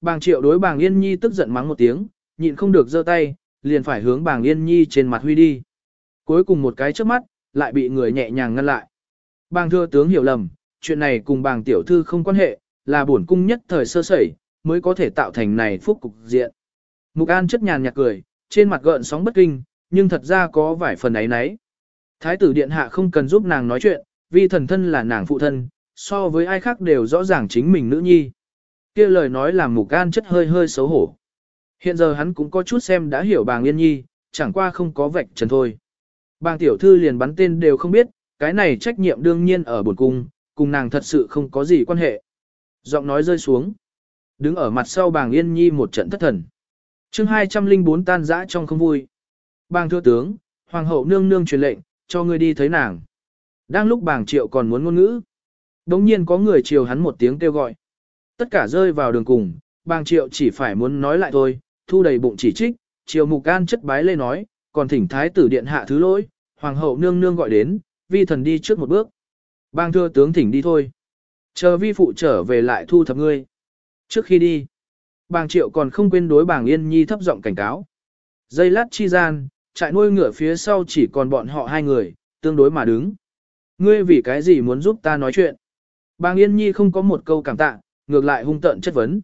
Bàng triệu đối bàng Yên Nhi tức giận mắng một tiếng, nhịn không được giơ tay, liền phải hướng bàng Yên Nhi trên mặt huy đi. Cuối cùng một cái trước mắt, lại bị người nhẹ nhàng ngăn lại. Bàng thưa tướng hiểu lầm, chuyện này cùng bàng tiểu thư không quan hệ, là bổn cung nhất thời sơ sẩy, mới có thể tạo thành này phúc cục diện. Mục An chất nhàn nhạt cười, trên mặt gợn sóng bất kinh, nhưng thật ra có vài phần ấy nấy. Thái tử điện hạ không cần giúp nàng nói chuyện, vì thần thân là nàng phụ thân, so với ai khác đều rõ ràng chính mình nữ nhi kia lời nói làm mục An chất hơi hơi xấu hổ. Hiện giờ hắn cũng có chút xem đã hiểu bàng yên nhi, chẳng qua không có vạch trần thôi. Bàng tiểu thư liền bắn tên đều không biết, cái này trách nhiệm đương nhiên ở bổn cung, cùng nàng thật sự không có gì quan hệ. Giọng nói rơi xuống. Đứng ở mặt sau bàng yên nhi một trận thất thần. chương 204 tan dã trong không vui. Bàng thưa tướng, hoàng hậu nương nương truyền lệnh, cho ngươi đi thấy nàng. Đang lúc bàng triệu còn muốn ngôn ngữ. Đống nhiên có người chiều hắn một tiếng kêu gọi. Tất cả rơi vào đường cùng, bàng triệu chỉ phải muốn nói lại thôi, thu đầy bụng chỉ trích, triệu mục an chất bái lê nói, còn thỉnh thái tử điện hạ thứ lỗi, hoàng hậu nương nương gọi đến, vi thần đi trước một bước. Bang thưa tướng thỉnh đi thôi. Chờ vi phụ trở về lại thu thập ngươi. Trước khi đi, bàng triệu còn không quên đối bàng yên nhi thấp giọng cảnh cáo. Dây lát chi gian, trại nuôi ngựa phía sau chỉ còn bọn họ hai người, tương đối mà đứng. Ngươi vì cái gì muốn giúp ta nói chuyện? Bàng yên nhi không có một câu cảm tạ, ngược lại hung tợn chất vấn.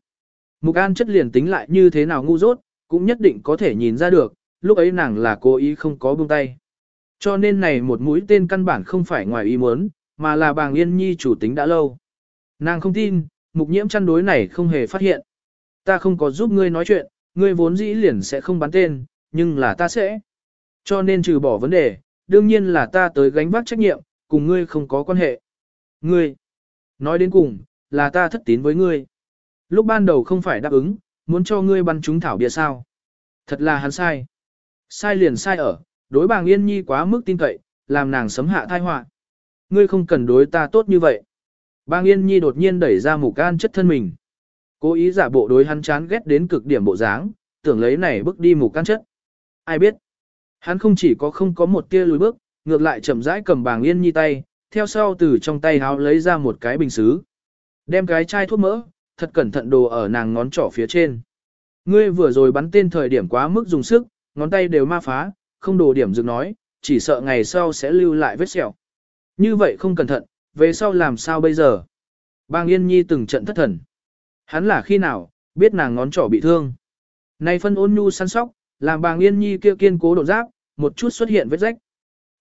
Mục an chất liền tính lại như thế nào ngu dốt, cũng nhất định có thể nhìn ra được, lúc ấy nàng là cố ý không có buông tay. Cho nên này một mũi tên căn bản không phải ngoài ý muốn, mà là bàng yên nhi chủ tính đã lâu. Nàng không tin, mục nhiễm chăn đối này không hề phát hiện. Ta không có giúp ngươi nói chuyện, ngươi vốn dĩ liền sẽ không bắn tên, nhưng là ta sẽ. Cho nên trừ bỏ vấn đề, đương nhiên là ta tới gánh vác trách nhiệm, cùng ngươi không có quan hệ. Ngươi, nói đến cùng, là ta thất tín với ngươi. Lúc ban đầu không phải đáp ứng, muốn cho ngươi bắn chúng thảo bia sao. Thật là hắn sai. Sai liền sai ở, đối bàng yên nhi quá mức tin cậy, làm nàng sấm hạ thai họa. Ngươi không cần đối ta tốt như vậy. Bàng yên nhi đột nhiên đẩy ra mục can chất thân mình. Cố ý giả bộ đối hắn chán ghét đến cực điểm bộ dáng, tưởng lấy này bước đi mục can chất. Ai biết, hắn không chỉ có không có một tia lùi bước, ngược lại chậm rãi cầm bàng yên nhi tay, theo sau từ trong tay háo lấy ra một cái bình xứ. Đem cái chai thuốc mỡ, thật cẩn thận đồ ở nàng ngón trỏ phía trên. Ngươi vừa rồi bắn tên thời điểm quá mức dùng sức, ngón tay đều ma phá, không đồ điểm dừng nói, chỉ sợ ngày sau sẽ lưu lại vết sẹo. Như vậy không cẩn thận, về sau làm sao bây giờ? Bang Yên Nhi từng trận thất thần. Hắn là khi nào, biết nàng ngón trỏ bị thương. Này phân ôn nhu săn sóc, làm bàng Yên Nhi kia kiên cố độ giáp, một chút xuất hiện vết rách.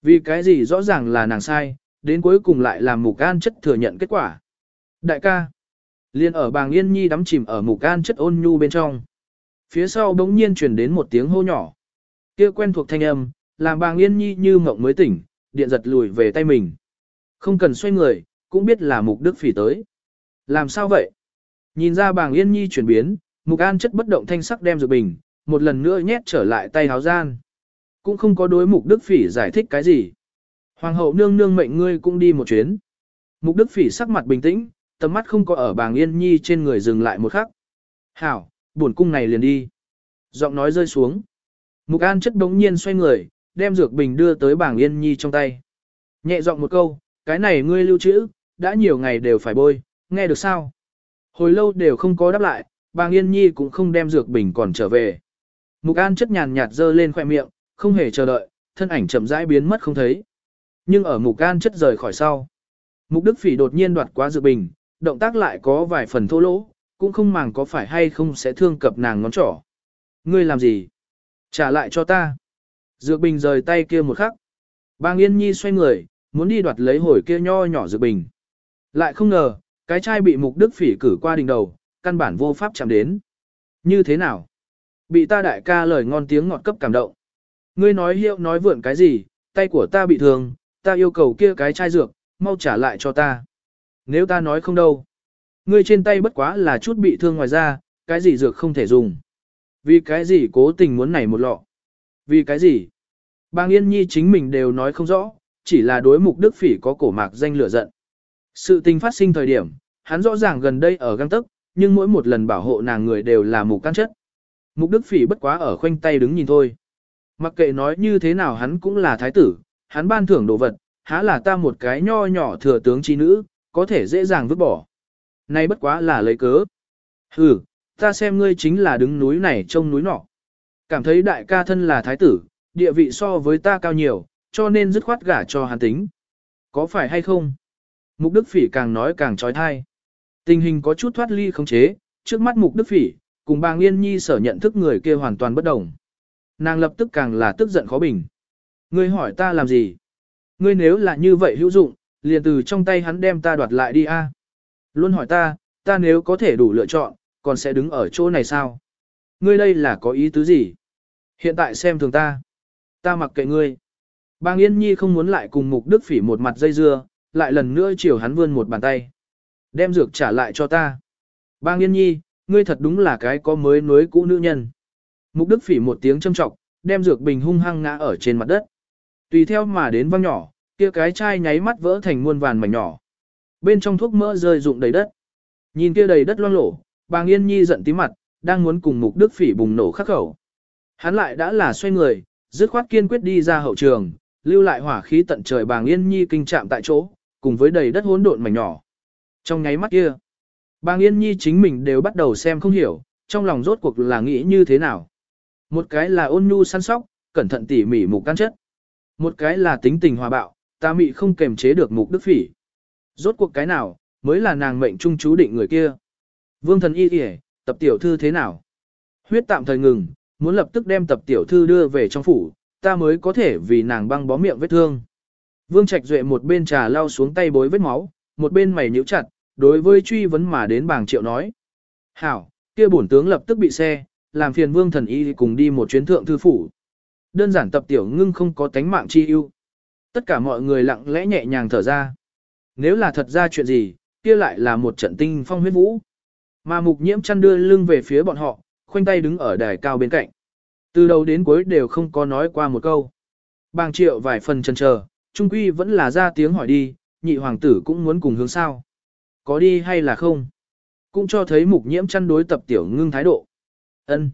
Vì cái gì rõ ràng là nàng sai, đến cuối cùng lại làm mục an chất thừa nhận kết quả. Đại ca, liền ở bàng Yên Nhi đắm chìm ở mục an chất ôn nhu bên trong. Phía sau bỗng nhiên truyền đến một tiếng hô nhỏ. Kia quen thuộc thanh âm, làm bàng Yên Nhi như mộng mới tỉnh, điện giật lùi về tay mình. Không cần xoay người, cũng biết là mục đức phỉ tới. Làm sao vậy? Nhìn ra bàng Yên Nhi chuyển biến, mục an chất bất động thanh sắc đem dược bình, một lần nữa nhét trở lại tay háo gian. Cũng không có đối mục đức phỉ giải thích cái gì. Hoàng hậu nương nương mệnh ngươi cũng đi một chuyến. Mục đức phỉ sắc mặt bình tĩnh, tầm mắt không có ở bàng Yên Nhi trên người dừng lại một khắc. Hảo, buồn cung này liền đi. Giọng nói rơi xuống. Mục An chất đống nhiên xoay người, đem dược bình đưa tới bảng Yên Nhi trong tay. Nhẹ giọng một câu, cái này ngươi lưu trữ, đã nhiều ngày đều phải bôi, nghe được sao? Hồi lâu đều không có đáp lại, bàng Yên Nhi cũng không đem dược bình còn trở về. Mục An chất nhàn nhạt dơ lên khoe miệng, không hề chờ đợi, thân ảnh chậm rãi biến mất không thấy. Nhưng ở Mục An chất rời khỏi sau. Mục Đức Phỉ đột nhiên đoạt quá dược bình, động tác lại có vài phần thô lỗ, cũng không màng có phải hay không sẽ thương cập nàng ngón trỏ. Ngươi làm gì? Trả lại cho ta. Dược bình rời tay kia một khắc. Bang Yên Nhi xoay người, muốn đi đoạt lấy hồi kia nho nhỏ dược bình. Lại không ngờ, cái chai bị mục đức phỉ cử qua đỉnh đầu, căn bản vô pháp chạm đến. Như thế nào? Bị ta đại ca lời ngon tiếng ngọt cấp cảm động. Ngươi nói hiệu nói vượn cái gì, tay của ta bị thương, ta yêu cầu kia cái chai dược, mau trả lại cho ta. Nếu ta nói không đâu. Ngươi trên tay bất quá là chút bị thương ngoài ra, cái gì dược không thể dùng. Vì cái gì cố tình muốn này một lọ? Vì cái gì? Bang Yên Nhi chính mình đều nói không rõ, chỉ là đối mục Đức Phỉ có cổ mạc danh lửa giận. Sự tình phát sinh thời điểm, hắn rõ ràng gần đây ở găng tức, nhưng mỗi một lần bảo hộ nàng người đều là mục can chất. Mục Đức Phỉ bất quá ở khoanh tay đứng nhìn thôi. Mặc kệ nói như thế nào hắn cũng là thái tử, hắn ban thưởng đồ vật, há là ta một cái nho nhỏ thừa tướng chi nữ, có thể dễ dàng vứt bỏ. Nay bất quá là lấy cớ. Hừ, Ta xem ngươi chính là đứng núi này trông núi nọ. Cảm thấy đại ca thân là thái tử, địa vị so với ta cao nhiều, cho nên dứt khoát gả cho hắn tính. Có phải hay không? Mục Đức Phỉ càng nói càng trói thai. Tình hình có chút thoát ly không chế, trước mắt Mục Đức Phỉ, cùng bà Yên Nhi sở nhận thức người kia hoàn toàn bất đồng. Nàng lập tức càng là tức giận khó bình. Ngươi hỏi ta làm gì? Ngươi nếu là như vậy hữu dụng, liền từ trong tay hắn đem ta đoạt lại đi a. Luôn hỏi ta, ta nếu có thể đủ lựa chọn, còn sẽ đứng ở chỗ này sao? Ngươi đây là có ý tứ gì? Hiện tại xem thường ta. Ta mặc kệ ngươi. bang Yên Nhi không muốn lại cùng Mục Đức Phỉ một mặt dây dưa, lại lần nữa chiều hắn vươn một bàn tay. Đem dược trả lại cho ta. bang Yên Nhi, ngươi thật đúng là cái có mới nối cũ nữ nhân. Mục Đức Phỉ một tiếng châm trọng, đem dược bình hung hăng ngã ở trên mặt đất. Tùy theo mà đến văng nhỏ, kia cái chai nháy mắt vỡ thành muôn vàn mảnh nhỏ. Bên trong thuốc mỡ rơi rụng đầy đất. Nhìn kia đầy đất loang lổ, bà Yên Nhi giận tí mặt, đang muốn cùng Mục Đức Phỉ bùng nổ khắc khẩu. Hắn lại đã là xoay người, dứt khoát kiên quyết đi ra hậu trường, lưu lại hỏa khí tận trời bà Yên Nhi kinh chạm tại chỗ, cùng với đầy đất hỗn độn mảnh nhỏ. Trong nháy mắt kia, bà Yên Nhi chính mình đều bắt đầu xem không hiểu, trong lòng rốt cuộc là nghĩ như thế nào. Một cái là ôn nhu săn sóc, cẩn thận tỉ mỉ mục căn chất. Một cái là tính tình hòa bạo, ta mị không kềm chế được mục đức phỉ. Rốt cuộc cái nào, mới là nàng mệnh trung chú định người kia. Vương thần y kìa, tập tiểu thư thế nào? Huyết tạm thời ngừng, muốn lập tức đem tập tiểu thư đưa về trong phủ, ta mới có thể vì nàng băng bó miệng vết thương. Vương Trạch Duệ một bên trà lau xuống tay bối vết máu, một bên mày nhíu chặt, đối với truy vấn mà đến bảng triệu nói. Hảo, kia bổn tướng lập tức bị xe, làm phiền vương thần y cùng đi một chuyến thượng thư phủ. Đơn giản tập tiểu ngưng không có tánh mạng chi ưu. Tất cả mọi người lặng lẽ nhẹ nhàng thở ra. Nếu là thật ra chuyện gì, kia lại là một trận tinh phong huyết vũ. Mà mục nhiễm chăn đưa lưng về phía bọn họ, khoanh tay đứng ở đài cao bên cạnh. Từ đầu đến cuối đều không có nói qua một câu. Bàng triệu vài phần chần chờ, trung quy vẫn là ra tiếng hỏi đi, nhị hoàng tử cũng muốn cùng hướng sao. Có đi hay là không? Cũng cho thấy mục nhiễm chăn đối tập tiểu ngưng thái độ. ân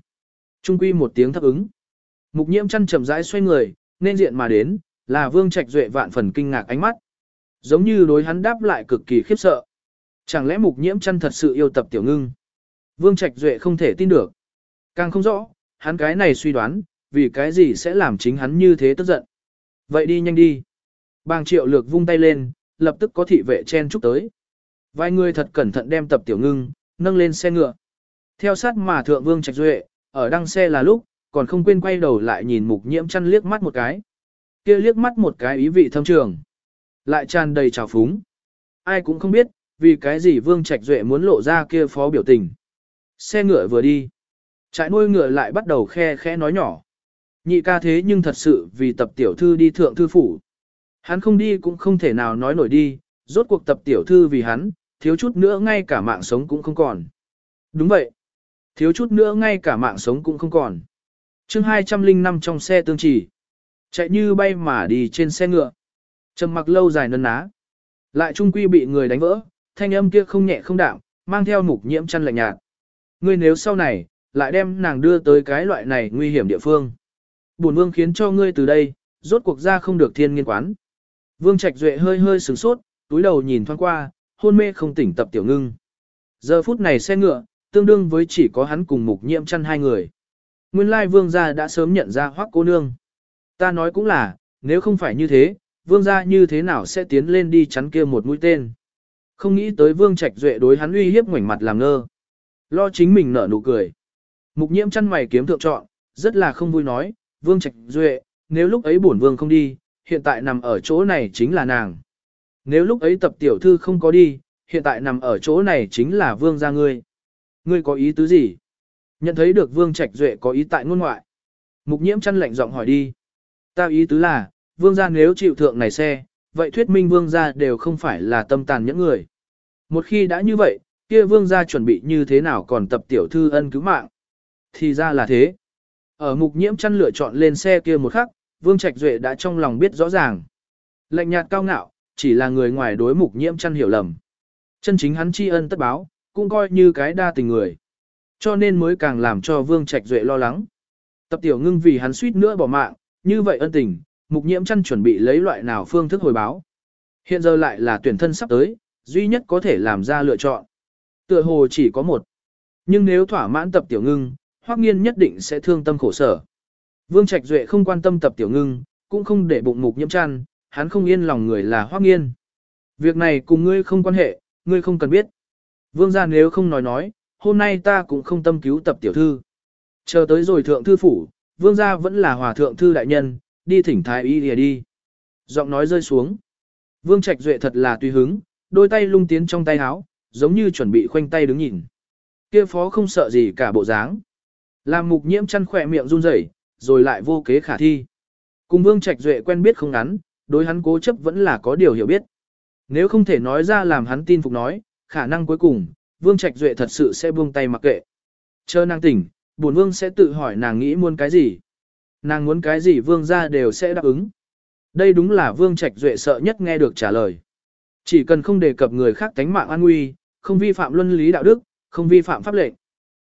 Trung quy một tiếng thấp ứng. Mục nhiễm chăn chậm rãi xoay người, nên diện mà đến, là vương trạch duệ vạn phần kinh ngạc ánh mắt. Giống như đối hắn đáp lại cực kỳ khiếp sợ. Chẳng lẽ mục nhiễm chăn thật sự yêu tập tiểu ngưng? Vương trạch duệ không thể tin được. Càng không rõ, hắn cái này suy đoán, vì cái gì sẽ làm chính hắn như thế tức giận. Vậy đi nhanh đi. Bàng triệu lược vung tay lên, lập tức có thị vệ chen chúc tới. Vài người thật cẩn thận đem tập tiểu ngưng, nâng lên xe ngựa. Theo sát mà thượng vương trạch duệ, ở đăng xe là lúc, còn không quên quay đầu lại nhìn mục nhiễm chăn liếc mắt một cái kia liếc mắt một cái ý vị thâm trường. Lại tràn đầy trào phúng. Ai cũng không biết, vì cái gì vương trạch duệ muốn lộ ra kia phó biểu tình. Xe ngựa vừa đi. Trại nuôi ngựa lại bắt đầu khe khẽ nói nhỏ. Nhị ca thế nhưng thật sự vì tập tiểu thư đi thượng thư phủ. Hắn không đi cũng không thể nào nói nổi đi, rốt cuộc tập tiểu thư vì hắn, thiếu chút nữa ngay cả mạng sống cũng không còn. Đúng vậy. Thiếu chút nữa ngay cả mạng sống cũng không còn. chương 205 trong xe tương chỉ. Chạy như bay mà đi trên xe ngựa. Trầm mặc lâu dài nân ná. Lại trung quy bị người đánh vỡ, thanh âm kia không nhẹ không đạm, mang theo mục nhiễm chăn lạnh nhạt. Ngươi nếu sau này, lại đem nàng đưa tới cái loại này nguy hiểm địa phương. Bổn vương khiến cho ngươi từ đây, rốt cuộc ra không được thiên nghiên quán. Vương Trạch Duệ hơi hơi sửng sốt, túi đầu nhìn thoáng qua, hôn mê không tỉnh tập tiểu ngưng. Giờ phút này xe ngựa, tương đương với chỉ có hắn cùng mục nhiễm chăn hai người. Nguyên lai vương gia đã sớm nhận ra hoắc cô nương. Ta nói cũng là, nếu không phải như thế, vương gia như thế nào sẽ tiến lên đi chắn kia một mũi tên. Không nghĩ tới vương trạch duệ đối hắn uy hiếp ngoảnh mặt làm ngơ. Lo chính mình nở nụ cười. Mục nhiễm chăn mày kiếm thượng chọn, rất là không vui nói, vương trạch duệ, nếu lúc ấy bổn vương không đi, hiện tại nằm ở chỗ này chính là nàng. Nếu lúc ấy tập tiểu thư không có đi, hiện tại nằm ở chỗ này chính là vương gia ngươi. Ngươi có ý tứ gì? Nhận thấy được vương trạch duệ có ý tại ngôn ngoại. Mục nhiễm chăn lạnh giọng hỏi đi. Ta ý tứ là, vương gia nếu chịu thượng này xe, vậy thuyết minh vương gia đều không phải là tâm tàn những người. Một khi đã như vậy, kia vương gia chuẩn bị như thế nào còn tập tiểu thư ân cứu mạng. Thì ra là thế. Ở mục nhiễm chăn lựa chọn lên xe kia một khắc, vương trạch duệ đã trong lòng biết rõ ràng. Lạnh nhạt cao ngạo, chỉ là người ngoài đối mục nhiễm chăn hiểu lầm. Chân chính hắn tri ân tất báo, cũng coi như cái đa tình người. Cho nên mới càng làm cho Vương Trạch Duệ lo lắng. Tập tiểu ngưng vì hắn suýt nữa bỏ mạng, như vậy ân tình, mục nhiễm chăn chuẩn bị lấy loại nào phương thức hồi báo. Hiện giờ lại là tuyển thân sắp tới, duy nhất có thể làm ra lựa chọn. Tựa hồ chỉ có một. Nhưng nếu thỏa mãn tập tiểu ngưng, Hoắc Nghiên nhất định sẽ thương tâm khổ sở. Vương Trạch Duệ không quan tâm tập tiểu ngưng, cũng không để bụng mục nhiễm chăn, hắn không yên lòng người là Hoắc Nghiên. Việc này cùng ngươi không quan hệ, ngươi không cần biết. Vương gia nếu không nói nói, hôm nay ta cũng không tâm cứu tập tiểu thư. Chờ tới rồi thượng thư phủ, vương gia vẫn là hòa thượng thư đại nhân, đi thỉnh thái y lìa đi. Giọng nói rơi xuống. Vương Trạch Duệ thật là tùy hứng, đôi tay lung tiến trong tay áo, giống như chuẩn bị khoanh tay đứng nhìn. Kia phó không sợ gì cả bộ dáng. Làm mục nhiễm chăn khỏe miệng run rẩy, rồi lại vô kế khả thi. Cùng Vương Trạch Duệ quen biết không ngắn, đối hắn cố chấp vẫn là có điều hiểu biết. Nếu không thể nói ra làm hắn tin phục nói, khả năng cuối cùng, Vương Trạch Duệ thật sự sẽ buông tay mặc kệ. Chờ nàng tỉnh, bổn Vương sẽ tự hỏi nàng nghĩ muốn cái gì. Nàng muốn cái gì Vương ra đều sẽ đáp ứng. Đây đúng là Vương Trạch Duệ sợ nhất nghe được trả lời. Chỉ cần không đề cập người khác tánh mạng an nguy, không vi phạm luân lý đạo đức, không vi phạm pháp lệnh.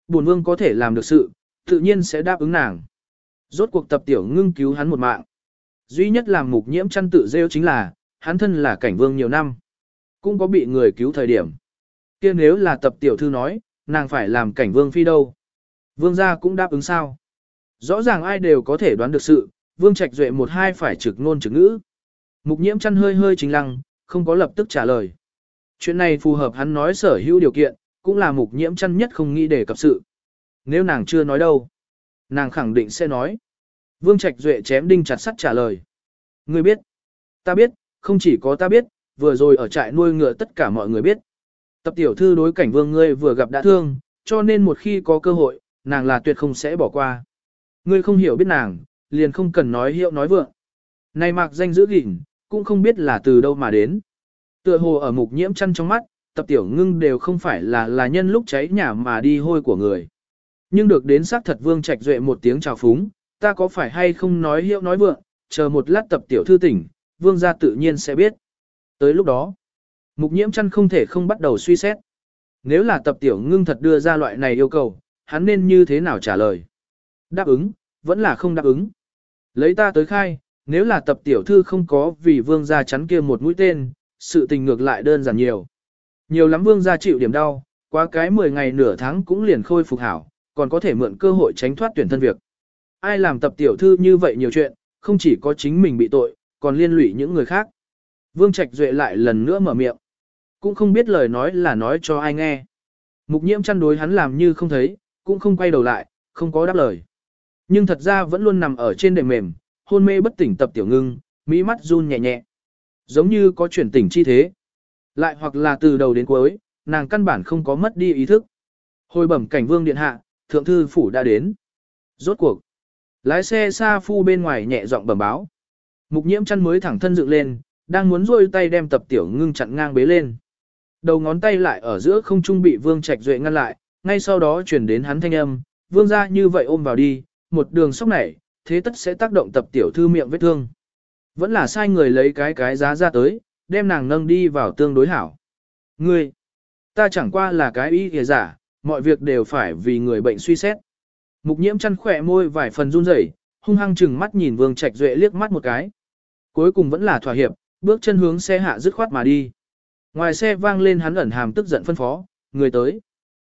Bổn Vương có thể làm được sự, tự nhiên sẽ đáp ứng nàng. Rốt cuộc tập tiểu ngưng cứu hắn một mạng. Duy nhất làm mục nhiễm chăn tự rêu chính là, hắn thân là cảnh vương nhiều năm. Cũng có bị người cứu thời điểm. kia nếu là tập tiểu thư nói, nàng phải làm cảnh vương phi đâu. Vương gia cũng đáp ứng sao. Rõ ràng ai đều có thể đoán được sự, vương trạch duệ một hai phải trực ngôn trực ngữ. Mục nhiễm chăn hơi hơi chính lăng, không có lập tức trả lời. Chuyện này phù hợp hắn nói sở hữu điều kiện, cũng là mục nhiễm chăn nhất không nghĩ để cập sự. Nếu nàng chưa nói đâu, nàng khẳng định sẽ nói. Vương Trạch Duệ chém đinh chặt sắt trả lời. Ngươi biết, ta biết, không chỉ có ta biết, vừa rồi ở trại nuôi ngựa tất cả mọi người biết. Tập tiểu thư đối cảnh vương ngươi vừa gặp đã thương, cho nên một khi có cơ hội, nàng là tuyệt không sẽ bỏ qua. Ngươi không hiểu biết nàng, liền không cần nói hiệu nói vượng. Này mạc danh giữ gìn, cũng không biết là từ đâu mà đến. Tựa hồ ở mục nhiễm chăn trong mắt, tập tiểu ngưng đều không phải là là nhân lúc cháy nhà mà đi hôi của người. Nhưng được đến xác thật vương trạch duệ một tiếng chào phúng, ta có phải hay không nói hiệu nói vượng, chờ một lát tập tiểu thư tỉnh, vương gia tự nhiên sẽ biết. Tới lúc đó, mục nhiễm chăn không thể không bắt đầu suy xét. Nếu là tập tiểu ngưng thật đưa ra loại này yêu cầu, hắn nên như thế nào trả lời? Đáp ứng, vẫn là không đáp ứng. Lấy ta tới khai, nếu là tập tiểu thư không có vì vương gia chắn kia một mũi tên, sự tình ngược lại đơn giản nhiều. Nhiều lắm vương gia chịu điểm đau, qua cái 10 ngày nửa tháng cũng liền khôi phục hảo, còn có thể mượn cơ hội tránh thoát tuyển thân việc. Ai làm tập tiểu thư như vậy nhiều chuyện, không chỉ có chính mình bị tội, còn liên lụy những người khác. Vương Trạch Duệ lại lần nữa mở miệng. Cũng không biết lời nói là nói cho ai nghe. Mục nhiễm chăn đối hắn làm như không thấy, cũng không quay đầu lại, không có đáp lời. Nhưng thật ra vẫn luôn nằm ở trên đệm mềm, hôn mê bất tỉnh tập tiểu ngưng, mỹ mắt run nhẹ nhẹ. Giống như có chuyển tỉnh chi thế. Lại hoặc là từ đầu đến cuối, nàng căn bản không có mất đi ý thức. Hồi bẩm cảnh vương điện hạ, thượng thư phủ đã đến. Rốt cuộc. Lái xe xa phu bên ngoài nhẹ giọng bẩm báo. Mục nhiễm chăn mới thẳng thân dựng lên, đang muốn rôi tay đem tập tiểu ngưng chặn ngang bế lên. Đầu ngón tay lại ở giữa không trung bị vương trạch duệ ngăn lại, ngay sau đó chuyển đến hắn thanh âm, vương ra như vậy ôm vào đi, một đường sốc này, thế tất sẽ tác động tập tiểu thư miệng vết thương. Vẫn là sai người lấy cái cái giá ra tới, đem nàng nâng đi vào tương đối hảo. Ngươi, ta chẳng qua là cái ý kìa giả, mọi việc đều phải vì người bệnh suy xét. Mục nhiễm chăn khỏe môi vài phần run rẩy, hung hăng chừng mắt nhìn Vương Trạch Duệ liếc mắt một cái. Cuối cùng vẫn là thỏa hiệp, bước chân hướng xe hạ dứt khoát mà đi. Ngoài xe vang lên hắn ẩn hàm tức giận phân phó, người tới.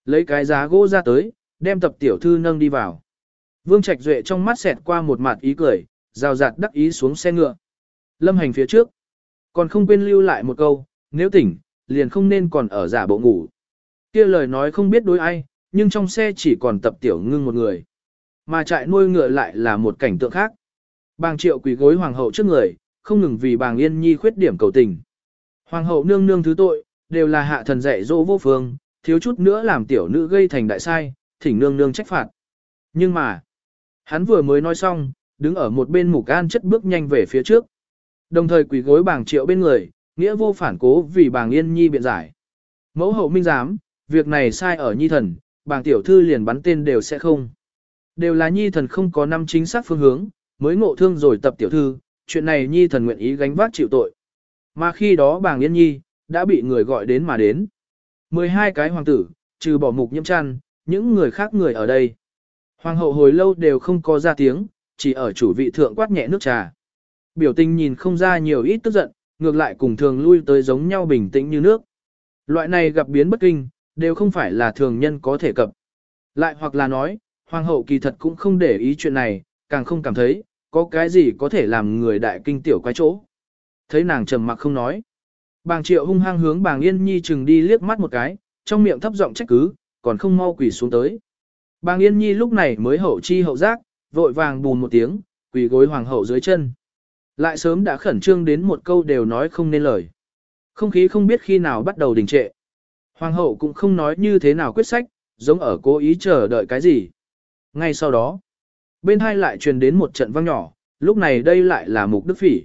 Lấy cái giá gỗ ra tới, đem tập tiểu thư nâng đi vào. Vương Trạch Duệ trong mắt xẹt qua một mặt ý cười, rào rạt đắc ý xuống xe ngựa. Lâm hành phía trước. Còn không quên lưu lại một câu, nếu tỉnh, liền không nên còn ở giả bộ ngủ. kia lời nói không biết đối ai, nhưng trong xe chỉ còn tập tiểu ngưng một người. Mà trại nuôi ngựa lại là một cảnh tượng khác. Bàng triệu quỳ gối hoàng hậu trước người, không ngừng vì bàng yên nhi khuyết điểm cầu tình. Hoàng hậu nương nương thứ tội, đều là hạ thần dạy dỗ vô phương, thiếu chút nữa làm tiểu nữ gây thành đại sai, thỉnh nương nương trách phạt. Nhưng mà, hắn vừa mới nói xong, đứng ở một bên mục an chất bước nhanh về phía trước. Đồng thời quỳ gối bàng triệu bên người, nghĩa vô phản cố vì bàng yên nhi biện giải. Mẫu hậu minh giám, việc này sai ở nhi thần, bàng tiểu thư liền bắn tên đều sẽ không. Đều là nhi thần không có năm chính xác phương hướng, mới ngộ thương rồi tập tiểu thư, chuyện này nhi thần nguyện ý gánh vác chịu tội. Mà khi đó bàng yên nhi, đã bị người gọi đến mà đến. 12 cái hoàng tử, trừ bỏ mục nhiễm chăn, những người khác người ở đây. Hoàng hậu hồi lâu đều không có ra tiếng, chỉ ở chủ vị thượng quát nhẹ nước trà. Biểu tình nhìn không ra nhiều ít tức giận, ngược lại cùng thường lui tới giống nhau bình tĩnh như nước. Loại này gặp biến bất kinh, đều không phải là thường nhân có thể cập. Lại hoặc là nói, hoàng hậu kỳ thật cũng không để ý chuyện này, càng không cảm thấy, có cái gì có thể làm người đại kinh tiểu quái chỗ. Thấy nàng trầm mặc không nói. Bàng triệu hung hăng hướng bàng yên nhi chừng đi liếc mắt một cái, trong miệng thấp giọng trách cứ, còn không mau quỳ xuống tới. Bàng yên nhi lúc này mới hậu chi hậu giác, vội vàng bùn một tiếng, quỳ gối hoàng hậu dưới chân. Lại sớm đã khẩn trương đến một câu đều nói không nên lời. Không khí không biết khi nào bắt đầu đình trệ. Hoàng hậu cũng không nói như thế nào quyết sách, giống ở cố ý chờ đợi cái gì. Ngay sau đó, bên hai lại truyền đến một trận vang nhỏ, lúc này đây lại là mục đức phỉ.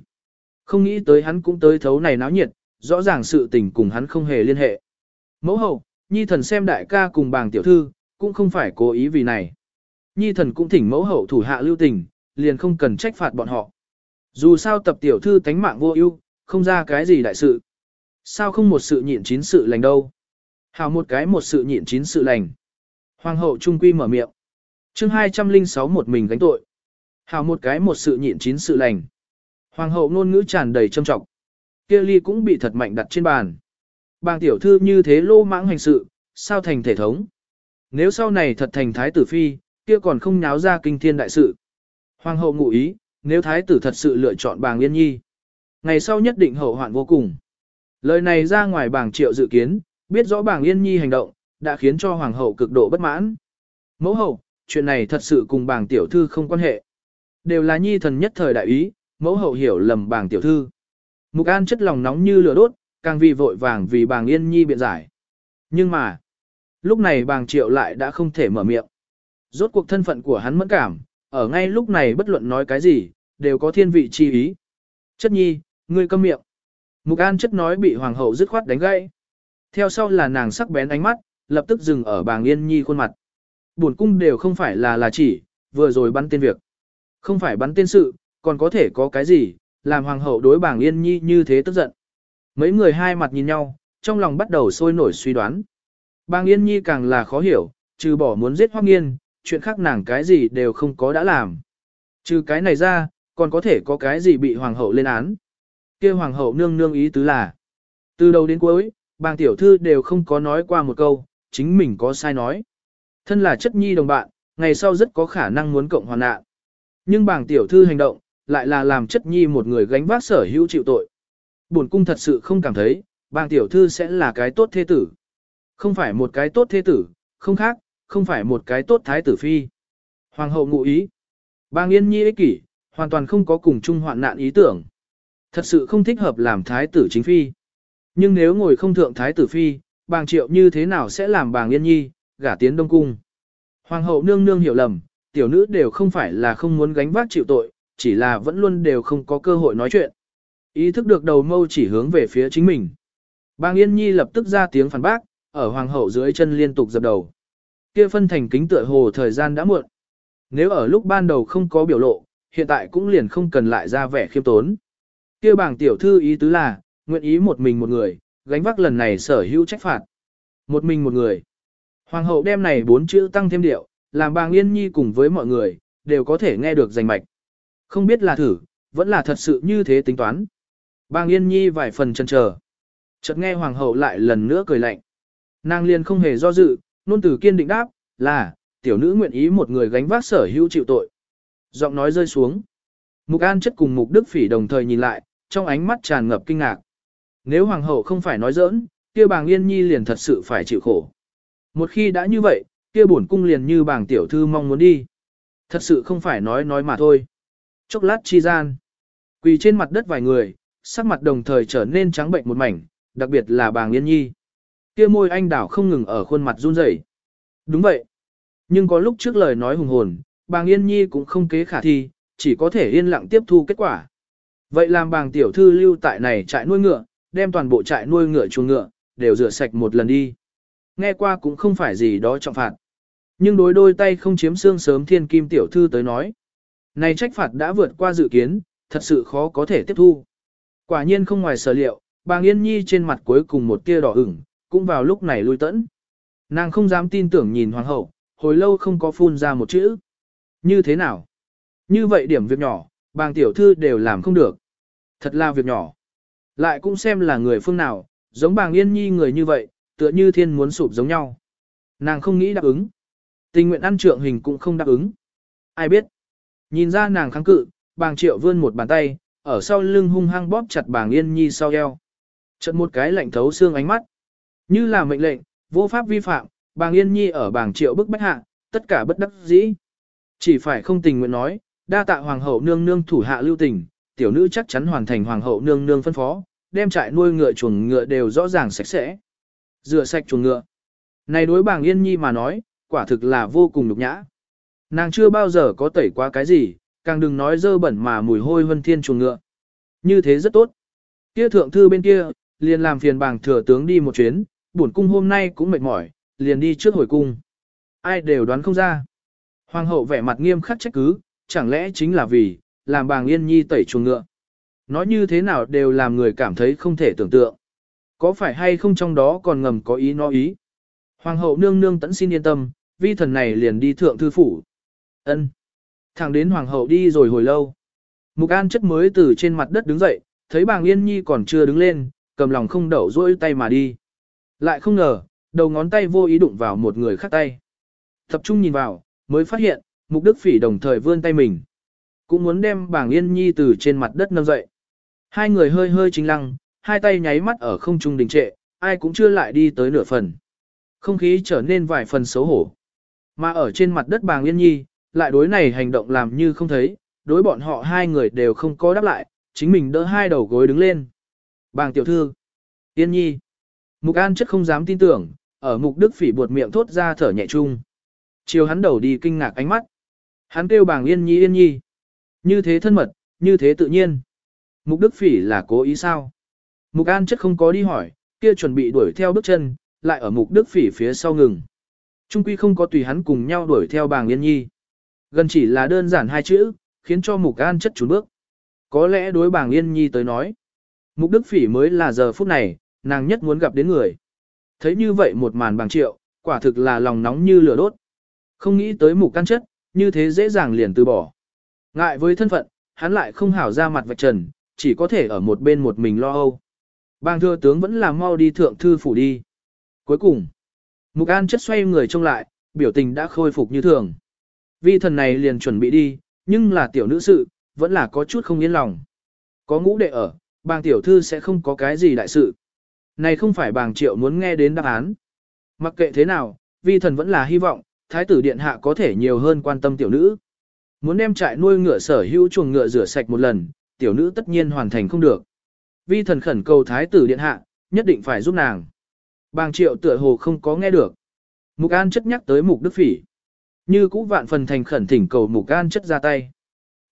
Không nghĩ tới hắn cũng tới thấu này náo nhiệt, rõ ràng sự tình cùng hắn không hề liên hệ. Mẫu hậu, nhi thần xem đại ca cùng bàng tiểu thư, cũng không phải cố ý vì này. Nhi thần cũng thỉnh mẫu hậu thủ hạ lưu tình, liền không cần trách phạt bọn họ. Dù sao tập tiểu thư tánh mạng vô ưu, không ra cái gì đại sự. Sao không một sự nhịn chín sự lành đâu. Hào một cái một sự nhịn chín sự lành. Hoàng hậu trung quy mở miệng. chương 206 một mình gánh tội. Hào một cái một sự nhịn chín sự lành. Hoàng hậu ngôn ngữ tràn đầy trâm trọng. Kia ly cũng bị thật mạnh đặt trên bàn. Bàng tiểu thư như thế lô mãng hành sự, sao thành thể thống. Nếu sau này thật thành thái tử phi, kia còn không nháo ra kinh thiên đại sự. Hoàng hậu ngụ ý, nếu thái tử thật sự lựa chọn bàng yên nhi. Ngày sau nhất định hậu hoạn vô cùng. Lời này ra ngoài bảng triệu dự kiến, biết rõ bảng yên nhi hành động, đã khiến cho hoàng hậu cực độ bất mãn. Mẫu hậu, chuyện này thật sự cùng bảng tiểu thư không quan hệ. Đều là nhi thần nhất thời đại ý, mẫu hậu hiểu lầm bảng tiểu thư. Mục An chất lòng nóng như lửa đốt, càng vì vội vàng vì Bàng yên nhi biện giải. Nhưng mà, lúc này Bàng triệu lại đã không thể mở miệng. Rốt cuộc thân phận của hắn mẫn cảm, ở ngay lúc này bất luận nói cái gì, đều có thiên vị chi ý. Chất nhi, ngươi câm miệng. Mục An chất nói bị hoàng hậu dứt khoát đánh gãy. Theo sau là nàng sắc bén ánh mắt, lập tức dừng ở bàng yên nhi khuôn mặt. Buồn cung đều không phải là là chỉ, vừa rồi bắn tên việc. Không phải bắn tên sự, còn có thể có cái gì, làm hoàng hậu đối bảng yên nhi như thế tức giận. Mấy người hai mặt nhìn nhau, trong lòng bắt đầu sôi nổi suy đoán. Bàng yên nhi càng là khó hiểu, trừ bỏ muốn giết hoác nghiên, chuyện khác nàng cái gì đều không có đã làm. Trừ cái này ra, còn có thể có cái gì bị hoàng hậu lên án. kia hoàng hậu nương nương ý tứ là, từ đầu đến cuối, bàng tiểu thư đều không có nói qua một câu, chính mình có sai nói. Thân là chất nhi đồng bạn, ngày sau rất có khả năng muốn cộng hoàn nạn. Nhưng bàng tiểu thư hành động, lại là làm chất nhi một người gánh vác sở hữu chịu tội. Bổn cung thật sự không cảm thấy, bàng tiểu thư sẽ là cái tốt thế tử. Không phải một cái tốt thế tử, không khác, không phải một cái tốt thái tử phi. Hoàng hậu ngụ ý. Bàng yên nhi ích kỷ, hoàn toàn không có cùng chung hoạn nạn ý tưởng. Thật sự không thích hợp làm thái tử chính phi. Nhưng nếu ngồi không thượng thái tử phi, bàng triệu như thế nào sẽ làm bàng yên nhi, gả tiến đông cung. Hoàng hậu nương nương hiểu lầm, tiểu nữ đều không phải là không muốn gánh vác chịu tội, chỉ là vẫn luôn đều không có cơ hội nói chuyện. Ý thức được đầu mâu chỉ hướng về phía chính mình. bang Yên Nhi lập tức ra tiếng phản bác, ở hoàng hậu dưới chân liên tục dập đầu. Kia phân thành kính tựa hồ thời gian đã muộn. Nếu ở lúc ban đầu không có biểu lộ, hiện tại cũng liền không cần lại ra vẻ khiêm tốn. Kia bảng tiểu thư ý tứ là, nguyện ý một mình một người, gánh vác lần này sở hữu trách phạt. Một mình một người. Hoàng hậu đem này bốn chữ tăng thêm điệu, làm bàng yên nhi cùng với mọi người, đều có thể nghe được rành mạch. Không biết là thử, vẫn là thật sự như thế tính toán. Bàng yên nhi vài phần chần chờ. Chợt nghe hoàng hậu lại lần nữa cười lạnh. Nàng liền không hề do dự, nôn từ kiên định đáp, là, tiểu nữ nguyện ý một người gánh vác sở hữu chịu tội. Giọng nói rơi xuống. Mục An chất cùng Mục Đức Phỉ đồng thời nhìn lại, trong ánh mắt tràn ngập kinh ngạc. Nếu hoàng hậu không phải nói giỡn, kia bàng yên nhi liền thật sự phải chịu khổ. Một khi đã như vậy, kia bổn cung liền như bàng tiểu thư mong muốn đi. Thật sự không phải nói nói mà thôi. Chốc lát chi gian. Quỳ trên mặt đất vài người, sắc mặt đồng thời trở nên trắng bệnh một mảnh, đặc biệt là bàng yên nhi. Kia môi anh đảo không ngừng ở khuôn mặt run rẩy. Đúng vậy. Nhưng có lúc trước lời nói hùng hồn, bàng yên nhi cũng không kế khả thi, chỉ có thể yên lặng tiếp thu kết quả. Vậy làm bàng tiểu thư lưu tại này trại nuôi ngựa, đem toàn bộ trại nuôi ngựa chuồng ngựa, đều rửa sạch một lần đi. Nghe qua cũng không phải gì đó trọng phạt. Nhưng đối đôi tay không chiếm xương sớm thiên kim tiểu thư tới nói. Này trách phạt đã vượt qua dự kiến, thật sự khó có thể tiếp thu. Quả nhiên không ngoài sở liệu, bà yên nhi trên mặt cuối cùng một tia đỏ ửng, cũng vào lúc này lui tẫn. Nàng không dám tin tưởng nhìn hoàng hậu, hồi lâu không có phun ra một chữ. Như thế nào? Như vậy điểm việc nhỏ, bàng tiểu thư đều làm không được. Thật là việc nhỏ. Lại cũng xem là người phương nào, giống bàng yên nhi người như vậy, tựa như thiên muốn sụp giống nhau. Nàng không nghĩ đáp ứng. Tình nguyện ăn trượng hình cũng không đáp ứng. Ai biết? Nhìn ra nàng kháng cự, bàng triệu vươn một bàn tay, ở sau lưng hung hăng bóp chặt bàng yên nhi sau eo. trận một cái lạnh thấu xương ánh mắt. Như là mệnh lệnh, vô pháp vi phạm, bàng yên nhi ở bàng triệu bức bách hạ, tất cả bất đắc dĩ. Chỉ phải không tình nguyện nói, đa tạ hoàng hậu nương nương thủ hạ lưu tình, tiểu nữ chắc chắn hoàn thành hoàng hậu nương nương phân phó, đem trại nuôi ngựa chuồng ngựa đều rõ ràng sạch sẽ. Rửa sạch chuồng ngựa. Này đối bàng yên nhi mà nói, quả thực là vô cùng nhục nhã. Nàng chưa bao giờ có tẩy qua cái gì, càng đừng nói dơ bẩn mà mùi hôi vân thiên chuồng ngựa. Như thế rất tốt. Kia thượng thư bên kia, liền làm phiền bàng thừa tướng đi một chuyến, bổn cung hôm nay cũng mệt mỏi, liền đi trước hồi cung. Ai đều đoán không ra. Hoàng hậu vẻ mặt nghiêm khắc trách cứ, chẳng lẽ chính là vì, làm bàng yên nhi tẩy chuồng ngựa. Nói như thế nào đều làm người cảm thấy không thể tưởng tượng. Có phải hay không trong đó còn ngầm có ý no ý. Hoàng hậu nương nương tẫn xin yên tâm, vi thần này liền đi thượng thư phủ ân Thẳng đến hoàng hậu đi rồi hồi lâu. Mục an chất mới từ trên mặt đất đứng dậy, thấy bàng yên nhi còn chưa đứng lên, cầm lòng không đậu rỗi tay mà đi. Lại không ngờ, đầu ngón tay vô ý đụng vào một người khác tay. Tập trung nhìn vào, mới phát hiện, mục đức phỉ đồng thời vươn tay mình. Cũng muốn đem bàng yên nhi từ trên mặt đất nâng dậy. Hai người hơi hơi chính lăng, hai tay nháy mắt ở không trung đình trệ, ai cũng chưa lại đi tới nửa phần. Không khí trở nên vài phần xấu hổ. Mà ở trên mặt đất bàng yên nhi, lại đối này hành động làm như không thấy, đối bọn họ hai người đều không có đáp lại, chính mình đỡ hai đầu gối đứng lên. Bàng tiểu thư, yên nhi. Mục An chất không dám tin tưởng, ở mục đức phỉ buột miệng thốt ra thở nhẹ chung. Chiều hắn đầu đi kinh ngạc ánh mắt. Hắn kêu bàng yên nhi yên nhi. Như thế thân mật, như thế tự nhiên. Mục đức phỉ là cố ý sao? Mục An chất không có đi hỏi, kia chuẩn bị đuổi theo bước chân, lại ở mục đức phỉ phía sau ngừng. Trung quy không có tùy hắn cùng nhau đuổi theo bàng yên nhi. Gần chỉ là đơn giản hai chữ, khiến cho mục An chất trốn bước. Có lẽ đối bảng yên nhi tới nói. Mục đức phỉ mới là giờ phút này, nàng nhất muốn gặp đến người. Thấy như vậy một màn bằng triệu, quả thực là lòng nóng như lửa đốt. Không nghĩ tới mục An chất, như thế dễ dàng liền từ bỏ. Ngại với thân phận, hắn lại không hảo ra mặt vạch trần, chỉ có thể ở một bên một mình lo âu. Bàng thừa tướng vẫn là mau đi thượng thư phủ đi. Cuối cùng, mục an chất xoay người trông lại, biểu tình đã khôi phục như thường. Vi thần này liền chuẩn bị đi, nhưng là tiểu nữ sự, vẫn là có chút không yên lòng. Có ngũ đệ ở, bàng tiểu thư sẽ không có cái gì đại sự. Này không phải bàng triệu muốn nghe đến đáp án. Mặc kệ thế nào, vi thần vẫn là hy vọng, thái tử điện hạ có thể nhiều hơn quan tâm tiểu nữ. Muốn đem trại nuôi ngựa sở hữu chuồng ngựa rửa sạch một lần, tiểu nữ tất nhiên hoàn thành không được. Vi thần khẩn cầu thái tử điện hạ, nhất định phải giúp nàng. Bàng triệu tựa hồ không có nghe được. Mục An chất nhắc tới mục đức phỉ. Như cũ vạn phần thành khẩn thỉnh cầu mục can chất ra tay.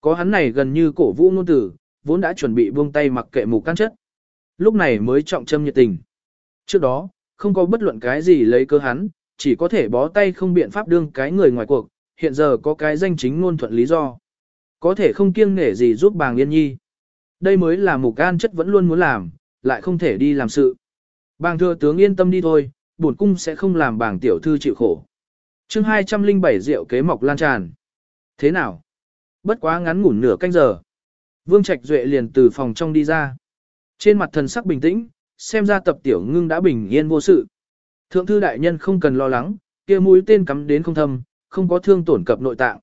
Có hắn này gần như cổ vũ ngôn tử, vốn đã chuẩn bị buông tay mặc kệ mục can chất. Lúc này mới trọng châm nhiệt tình. Trước đó, không có bất luận cái gì lấy cơ hắn, chỉ có thể bó tay không biện pháp đương cái người ngoài cuộc, hiện giờ có cái danh chính ngôn thuận lý do. Có thể không kiêng nể gì giúp bàng yên nhi. Đây mới là mục an chất vẫn luôn muốn làm, lại không thể đi làm sự. Bàng thừa tướng yên tâm đi thôi, bổn cung sẽ không làm bàng tiểu thư chịu khổ chương 207 rượu kế mọc lan tràn. Thế nào? Bất quá ngắn ngủn nửa canh giờ. Vương Trạch Duệ liền từ phòng trong đi ra. Trên mặt thần sắc bình tĩnh, xem ra tập tiểu ngưng đã bình yên vô sự. Thượng thư đại nhân không cần lo lắng, kia mũi tên cắm đến không thâm, không có thương tổn cập nội tạng.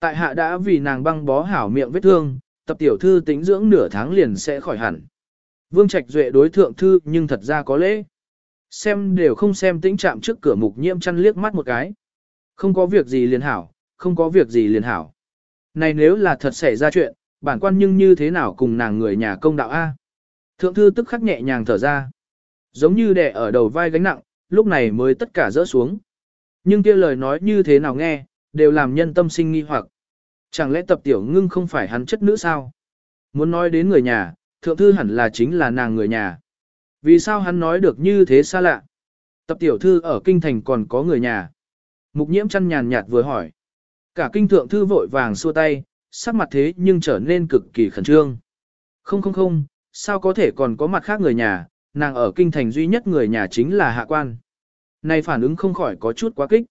Tại hạ đã vì nàng băng bó hảo miệng vết thương, tập tiểu thư tính dưỡng nửa tháng liền sẽ khỏi hẳn. Vương Trạch Duệ đối thượng thư nhưng thật ra có lễ. Xem đều không xem tĩnh chạm trước cửa mục nhiễm chăn liếc mắt một cái. Không có việc gì liền hảo, không có việc gì liền hảo. Này nếu là thật xảy ra chuyện, bản quan nhưng như thế nào cùng nàng người nhà công đạo A. Thượng thư tức khắc nhẹ nhàng thở ra. Giống như đè ở đầu vai gánh nặng, lúc này mới tất cả rỡ xuống. Nhưng kia lời nói như thế nào nghe, đều làm nhân tâm sinh nghi hoặc. Chẳng lẽ tập tiểu ngưng không phải hắn chất nữ sao? Muốn nói đến người nhà, thượng thư hẳn là chính là nàng người nhà. Vì sao hắn nói được như thế xa lạ? Tập tiểu thư ở kinh thành còn có người nhà. Mục nhiễm chăn nhàn nhạt vừa hỏi. Cả kinh thượng thư vội vàng xua tay, sắc mặt thế nhưng trở nên cực kỳ khẩn trương. Không không không, sao có thể còn có mặt khác người nhà, nàng ở kinh thành duy nhất người nhà chính là hạ quan. Này phản ứng không khỏi có chút quá kích.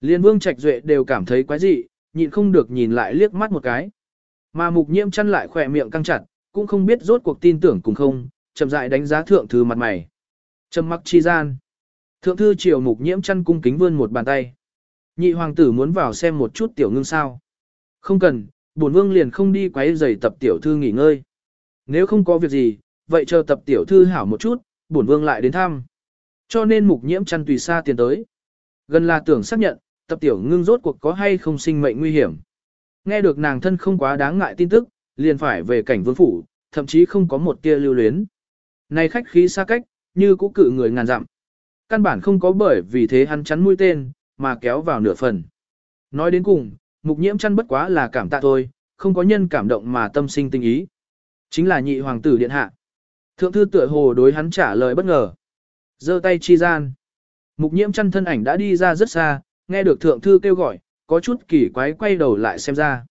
Liên vương trạch duệ đều cảm thấy quái dị, nhịn không được nhìn lại liếc mắt một cái. Mà mục nhiễm chăn lại khỏe miệng căng chặt, cũng không biết rốt cuộc tin tưởng cùng không, chậm rãi đánh giá thượng thư mặt mày. Trầm mặc chi gian. Thượng thư triều mục nhiễm chăn cung kính vươn một bàn tay. Nhị hoàng tử muốn vào xem một chút tiểu ngưng sao. Không cần, bổn vương liền không đi quấy giày tập tiểu thư nghỉ ngơi. Nếu không có việc gì, vậy chờ tập tiểu thư hảo một chút, bổn vương lại đến thăm. Cho nên mục nhiễm chăn tùy xa tiền tới. Gần là tưởng xác nhận, tập tiểu ngưng rốt cuộc có hay không sinh mệnh nguy hiểm. Nghe được nàng thân không quá đáng ngại tin tức, liền phải về cảnh vương phủ, thậm chí không có một tia lưu luyến. Này khách khí xa cách, như cũ cự người ngàn dặm. Căn bản không có bởi vì thế hắn chắn mũi tên, mà kéo vào nửa phần. Nói đến cùng, mục nhiễm chăn bất quá là cảm tạ thôi, không có nhân cảm động mà tâm sinh tình ý. Chính là nhị hoàng tử điện hạ. Thượng thư tựa hồ đối hắn trả lời bất ngờ. giơ tay chi gian. Mục nhiễm chăn thân ảnh đã đi ra rất xa, nghe được thượng thư kêu gọi, có chút kỳ quái quay đầu lại xem ra.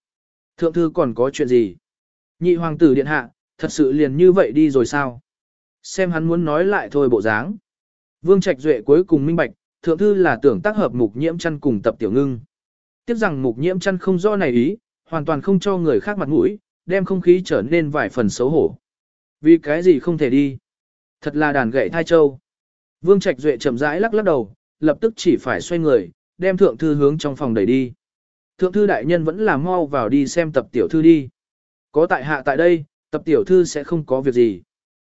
Thượng thư còn có chuyện gì? Nhị hoàng tử điện hạ, thật sự liền như vậy đi rồi sao? Xem hắn muốn nói lại thôi bộ dáng. Vương Trạch Duệ cuối cùng minh bạch, thượng thư là tưởng tác hợp mục nhiễm chăn cùng tập tiểu ngưng. Tiếp rằng mục nhiễm chăn không do này ý, hoàn toàn không cho người khác mặt mũi, đem không khí trở nên vài phần xấu hổ. Vì cái gì không thể đi? Thật là đàn gậy thai châu. Vương Trạch Duệ chậm rãi lắc lắc đầu, lập tức chỉ phải xoay người, đem thượng thư hướng trong phòng đẩy đi. Thượng thư đại nhân vẫn là mau vào đi xem tập tiểu thư đi. Có tại hạ tại đây, tập tiểu thư sẽ không có việc gì.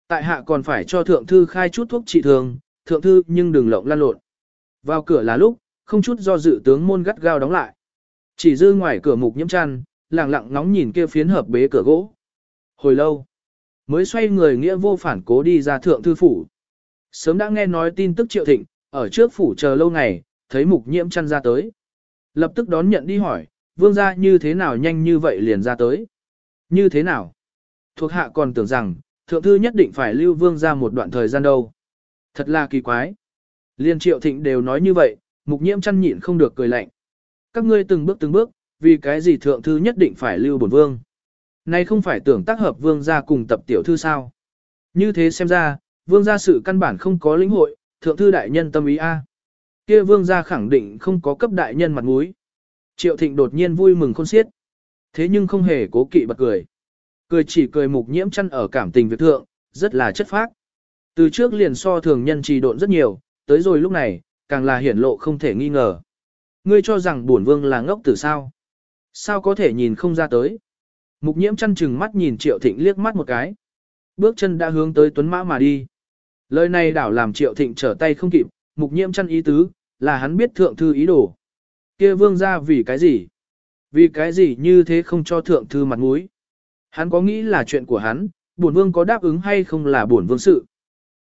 Tại hạ còn phải cho thượng thư khai chút thuốc trị thường, thượng thư nhưng đừng lộng lan lộn. Vào cửa là lúc, không chút do dự tướng môn gắt gao đóng lại. Chỉ dư ngoài cửa mục nhiễm chăn, lặng lặng nóng nhìn kia phiến hợp bế cửa gỗ. Hồi lâu, mới xoay người nghĩa vô phản cố đi ra thượng thư phủ. Sớm đã nghe nói tin tức triệu thịnh, ở trước phủ chờ lâu ngày, thấy mục nhiễm chăn ra tới. Lập tức đón nhận đi hỏi, vương gia như thế nào nhanh như vậy liền ra tới. Như thế nào? Thuộc hạ còn tưởng rằng, thượng thư nhất định phải lưu vương gia một đoạn thời gian đâu. Thật là kỳ quái. Liên triệu thịnh đều nói như vậy, mục nhiễm chăn nhịn không được cười lạnh. Các ngươi từng bước từng bước, vì cái gì thượng thư nhất định phải lưu bổn vương. Này không phải tưởng tác hợp vương gia cùng tập tiểu thư sao. Như thế xem ra, vương gia sự căn bản không có lĩnh hội, thượng thư đại nhân tâm ý A. kia vương gia khẳng định không có cấp đại nhân mặt mũi. Triệu thịnh đột nhiên vui mừng khôn xiết. Thế nhưng không hề cố kỵ bật cười. Cười chỉ cười mục nhiễm chăn ở cảm tình việc thượng, rất là chất phác. Từ trước liền so thường nhân trì độn rất nhiều, tới rồi lúc này, càng là hiển lộ không thể nghi ngờ. Ngươi cho rằng bổn vương là ngốc từ sao? Sao có thể nhìn không ra tới? Mục nhiễm chăn chừng mắt nhìn triệu thịnh liếc mắt một cái. Bước chân đã hướng tới tuấn mã mà đi. Lời này đảo làm triệu thịnh trở tay không kịp, mục nhiễm chăn ý tứ, là hắn biết thượng thư ý đồ. kia vương ra vì cái gì? Vì cái gì như thế không cho thượng thư mặt mũi? Hắn có nghĩ là chuyện của hắn, bổn vương có đáp ứng hay không là bổn vương sự.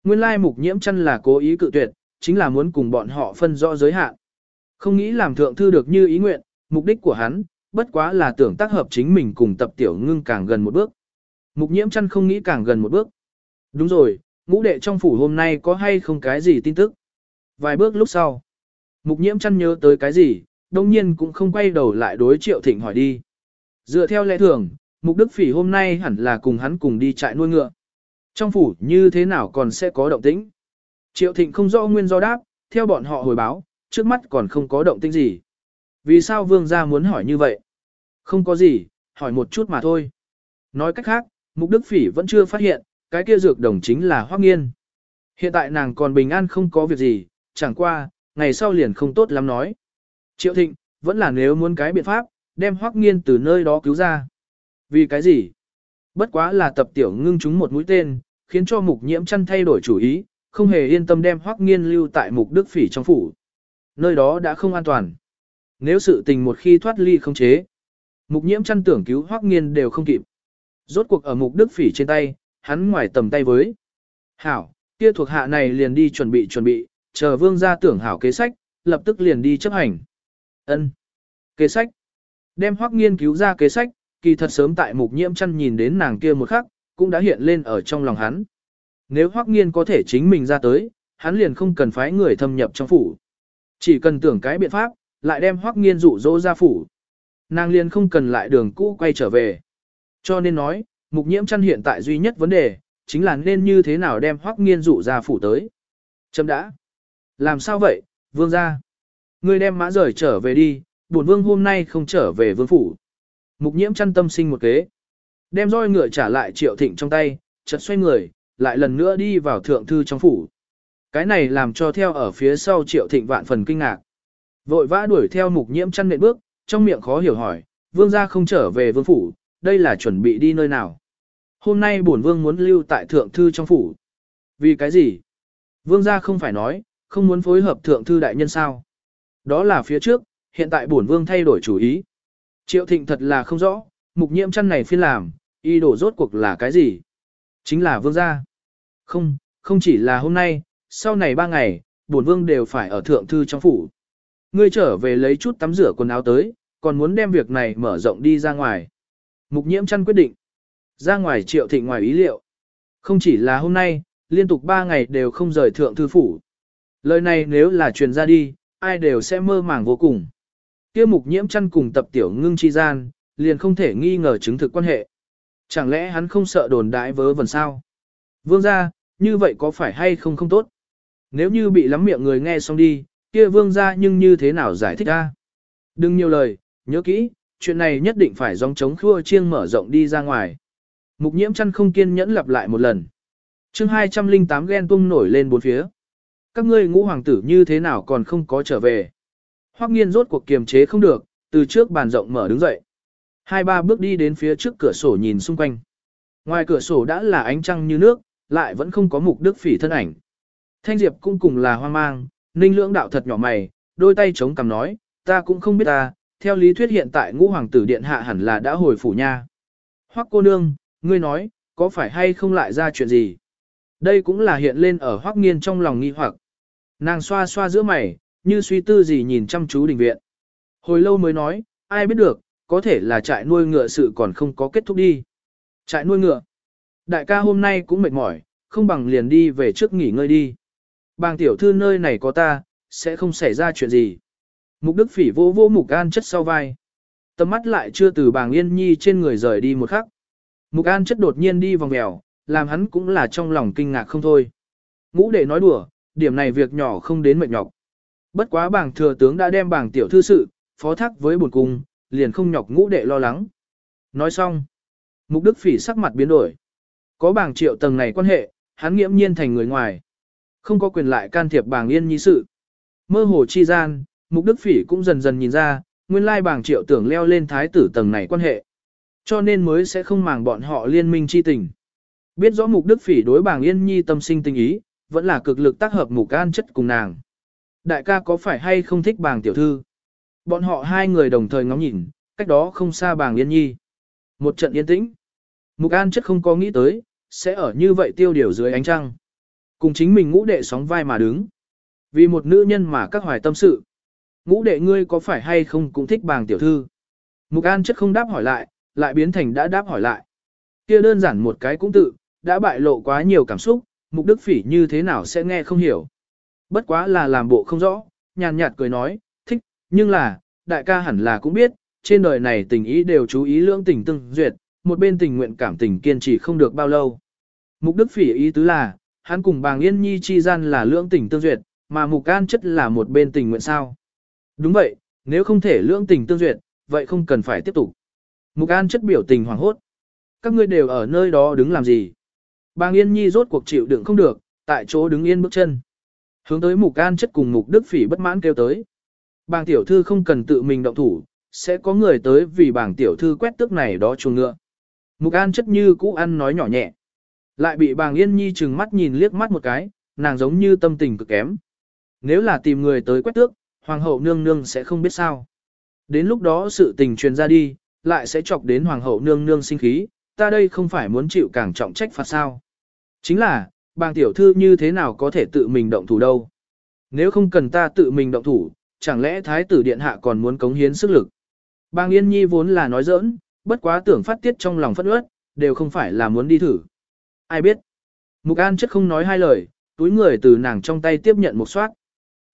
Nguyên lai mục nhiễm chăn là cố ý cự tuyệt, chính là muốn cùng bọn họ phân rõ giới hạn. Không nghĩ làm thượng thư được như ý nguyện, mục đích của hắn, bất quá là tưởng tác hợp chính mình cùng tập tiểu ngưng càng gần một bước. Mục nhiễm chăn không nghĩ càng gần một bước. Đúng rồi, ngũ đệ trong phủ hôm nay có hay không cái gì tin tức. Vài bước lúc sau, mục nhiễm chăn nhớ tới cái gì, đông nhiên cũng không quay đầu lại đối triệu thịnh hỏi đi. Dựa theo lẽ thường, mục đức phỉ hôm nay hẳn là cùng hắn cùng đi trại nuôi ngựa. Trong phủ như thế nào còn sẽ có động tĩnh? Triệu thịnh không rõ nguyên do đáp, theo bọn họ hồi báo, trước mắt còn không có động tĩnh gì. Vì sao vương gia muốn hỏi như vậy? Không có gì, hỏi một chút mà thôi. Nói cách khác, mục đức phỉ vẫn chưa phát hiện, cái kia dược đồng chính là hoác nghiên. Hiện tại nàng còn bình an không có việc gì, chẳng qua, ngày sau liền không tốt lắm nói. Triệu thịnh, vẫn là nếu muốn cái biện pháp, đem hoác nghiên từ nơi đó cứu ra. Vì cái gì? Bất quá là tập tiểu ngưng chúng một mũi tên, khiến cho mục nhiễm chăn thay đổi chủ ý, không hề yên tâm đem Hoắc nghiên lưu tại mục đức phỉ trong phủ. Nơi đó đã không an toàn. Nếu sự tình một khi thoát ly không chế, mục nhiễm chăn tưởng cứu Hoắc nghiên đều không kịp. Rốt cuộc ở mục đức phỉ trên tay, hắn ngoài tầm tay với. Hảo, kia thuộc hạ này liền đi chuẩn bị chuẩn bị, chờ vương gia tưởng hảo kế sách, lập tức liền đi chấp hành. Ân. Kế sách. Đem Hoắc nghiên cứu ra kế sách, kỳ thật sớm tại mục nhiễm chăn nhìn đến nàng kia một khắc, cũng đã hiện lên ở trong lòng hắn. Nếu Hoắc nghiên có thể chính mình ra tới, hắn liền không cần phái người thâm nhập trong phủ. Chỉ cần tưởng cái biện pháp, lại đem Hoắc nghiên dụ dỗ ra phủ. Nàng liền không cần lại đường cũ quay trở về. Cho nên nói, mục nhiễm chăn hiện tại duy nhất vấn đề, chính là nên như thế nào đem Hoắc nghiên dụ ra phủ tới. Chấm đã. Làm sao vậy, vương gia? Ngươi đem mã rời trở về đi, bổn vương hôm nay không trở về vương phủ. Mục nhiễm chăn tâm sinh một kế. Đem roi ngựa trả lại triệu thịnh trong tay, chợt xoay người, lại lần nữa đi vào thượng thư trong phủ. Cái này làm cho theo ở phía sau triệu thịnh vạn phần kinh ngạc. Vội vã đuổi theo mục nhiễm chăn nện bước, trong miệng khó hiểu hỏi, vương gia không trở về vương phủ, đây là chuẩn bị đi nơi nào. Hôm nay bổn vương muốn lưu tại thượng thư trong phủ. Vì cái gì? Vương gia không phải nói, không muốn phối hợp thượng thư đại nhân sao. Đó là phía trước, hiện tại bổn vương thay đổi chủ ý. Triệu thịnh thật là không rõ, mục nhiễm chăn này phiên làm, y đổ rốt cuộc là cái gì? Chính là vương gia. Không, không chỉ là hôm nay, sau này ba ngày, bổn vương đều phải ở thượng thư trong phủ. Ngươi trở về lấy chút tắm rửa quần áo tới, còn muốn đem việc này mở rộng đi ra ngoài. Mục nhiễm chăn quyết định. Ra ngoài triệu thịnh ngoài ý liệu. Không chỉ là hôm nay, liên tục ba ngày đều không rời thượng thư phủ. Lời này nếu là truyền ra đi, ai đều sẽ mơ màng vô cùng. Kia mục nhiễm chăn cùng tập tiểu ngưng chi gian, liền không thể nghi ngờ chứng thực quan hệ. Chẳng lẽ hắn không sợ đồn đại vớ vẩn sao? Vương gia, như vậy có phải hay không không tốt? Nếu như bị lắm miệng người nghe xong đi, kia vương gia nhưng như thế nào giải thích ra? Đừng nhiều lời, nhớ kỹ, chuyện này nhất định phải dòng chống khua chiêng mở rộng đi ra ngoài. Mục nhiễm chăn không kiên nhẫn lặp lại một lần. chương 208 ghen tung nổi lên bốn phía. Các ngươi ngũ hoàng tử như thế nào còn không có trở về. Hoắc nghiên rốt cuộc kiềm chế không được, từ trước bàn rộng mở đứng dậy. Hai ba bước đi đến phía trước cửa sổ nhìn xung quanh. Ngoài cửa sổ đã là ánh trăng như nước, lại vẫn không có mục đức phỉ thân ảnh. Thanh Diệp cũng cùng là hoang mang, ninh lưỡng đạo thật nhỏ mày, đôi tay chống cằm nói, ta cũng không biết ta, theo lý thuyết hiện tại ngũ hoàng tử điện hạ hẳn là đã hồi phủ nha. Hoắc cô nương, ngươi nói, có phải hay không lại ra chuyện gì? Đây cũng là hiện lên ở Hoắc nghiên trong lòng nghi hoặc. Nàng xoa xoa giữa mày, như suy tư gì nhìn chăm chú đình viện. Hồi lâu mới nói, ai biết được, có thể là trại nuôi ngựa sự còn không có kết thúc đi. Trại nuôi ngựa. Đại ca hôm nay cũng mệt mỏi, không bằng liền đi về trước nghỉ ngơi đi. Bàng tiểu thư nơi này có ta, sẽ không xảy ra chuyện gì. Mục Đức Phỉ vô vô Mục An chất sau vai. Tầm mắt lại chưa từ bàng Yên Nhi trên người rời đi một khắc. Mục An chất đột nhiên đi vòng mèo, làm hắn cũng là trong lòng kinh ngạc không thôi. Ngũ đệ nói đùa, điểm này việc nhỏ không đến mệt nhọc. Bất quá bảng thừa tướng đã đem bảng tiểu thư sự, phó thác với bổn cung, liền không nhọc ngũ đệ lo lắng. Nói xong, Mục Đức Phỉ sắc mặt biến đổi. Có bảng triệu tầng này quan hệ, hắn nghiễm nhiên thành người ngoài. Không có quyền lại can thiệp bảng yên nhi sự. Mơ hồ chi gian, Mục Đức Phỉ cũng dần dần nhìn ra, nguyên lai bảng triệu tưởng leo lên thái tử tầng này quan hệ. Cho nên mới sẽ không màng bọn họ liên minh chi tình. Biết rõ Mục Đức Phỉ đối bảng yên nhi tâm sinh tình ý, vẫn là cực lực tác hợp Mục An chất cùng nàng. Đại ca có phải hay không thích bảng tiểu thư? Bọn họ hai người đồng thời ngóng nhìn, cách đó không xa bảng yên nhi. Một trận yên tĩnh. Mục An chất không có nghĩ tới, sẽ ở như vậy tiêu điều dưới ánh trăng. Cùng chính mình ngũ đệ sóng vai mà đứng. Vì một nữ nhân mà các hoài tâm sự. Ngũ đệ ngươi có phải hay không cũng thích bàng tiểu thư? Mục An chất không đáp hỏi lại, lại biến thành đã đáp hỏi lại. kia đơn giản một cái cũng tự, đã bại lộ quá nhiều cảm xúc, mục đức phỉ như thế nào sẽ nghe không hiểu. Bất quá là làm bộ không rõ, nhàn nhạt cười nói, thích, nhưng là, đại ca hẳn là cũng biết, trên đời này tình ý đều chú ý lưỡng tình tương duyệt, một bên tình nguyện cảm tình kiên trì không được bao lâu. Mục đức phỉ ý tứ là, hắn cùng bàng yên nhi chi gian là lưỡng tình tương duyệt, mà mục an chất là một bên tình nguyện sao. Đúng vậy, nếu không thể lưỡng tình tương duyệt, vậy không cần phải tiếp tục. Mục an chất biểu tình hoảng hốt. Các ngươi đều ở nơi đó đứng làm gì? Bàng yên nhi rốt cuộc chịu đựng không được, tại chỗ đứng yên bước chân. Hướng tới mục an chất cùng mục đức phỉ bất mãn kêu tới. Bàng tiểu thư không cần tự mình động thủ, sẽ có người tới vì bàng tiểu thư quét tước này đó chuồng ngựa. Mục an chất như cũ ăn nói nhỏ nhẹ. Lại bị bàng yên nhi chừng mắt nhìn liếc mắt một cái, nàng giống như tâm tình cực kém. Nếu là tìm người tới quét tước, hoàng hậu nương nương sẽ không biết sao. Đến lúc đó sự tình truyền ra đi, lại sẽ chọc đến hoàng hậu nương nương sinh khí, ta đây không phải muốn chịu càng trọng trách phạt sao. Chính là, bàng tiểu thư như thế nào có thể tự mình động thủ đâu. Nếu không cần ta tự mình động thủ, chẳng lẽ thái tử điện hạ còn muốn cống hiến sức lực. Bàng yên nhi vốn là nói giỡn, bất quá tưởng phát tiết trong lòng phất ướt, đều không phải là muốn đi thử. Ai biết? Mục An chất không nói hai lời, túi người từ nàng trong tay tiếp nhận một soát.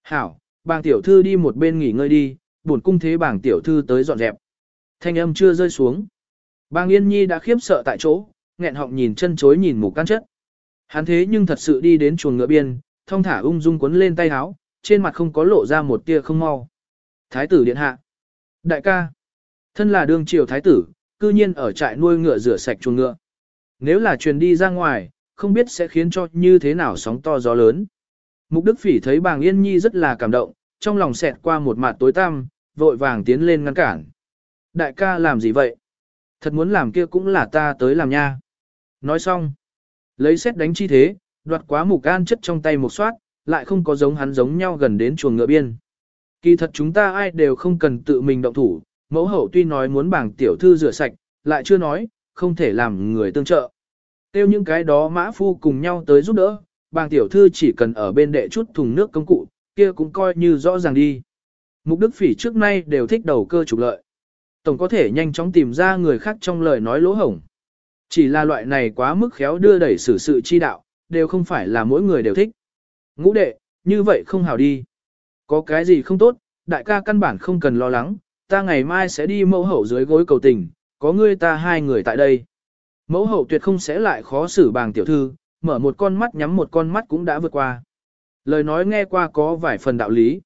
Hảo, bàng tiểu thư đi một bên nghỉ ngơi đi, buồn cung thế bàng tiểu thư tới dọn dẹp. Thanh âm chưa rơi xuống. Bàng Yên Nhi đã khiếp sợ tại chỗ, nghẹn họng nhìn chân chối nhìn mục can chất. Hắn thế nhưng thật sự đi đến chuồng ngựa biên, thông thả ung dung quấn lên tay áo, trên mặt không có lộ ra một tia không mau. Thái tử điện hạ. Đại ca. Thân là đương triều thái tử, cư nhiên ở trại nuôi ngựa rửa sạch chuồng ngựa. Nếu là truyền đi ra ngoài, không biết sẽ khiến cho như thế nào sóng to gió lớn. Mục Đức Phỉ thấy bàng Yên Nhi rất là cảm động, trong lòng xẹt qua một mặt tối tăm, vội vàng tiến lên ngăn cản. Đại ca làm gì vậy? Thật muốn làm kia cũng là ta tới làm nha. Nói xong, lấy xét đánh chi thế, đoạt quá mục an chất trong tay một soát, lại không có giống hắn giống nhau gần đến chuồng ngựa biên. Kỳ thật chúng ta ai đều không cần tự mình động thủ, mẫu hậu tuy nói muốn bảng tiểu thư rửa sạch, lại chưa nói, không thể làm người tương trợ. Tiêu những cái đó mã phu cùng nhau tới giúp đỡ, bàng tiểu thư chỉ cần ở bên đệ chút thùng nước công cụ, kia cũng coi như rõ ràng đi. Mục Đức Phỉ trước nay đều thích đầu cơ trục lợi. Tổng có thể nhanh chóng tìm ra người khác trong lời nói lỗ hổng. Chỉ là loại này quá mức khéo đưa đẩy xử sự chi đạo, đều không phải là mỗi người đều thích. Ngũ đệ, như vậy không hào đi. Có cái gì không tốt, đại ca căn bản không cần lo lắng, ta ngày mai sẽ đi mẫu hậu dưới gối cầu tình, có ngươi ta hai người tại đây. Mẫu hậu tuyệt không sẽ lại khó xử bàng tiểu thư, mở một con mắt nhắm một con mắt cũng đã vượt qua. Lời nói nghe qua có vài phần đạo lý.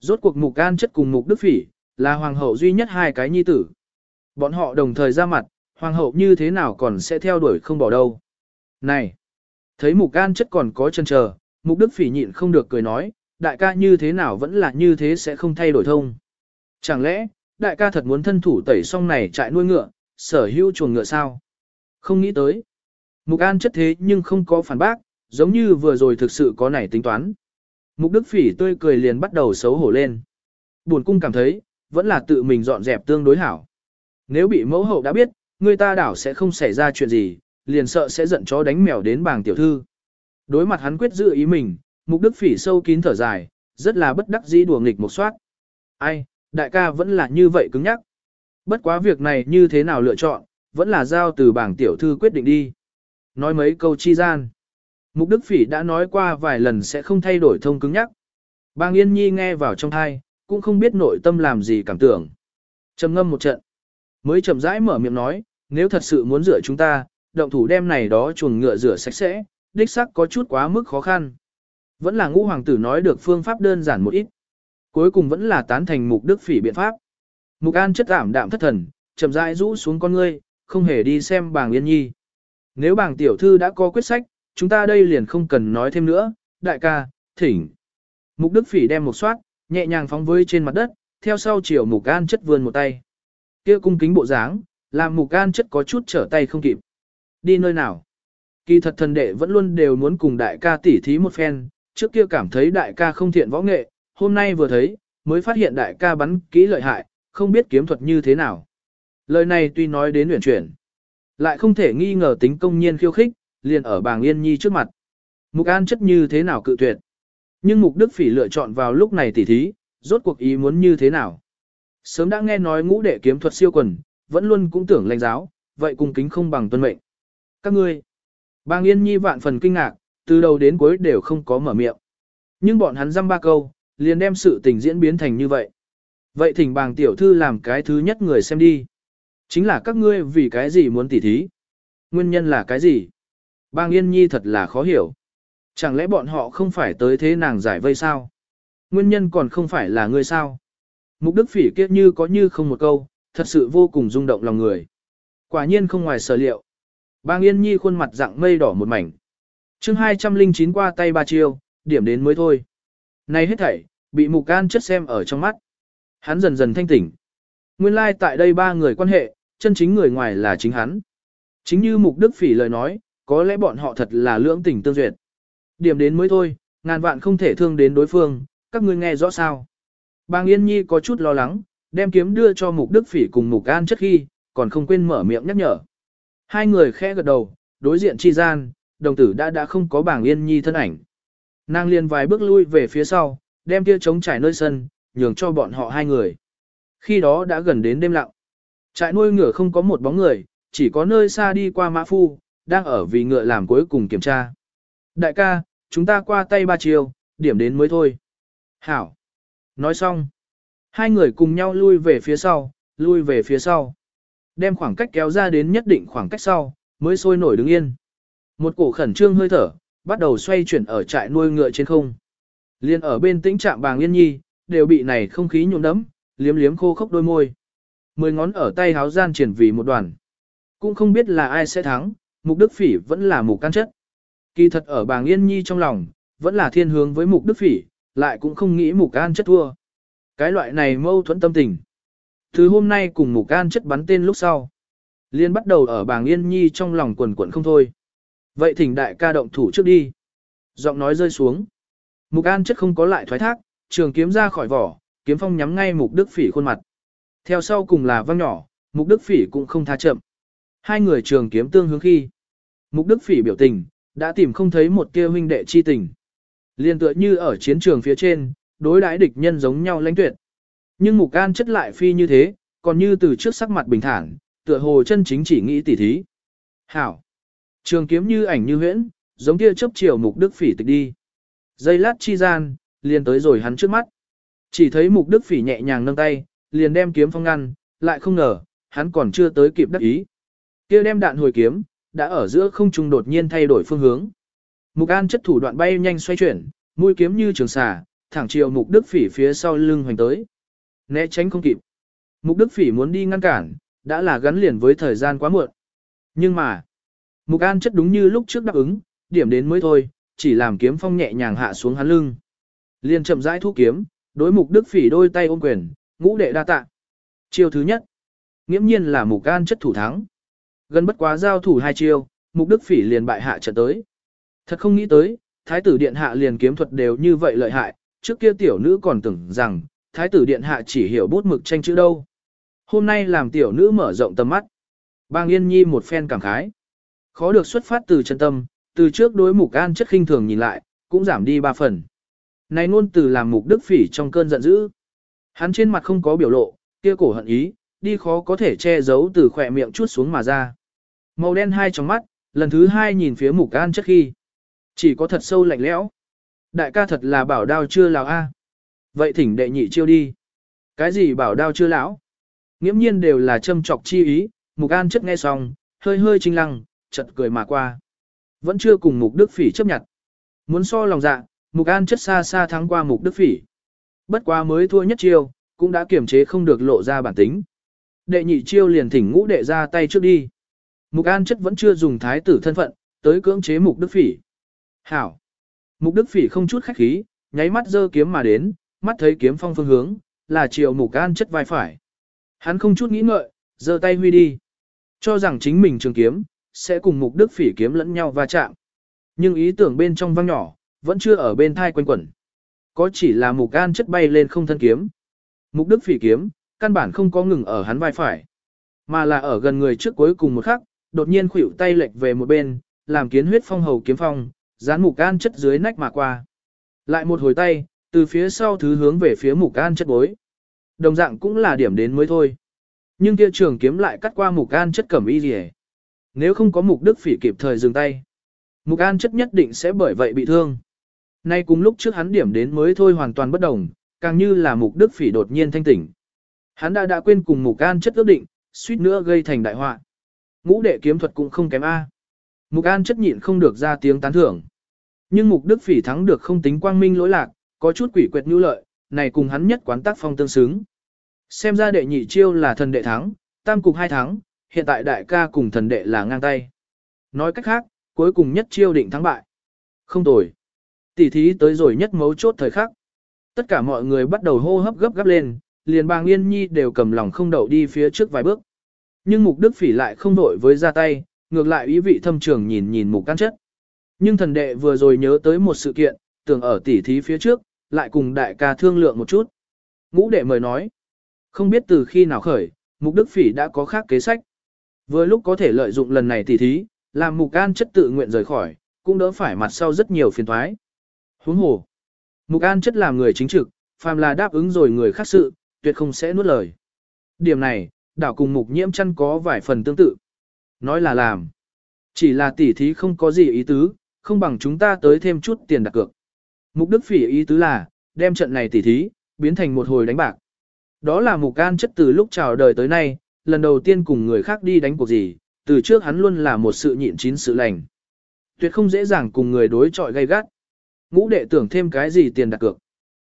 Rốt cuộc mục an chất cùng mục đức phỉ, là hoàng hậu duy nhất hai cái nhi tử. Bọn họ đồng thời ra mặt, hoàng hậu như thế nào còn sẽ theo đuổi không bỏ đâu. Này! Thấy mục an chất còn có chân chờ, mục đức phỉ nhịn không được cười nói, đại ca như thế nào vẫn là như thế sẽ không thay đổi thông. Chẳng lẽ, đại ca thật muốn thân thủ tẩy xong này trại nuôi ngựa, sở hữu chuồng ngựa sao? Không nghĩ tới. Mục An chất thế nhưng không có phản bác, giống như vừa rồi thực sự có nảy tính toán. Mục Đức Phỉ tươi cười liền bắt đầu xấu hổ lên. Buồn cung cảm thấy, vẫn là tự mình dọn dẹp tương đối hảo. Nếu bị mẫu hậu đã biết, người ta đảo sẽ không xảy ra chuyện gì, liền sợ sẽ giận chó đánh mèo đến bàng tiểu thư. Đối mặt hắn quyết giữ ý mình, Mục Đức Phỉ sâu kín thở dài, rất là bất đắc dĩ đùa nghịch một soát. Ai, đại ca vẫn là như vậy cứng nhắc. Bất quá việc này như thế nào lựa chọn, vẫn là giao từ bảng tiểu thư quyết định đi. Nói mấy câu chi gian. Mục Đức Phỉ đã nói qua vài lần sẽ không thay đổi thông cứng nhắc. Bang Yên Nhi nghe vào trong thai, cũng không biết nội tâm làm gì cảm tưởng. trầm ngâm một trận. Mới chậm rãi mở miệng nói, nếu thật sự muốn rửa chúng ta, động thủ đem này đó chuồng ngựa rửa sạch sẽ, đích sắc có chút quá mức khó khăn. Vẫn là ngũ hoàng tử nói được phương pháp đơn giản một ít. Cuối cùng vẫn là tán thành mục đức phỉ biện pháp. Mục an chất ảm đạm thất thần, chậm rãi rũ xuống con ngươi, không hề đi xem bàng yên nhi. Nếu bàng tiểu thư đã có quyết sách, chúng ta đây liền không cần nói thêm nữa, đại ca, thỉnh. Mục đức phỉ đem một soát, nhẹ nhàng phóng với trên mặt đất, theo sau chiều mục an chất vươn một tay. kia cung kính bộ dáng, làm mục an chất có chút trở tay không kịp. Đi nơi nào? Kỳ thật thần đệ vẫn luôn đều muốn cùng đại ca tỉ thí một phen, trước kia cảm thấy đại ca không thiện võ nghệ, hôm nay vừa thấy, mới phát hiện đại ca bắn kỹ lợi hại, không biết kiếm thuật như thế nào. Lời này tuy nói đến huyền chuyển, lại không thể nghi ngờ tính công nhiên khiêu khích, liền ở bàng Yên Nhi trước mặt. Mục An chất như thế nào cự tuyệt. Nhưng Mục Đức Phỉ lựa chọn vào lúc này tỉ thí, rốt cuộc ý muốn như thế nào. Sớm đã nghe nói ngũ đệ kiếm thuật siêu quần, vẫn luôn cũng tưởng lãnh giáo, vậy cùng kính không bằng tuân mệnh. Các ngươi, bàng Yên Nhi vạn phần kinh ngạc, từ đầu đến cuối đều không có mở miệng. Nhưng bọn hắn dăm ba câu, liền đem sự tình diễn biến thành như vậy. Vậy thỉnh bàng tiểu thư làm cái thứ nhất người xem đi. Chính là các ngươi vì cái gì muốn tỉ thí. Nguyên nhân là cái gì? Bàng Yên Nhi thật là khó hiểu. Chẳng lẽ bọn họ không phải tới thế nàng giải vây sao? Nguyên nhân còn không phải là ngươi sao? Mục đức phỉ kiết như có như không một câu, thật sự vô cùng rung động lòng người. Quả nhiên không ngoài sở liệu. Bàng Yên Nhi khuôn mặt dạng mây đỏ một mảnh. chương 209 qua tay ba chiêu, điểm đến mới thôi. Này hết thảy, bị mục can chất xem ở trong mắt. Hắn dần dần thanh tỉnh. Nguyên lai like tại đây ba người quan hệ, chân chính người ngoài là chính hắn. Chính như mục đức phỉ lời nói, có lẽ bọn họ thật là lưỡng tình tương duyệt. Điểm đến mới thôi, ngàn vạn không thể thương đến đối phương, các ngươi nghe rõ sao. Bàng Yên Nhi có chút lo lắng, đem kiếm đưa cho mục đức phỉ cùng mục an chất khi, còn không quên mở miệng nhắc nhở. Hai người khẽ gật đầu, đối diện chi gian, đồng tử đã đã không có bảng Yên Nhi thân ảnh. Nàng liền vài bước lui về phía sau, đem kia trống trải nơi sân, nhường cho bọn họ hai người. Khi đó đã gần đến đêm lặng. Trại nuôi ngựa không có một bóng người, chỉ có nơi xa đi qua mã phu, đang ở vì ngựa làm cuối cùng kiểm tra. Đại ca, chúng ta qua tay ba chiều, điểm đến mới thôi. Hảo. Nói xong. Hai người cùng nhau lui về phía sau, lui về phía sau. Đem khoảng cách kéo ra đến nhất định khoảng cách sau, mới sôi nổi đứng yên. Một cổ khẩn trương hơi thở, bắt đầu xoay chuyển ở trại nuôi ngựa trên không. Liên ở bên tĩnh trạm bàng yên nhi, đều bị này không khí nhuộm đấm, liếm liếm khô khốc đôi môi. Mười ngón ở tay háo gian triển vì một đoàn. Cũng không biết là ai sẽ thắng, mục đức phỉ vẫn là mục can chất. Kỳ thật ở bàng yên nhi trong lòng, vẫn là thiên hướng với mục đức phỉ, lại cũng không nghĩ mục can chất thua. Cái loại này mâu thuẫn tâm tình. thứ hôm nay cùng mục can chất bắn tên lúc sau. Liên bắt đầu ở bàng yên nhi trong lòng quần quận không thôi. Vậy thỉnh đại ca động thủ trước đi. Giọng nói rơi xuống. Mục an chất không có lại thoái thác, trường kiếm ra khỏi vỏ, kiếm phong nhắm ngay mục đức phỉ khuôn mặt. Theo sau cùng là văng nhỏ, mục đức phỉ cũng không tha chậm. Hai người trường kiếm tương hướng khi. Mục đức phỉ biểu tình, đã tìm không thấy một kia huynh đệ chi tình. Liên tựa như ở chiến trường phía trên, đối đãi địch nhân giống nhau lãnh tuyệt. Nhưng mục an chất lại phi như thế, còn như từ trước sắc mặt bình thản, tựa hồ chân chính chỉ nghĩ tỉ thí. Hảo! Trường kiếm như ảnh như huyễn, giống kia chấp chiều mục đức phỉ tịch đi. Dây lát chi gian, liền tới rồi hắn trước mắt. Chỉ thấy mục đức phỉ nhẹ nhàng nâng tay, liền đem kiếm phong ngăn, lại không ngờ, hắn còn chưa tới kịp đắc ý. kia đem đạn hồi kiếm, đã ở giữa không trung đột nhiên thay đổi phương hướng. Mục An chất thủ đoạn bay nhanh xoay chuyển, mũi kiếm như trường xà, thẳng chiều Mục Đức Phỉ phía sau lưng hoành tới. Né tránh không kịp. Mục Đức Phỉ muốn đi ngăn cản, đã là gắn liền với thời gian quá muộn. Nhưng mà, Mục An chất đúng như lúc trước đáp ứng, điểm đến mới thôi, chỉ làm kiếm phong nhẹ nhàng hạ xuống hắn lưng. Liền chậm rãi thu kiếm, đối Mục Đức Phỉ đôi tay ôm quyền, ngũ đệ đa tạ. Chiêu thứ nhất, nghiễm nhiên là Mục An chất thủ thắng. Gần bất quá giao thủ hai chiêu, Mục Đức Phỉ liền bại hạ trận tới. Thật không nghĩ tới, Thái tử Điện Hạ liền kiếm thuật đều như vậy lợi hại, trước kia tiểu nữ còn tưởng rằng, Thái tử Điện Hạ chỉ hiểu bút mực tranh chữ đâu. Hôm nay làm tiểu nữ mở rộng tầm mắt. Bang Yên Nhi một phen cảm khái. Khó được xuất phát từ chân tâm, từ trước đối mục an chất khinh thường nhìn lại, cũng giảm đi ba phần. Này luôn từ làm mục đức phỉ trong cơn giận dữ. Hắn trên mặt không có biểu lộ, kia cổ hận ý, đi khó có thể che giấu từ khỏe miệng chút xuống mà ra. Màu đen hai trong mắt, lần thứ hai nhìn phía mục an chất khi. Chỉ có thật sâu lạnh lẽo. Đại ca thật là bảo đao chưa lão a. Vậy thỉnh đệ nhị chiêu đi. Cái gì bảo đao chưa lão? Nghiễm nhiên đều là châm trọc chi ý, mục an chất nghe xong, hơi hơi trinh lăng, chật cười mà qua. Vẫn chưa cùng mục đức phỉ chấp nhận. Muốn so lòng dạ, mục an chất xa xa thắng qua mục đức phỉ. Bất quá mới thua nhất chiêu, cũng đã kiểm chế không được lộ ra bản tính. Đệ nhị chiêu liền thỉnh ngũ đệ ra tay trước đi. Mục an chất vẫn chưa dùng thái tử thân phận, tới cưỡng chế mục đức phỉ. Hảo. Mục đức phỉ không chút khách khí, nháy mắt giơ kiếm mà đến, mắt thấy kiếm phong phương hướng, là chiều mục an chất vai phải. Hắn không chút nghĩ ngợi, giơ tay huy đi. Cho rằng chính mình trường kiếm, sẽ cùng mục đức phỉ kiếm lẫn nhau va chạm. Nhưng ý tưởng bên trong văng nhỏ, vẫn chưa ở bên thai quanh quẩn. Có chỉ là mục an chất bay lên không thân kiếm. Mục đức phỉ kiếm, căn bản không có ngừng ở hắn vai phải. Mà là ở gần người trước cuối cùng một khắc, đột nhiên khuỷu tay lệch về một bên, làm kiến huyết phong hầu kiếm phong, dán mục an chất dưới nách mà qua. Lại một hồi tay, từ phía sau thứ hướng về phía mục an chất bối. Đồng dạng cũng là điểm đến mới thôi. Nhưng kia trường kiếm lại cắt qua mục an chất cẩm y rỉ. Nếu không có mục đức phỉ kịp thời dừng tay, mục an chất nhất định sẽ bởi vậy bị thương. Nay cùng lúc trước hắn điểm đến mới thôi hoàn toàn bất đồng, càng như là mục đức phỉ đột nhiên thanh tỉnh. Hắn đã đã quên cùng mục an chất ước định, suýt nữa gây thành đại họa. Ngũ đệ kiếm thuật cũng không kém A. Mục an chất nhịn không được ra tiếng tán thưởng. Nhưng mục đức phỉ thắng được không tính quang minh lỗi lạc, có chút quỷ quyệt nhu lợi, này cùng hắn nhất quán tác phong tương xứng. Xem ra đệ nhị chiêu là thần đệ thắng, tam cục hai thắng, hiện tại đại ca cùng thần đệ là ngang tay. Nói cách khác, cuối cùng nhất chiêu định thắng bại. Không tồi. Tỷ thí tới rồi nhất mấu chốt thời khắc. Tất cả mọi người bắt đầu hô hấp gấp gáp lên, liền bàng yên nhi đều cầm lòng không đậu đi phía trước vài bước. Nhưng mục đức phỉ lại không đổi với ra tay, ngược lại ý vị thâm trường nhìn nhìn mục can chất. Nhưng thần đệ vừa rồi nhớ tới một sự kiện, tưởng ở tỉ thí phía trước, lại cùng đại ca thương lượng một chút. Ngũ đệ mời nói, không biết từ khi nào khởi, mục đức phỉ đã có khác kế sách. Vừa lúc có thể lợi dụng lần này tỉ thí, làm mục an chất tự nguyện rời khỏi, cũng đỡ phải mặt sau rất nhiều phiền thoái. Huống hồ, mục an chất làm người chính trực, phàm là đáp ứng rồi người khác sự, tuyệt không sẽ nuốt lời. Điểm này, đảo cùng mục nhiễm chăn có vài phần tương tự. Nói là làm. Chỉ là tỉ thí không có gì ý tứ, không bằng chúng ta tới thêm chút tiền đặt cược. Mục đức phỉ ý tứ là, đem trận này tỉ thí, biến thành một hồi đánh bạc. Đó là mục an chất từ lúc chào đời tới nay, lần đầu tiên cùng người khác đi đánh cuộc gì, từ trước hắn luôn là một sự nhịn chín sự lành. Tuyệt không dễ dàng cùng người đối chọi gay gắt. Ngũ đệ tưởng thêm cái gì tiền đặt cược.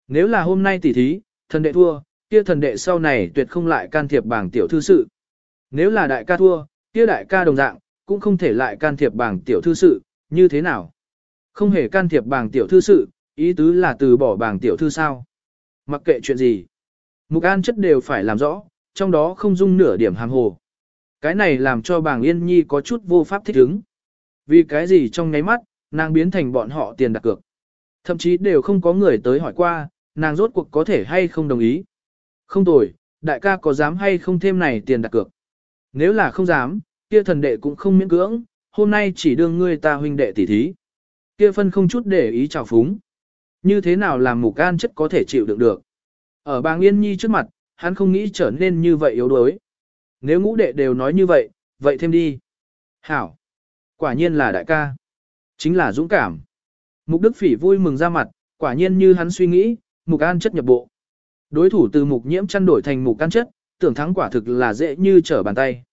Nếu là hôm nay tỉ thí, thần đệ thua, kia thần đệ sau này tuyệt không lại can thiệp bảng tiểu thư sự. Nếu là đại ca thua, kia đại ca đồng dạng, cũng không thể lại can thiệp bảng tiểu thư sự, như thế nào? Không hề can thiệp bảng tiểu thư sự, Ý tứ là từ bỏ bảng tiểu thư sao? Mặc kệ chuyện gì. Mục an chất đều phải làm rõ, trong đó không dung nửa điểm hàm hồ. Cái này làm cho bảng Yên Nhi có chút vô pháp thích ứng. Vì cái gì trong nháy mắt, nàng biến thành bọn họ tiền đặt cược. Thậm chí đều không có người tới hỏi qua, nàng rốt cuộc có thể hay không đồng ý. Không tồi, đại ca có dám hay không thêm này tiền đặt cược. Nếu là không dám, kia thần đệ cũng không miễn cưỡng, hôm nay chỉ đương ngươi ta huynh đệ tỷ thí. Kia phân không chút để ý chào phúng. Như thế nào làm mục an chất có thể chịu đựng được. Ở bàng Yên Nhi trước mặt, hắn không nghĩ trở nên như vậy yếu đuối. Nếu ngũ đệ đều nói như vậy, vậy thêm đi. Hảo. Quả nhiên là đại ca. Chính là dũng cảm. Mục Đức Phỉ vui mừng ra mặt, quả nhiên như hắn suy nghĩ, mục an chất nhập bộ. Đối thủ từ mục nhiễm chăn đổi thành mục an chất, tưởng thắng quả thực là dễ như trở bàn tay.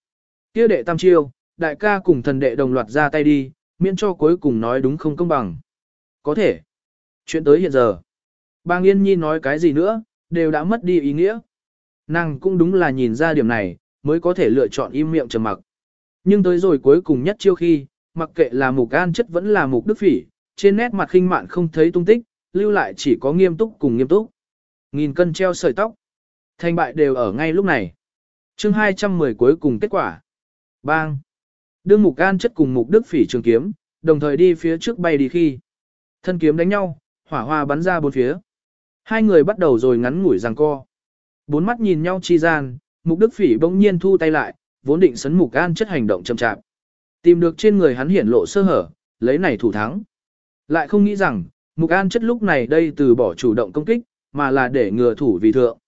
Kia đệ tam chiêu, đại ca cùng thần đệ đồng loạt ra tay đi, miễn cho cuối cùng nói đúng không công bằng. Có thể. Chuyện tới hiện giờ. Bang Yên Nhi nói cái gì nữa, đều đã mất đi ý nghĩa. Nàng cũng đúng là nhìn ra điểm này, mới có thể lựa chọn im miệng trầm mặc. Nhưng tới rồi cuối cùng nhất chiêu khi, mặc kệ là mục an chất vẫn là mục đức phỉ, trên nét mặt khinh mạn không thấy tung tích, lưu lại chỉ có nghiêm túc cùng nghiêm túc. Nghìn cân treo sợi tóc. Thành bại đều ở ngay lúc này. chương 210 cuối cùng kết quả. Bang. Đương mục an chất cùng mục đức phỉ trường kiếm, đồng thời đi phía trước bay đi khi. Thân kiếm đánh nhau, hỏa hoa bắn ra bốn phía. Hai người bắt đầu rồi ngắn ngủi giằng co. Bốn mắt nhìn nhau chi gian, mục đức phỉ bỗng nhiên thu tay lại, vốn định sấn mục an chất hành động chậm chạp. Tìm được trên người hắn hiển lộ sơ hở, lấy này thủ thắng. Lại không nghĩ rằng, mục an chất lúc này đây từ bỏ chủ động công kích, mà là để ngừa thủ vì thượng.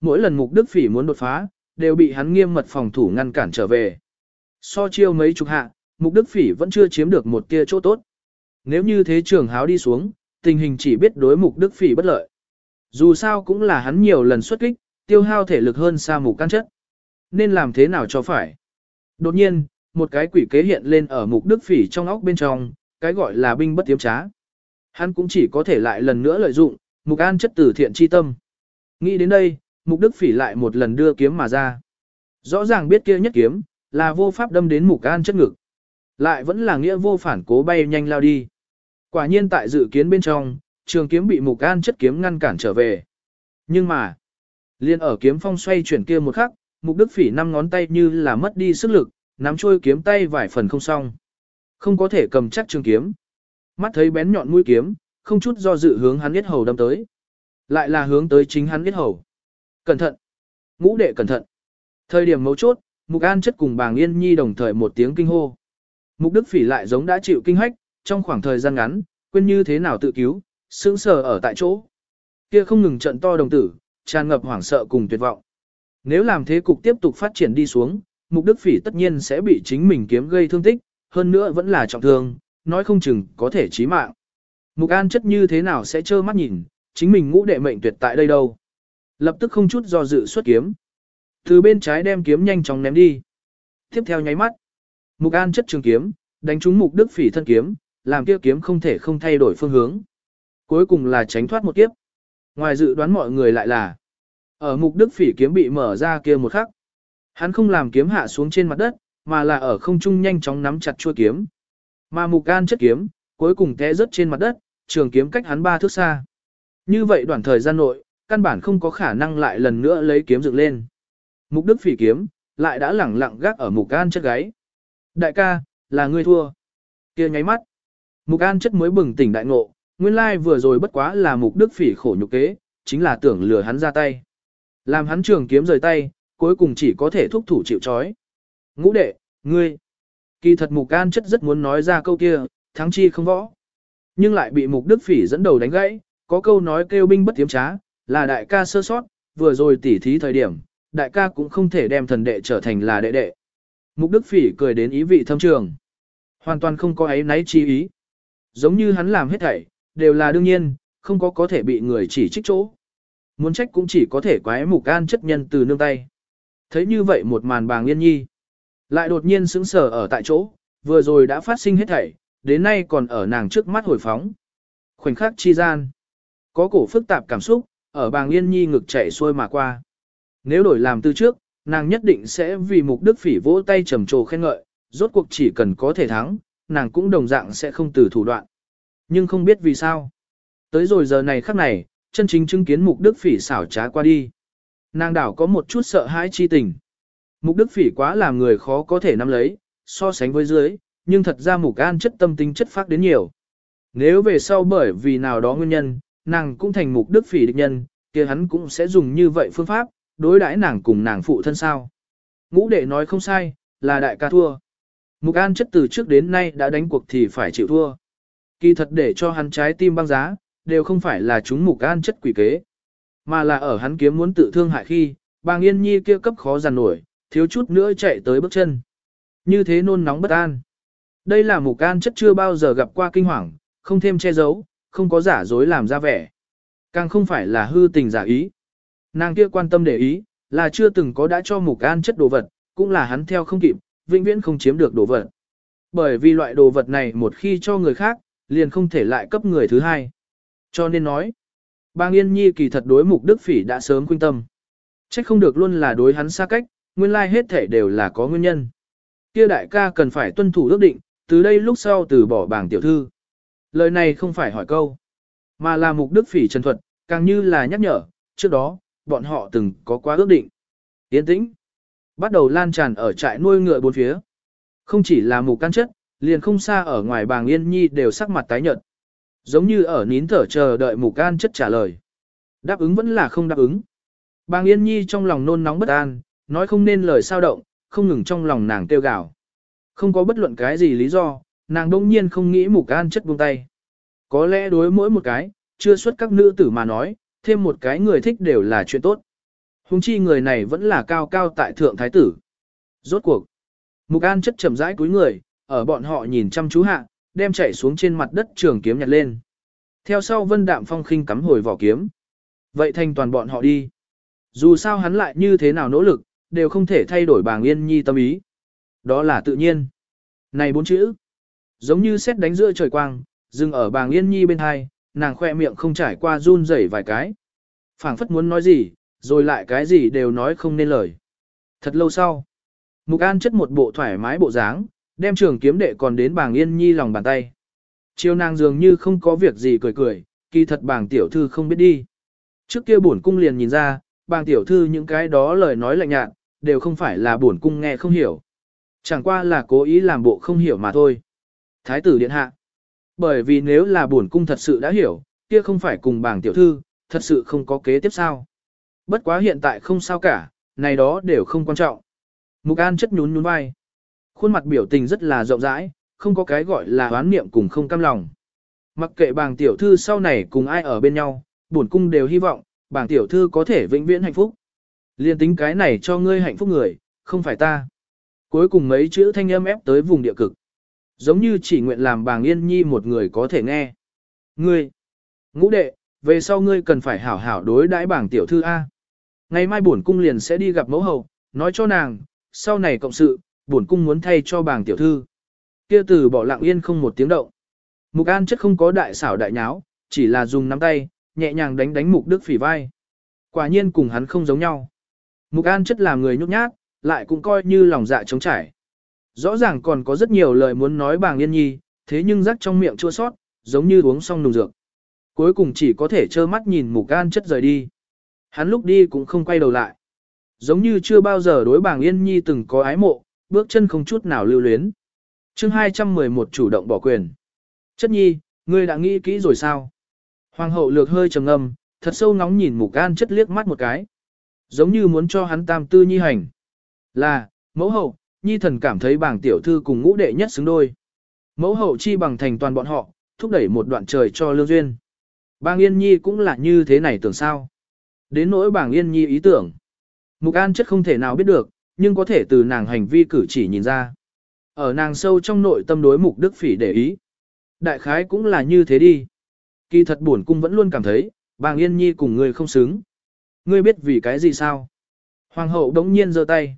Mỗi lần mục đức phỉ muốn đột phá, đều bị hắn nghiêm mật phòng thủ ngăn cản trở về. So chiêu mấy chục hạ, mục đức phỉ vẫn chưa chiếm được một tia chỗ tốt. Nếu như thế trường háo đi xuống, tình hình chỉ biết đối mục đức phỉ bất lợi. Dù sao cũng là hắn nhiều lần xuất kích, tiêu hao thể lực hơn xa mục can chất. Nên làm thế nào cho phải? Đột nhiên, một cái quỷ kế hiện lên ở mục đức phỉ trong óc bên trong, cái gọi là binh bất tiếm trá. Hắn cũng chỉ có thể lại lần nữa lợi dụng, mục an chất tử thiện chi tâm. Nghĩ đến đây, mục đức phỉ lại một lần đưa kiếm mà ra. Rõ ràng biết kia nhất kiếm, là vô pháp đâm đến mục an chất ngực. Lại vẫn là nghĩa vô phản cố bay nhanh lao đi. Quả nhiên tại dự kiến bên trong, trường kiếm bị mục an chất kiếm ngăn cản trở về. Nhưng mà, liên ở kiếm phong xoay chuyển kia một khắc, mục đức phỉ năm ngón tay như là mất đi sức lực, nắm trôi kiếm tay vài phần không xong. Không có thể cầm chắc trường kiếm. Mắt thấy bén nhọn mũi kiếm, không chút do dự hướng hắn biết hầu đâm tới. Lại là hướng tới chính hắn biết hầu. Cẩn thận! Ngũ đệ cẩn thận! Thời điểm mấu chốt, Mục An chất cùng bàng Yên Nhi đồng thời một tiếng kinh hô. Mục Đức Phỉ lại giống đã chịu kinh hách, trong khoảng thời gian ngắn, quên như thế nào tự cứu, sững sờ ở tại chỗ. Kia không ngừng trận to đồng tử, tràn ngập hoảng sợ cùng tuyệt vọng. Nếu làm thế cục tiếp tục phát triển đi xuống, Mục Đức Phỉ tất nhiên sẽ bị chính mình kiếm gây thương tích, hơn nữa vẫn là trọng thương, nói không chừng có thể chí mạng. Mục An chất như thế nào sẽ trơ mắt nhìn, chính mình ngũ đệ mệnh tuyệt tại đây đâu. Lập tức không chút do dự xuất kiếm. Từ bên trái đem kiếm nhanh chóng ném đi. Tiếp theo nháy mắt. Mục An chất trường kiếm, đánh trúng Mục Đức Phỉ thân kiếm, làm kia kiếm không thể không thay đổi phương hướng. Cuối cùng là tránh thoát một kiếp. Ngoài dự đoán mọi người lại là ở Mục Đức Phỉ kiếm bị mở ra kia một khắc. Hắn không làm kiếm hạ xuống trên mặt đất, mà là ở không trung nhanh chóng nắm chặt chuôi kiếm. Mà Mục gan chất kiếm, cuối cùng té rớt trên mặt đất, trường kiếm cách hắn ba thước xa. Như vậy đoạn thời gian nội, căn bản không có khả năng lại lần nữa lấy kiếm dựng lên. Mục đức phỉ kiếm, lại đã lẳng lặng gác ở mục gan chất gáy. Đại ca, là ngươi thua. kia nháy mắt. Mục an chất mới bừng tỉnh đại ngộ, nguyên lai vừa rồi bất quá là mục đức phỉ khổ nhục kế, chính là tưởng lừa hắn ra tay. Làm hắn trường kiếm rời tay, cuối cùng chỉ có thể thúc thủ chịu trói. Ngũ đệ, ngươi. Kỳ thật mục can chất rất muốn nói ra câu kia, thắng chi không võ. Nhưng lại bị mục đức phỉ dẫn đầu đánh gãy, có câu nói kêu binh bất tiếm trá, là đại ca sơ sót, vừa rồi tỉ thí thời điểm, đại ca cũng không thể đem thần đệ trở thành là đệ đệ. Mục Đức Phỉ cười đến ý vị thâm trường. Hoàn toàn không có ấy náy chi ý. Giống như hắn làm hết thảy, đều là đương nhiên, không có có thể bị người chỉ trích chỗ. Muốn trách cũng chỉ có thể quái mục an chất nhân từ nương tay. Thấy như vậy một màn bàng yên nhi. Lại đột nhiên sững sờ ở tại chỗ, vừa rồi đã phát sinh hết thảy, đến nay còn ở nàng trước mắt hồi phóng. Khoảnh khắc chi gian. Có cổ phức tạp cảm xúc, ở bàng yên nhi ngực chạy xuôi mà qua. Nếu đổi làm từ trước, nàng nhất định sẽ vì mục đức phỉ vỗ tay trầm trồ khen ngợi, rốt cuộc chỉ cần có thể thắng, nàng cũng đồng dạng sẽ không từ thủ đoạn. Nhưng không biết vì sao. Tới rồi giờ này khắc này, chân chính chứng kiến mục đức phỉ xảo trá qua đi. Nàng đảo có một chút sợ hãi chi tình. Mục đức phỉ quá làm người khó có thể nắm lấy, so sánh với dưới, nhưng thật ra mục an chất tâm tính chất phát đến nhiều. Nếu về sau bởi vì nào đó nguyên nhân, nàng cũng thành mục đức phỉ địch nhân, kia hắn cũng sẽ dùng như vậy phương pháp, đối đãi nàng cùng nàng phụ thân sao. Ngũ đệ nói không sai, là đại ca thua. Mục an chất từ trước đến nay đã đánh cuộc thì phải chịu thua. Kỳ thật để cho hắn trái tim băng giá, đều không phải là chúng mục an chất quỷ kế, mà là ở hắn kiếm muốn tự thương hại khi, bàng yên nhi kia cấp khó giàn nổi, thiếu chút nữa chạy tới bước chân. Như thế nôn nóng bất an. Đây là mục an chất chưa bao giờ gặp qua kinh hoàng, không thêm che giấu, không có giả dối làm ra vẻ. Càng không phải là hư tình giả ý. Nàng kia quan tâm để ý, là chưa từng có đã cho mục an chất đồ vật, cũng là hắn theo không kịp, vĩnh viễn không chiếm được đồ vật. Bởi vì loại đồ vật này một khi cho người khác, liền không thể lại cấp người thứ hai. Cho nên nói, bang Yên Nhi kỳ thật đối mục đức phỉ đã sớm quyên tâm. Trách không được luôn là đối hắn xa cách, nguyên lai hết thể đều là có nguyên nhân. Kia đại ca cần phải tuân thủ ước định, từ đây lúc sau từ bỏ bảng tiểu thư. Lời này không phải hỏi câu, mà là mục đức phỉ trần thuật, càng như là nhắc nhở, trước đó, bọn họ từng có quá ước định. Yên tĩnh, bắt đầu lan tràn ở trại nuôi ngựa bốn phía. Không chỉ là mục can chất, liền không xa ở ngoài bàng yên nhi đều sắc mặt tái nhợt. Giống như ở nín thở chờ đợi mục gan chất trả lời. Đáp ứng vẫn là không đáp ứng. Bàng yên nhi trong lòng nôn nóng bất an, nói không nên lời sao động, không ngừng trong lòng nàng tiêu gạo. Không có bất luận cái gì lý do, nàng đông nhiên không nghĩ mục an chất buông tay. Có lẽ đối mỗi một cái, chưa xuất các nữ tử mà nói, thêm một cái người thích đều là chuyện tốt. Hùng chi người này vẫn là cao cao tại thượng thái tử. Rốt cuộc. Mục an chất chậm rãi cúi người, ở bọn họ nhìn chăm chú hạ, đem chạy xuống trên mặt đất trường kiếm nhặt lên. Theo sau vân đạm phong khinh cắm hồi vỏ kiếm. Vậy thành toàn bọn họ đi. Dù sao hắn lại như thế nào nỗ lực, đều không thể thay đổi bàng yên nhi tâm ý. Đó là tự nhiên. Này bốn chữ. Giống như xét đánh giữa trời quang, dừng ở bàng yên nhi bên hai, nàng khoe miệng không trải qua run rẩy vài cái. phảng phất muốn nói gì, rồi lại cái gì đều nói không nên lời. Thật lâu sau, Mục An chất một bộ thoải mái bộ dáng, đem trường kiếm đệ còn đến bàng yên nhi lòng bàn tay. Chiêu nàng dường như không có việc gì cười cười, kỳ thật bàng tiểu thư không biết đi. Trước kia bổn cung liền nhìn ra, bàng tiểu thư những cái đó lời nói lạnh nhạt, đều không phải là bổn cung nghe không hiểu. Chẳng qua là cố ý làm bộ không hiểu mà thôi. Thái tử điện hạ. Bởi vì nếu là bổn cung thật sự đã hiểu, kia không phải cùng bàng tiểu thư, thật sự không có kế tiếp sao. Bất quá hiện tại không sao cả, này đó đều không quan trọng. Mục An chất nhún nhún vai. Khuôn mặt biểu tình rất là rộng rãi, không có cái gọi là oán niệm cùng không cam lòng. Mặc kệ bàng tiểu thư sau này cùng ai ở bên nhau, bổn cung đều hy vọng, bàng tiểu thư có thể vĩnh viễn hạnh phúc. Liên tính cái này cho ngươi hạnh phúc người, không phải ta. Cuối cùng mấy chữ thanh âm ép tới vùng địa cực. Giống như chỉ nguyện làm bàng yên nhi một người có thể nghe. Ngươi, ngũ đệ, về sau ngươi cần phải hảo hảo đối đãi bảng tiểu thư A. Ngày mai bổn cung liền sẽ đi gặp mẫu hậu, nói cho nàng, sau này cộng sự, bổn cung muốn thay cho bàng tiểu thư. Kia từ bỏ lặng yên không một tiếng động. Mục An chất không có đại xảo đại nháo, chỉ là dùng nắm tay, nhẹ nhàng đánh đánh Mục Đức Phỉ vai. Quả nhiên cùng hắn không giống nhau. Mục An chất là người nhút nhát, lại cũng coi như lòng dạ trống trải. Rõ ràng còn có rất nhiều lời muốn nói bàng yên nhi, thế nhưng rắc trong miệng chua sót, giống như uống xong nùng dược. Cuối cùng chỉ có thể trơ mắt nhìn Mục An chất rời đi. Hắn lúc đi cũng không quay đầu lại. Giống như chưa bao giờ đối bàng yên nhi từng có ái mộ, bước chân không chút nào lưu luyến. chương 211 chủ động bỏ quyền. Chất nhi, ngươi đã nghĩ kỹ rồi sao? Hoàng hậu lược hơi trầm ngâm, thật sâu ngóng nhìn mục an chất liếc mắt một cái. Giống như muốn cho hắn tam tư nhi hành. Là, mẫu hậu, nhi thần cảm thấy bảng tiểu thư cùng ngũ đệ nhất xứng đôi. Mẫu hậu chi bằng thành toàn bọn họ, thúc đẩy một đoạn trời cho lương duyên. Bàng Yên Nhi cũng là như thế này tưởng sao. Đến nỗi bảng Yên Nhi ý tưởng. Mục An chất không thể nào biết được, nhưng có thể từ nàng hành vi cử chỉ nhìn ra. Ở nàng sâu trong nội tâm đối mục đức phỉ để ý. Đại khái cũng là như thế đi. Kỳ thật buồn cung vẫn luôn cảm thấy, bàng yên nhi cùng ngươi không xứng. Ngươi biết vì cái gì sao? Hoàng hậu đống nhiên giơ tay.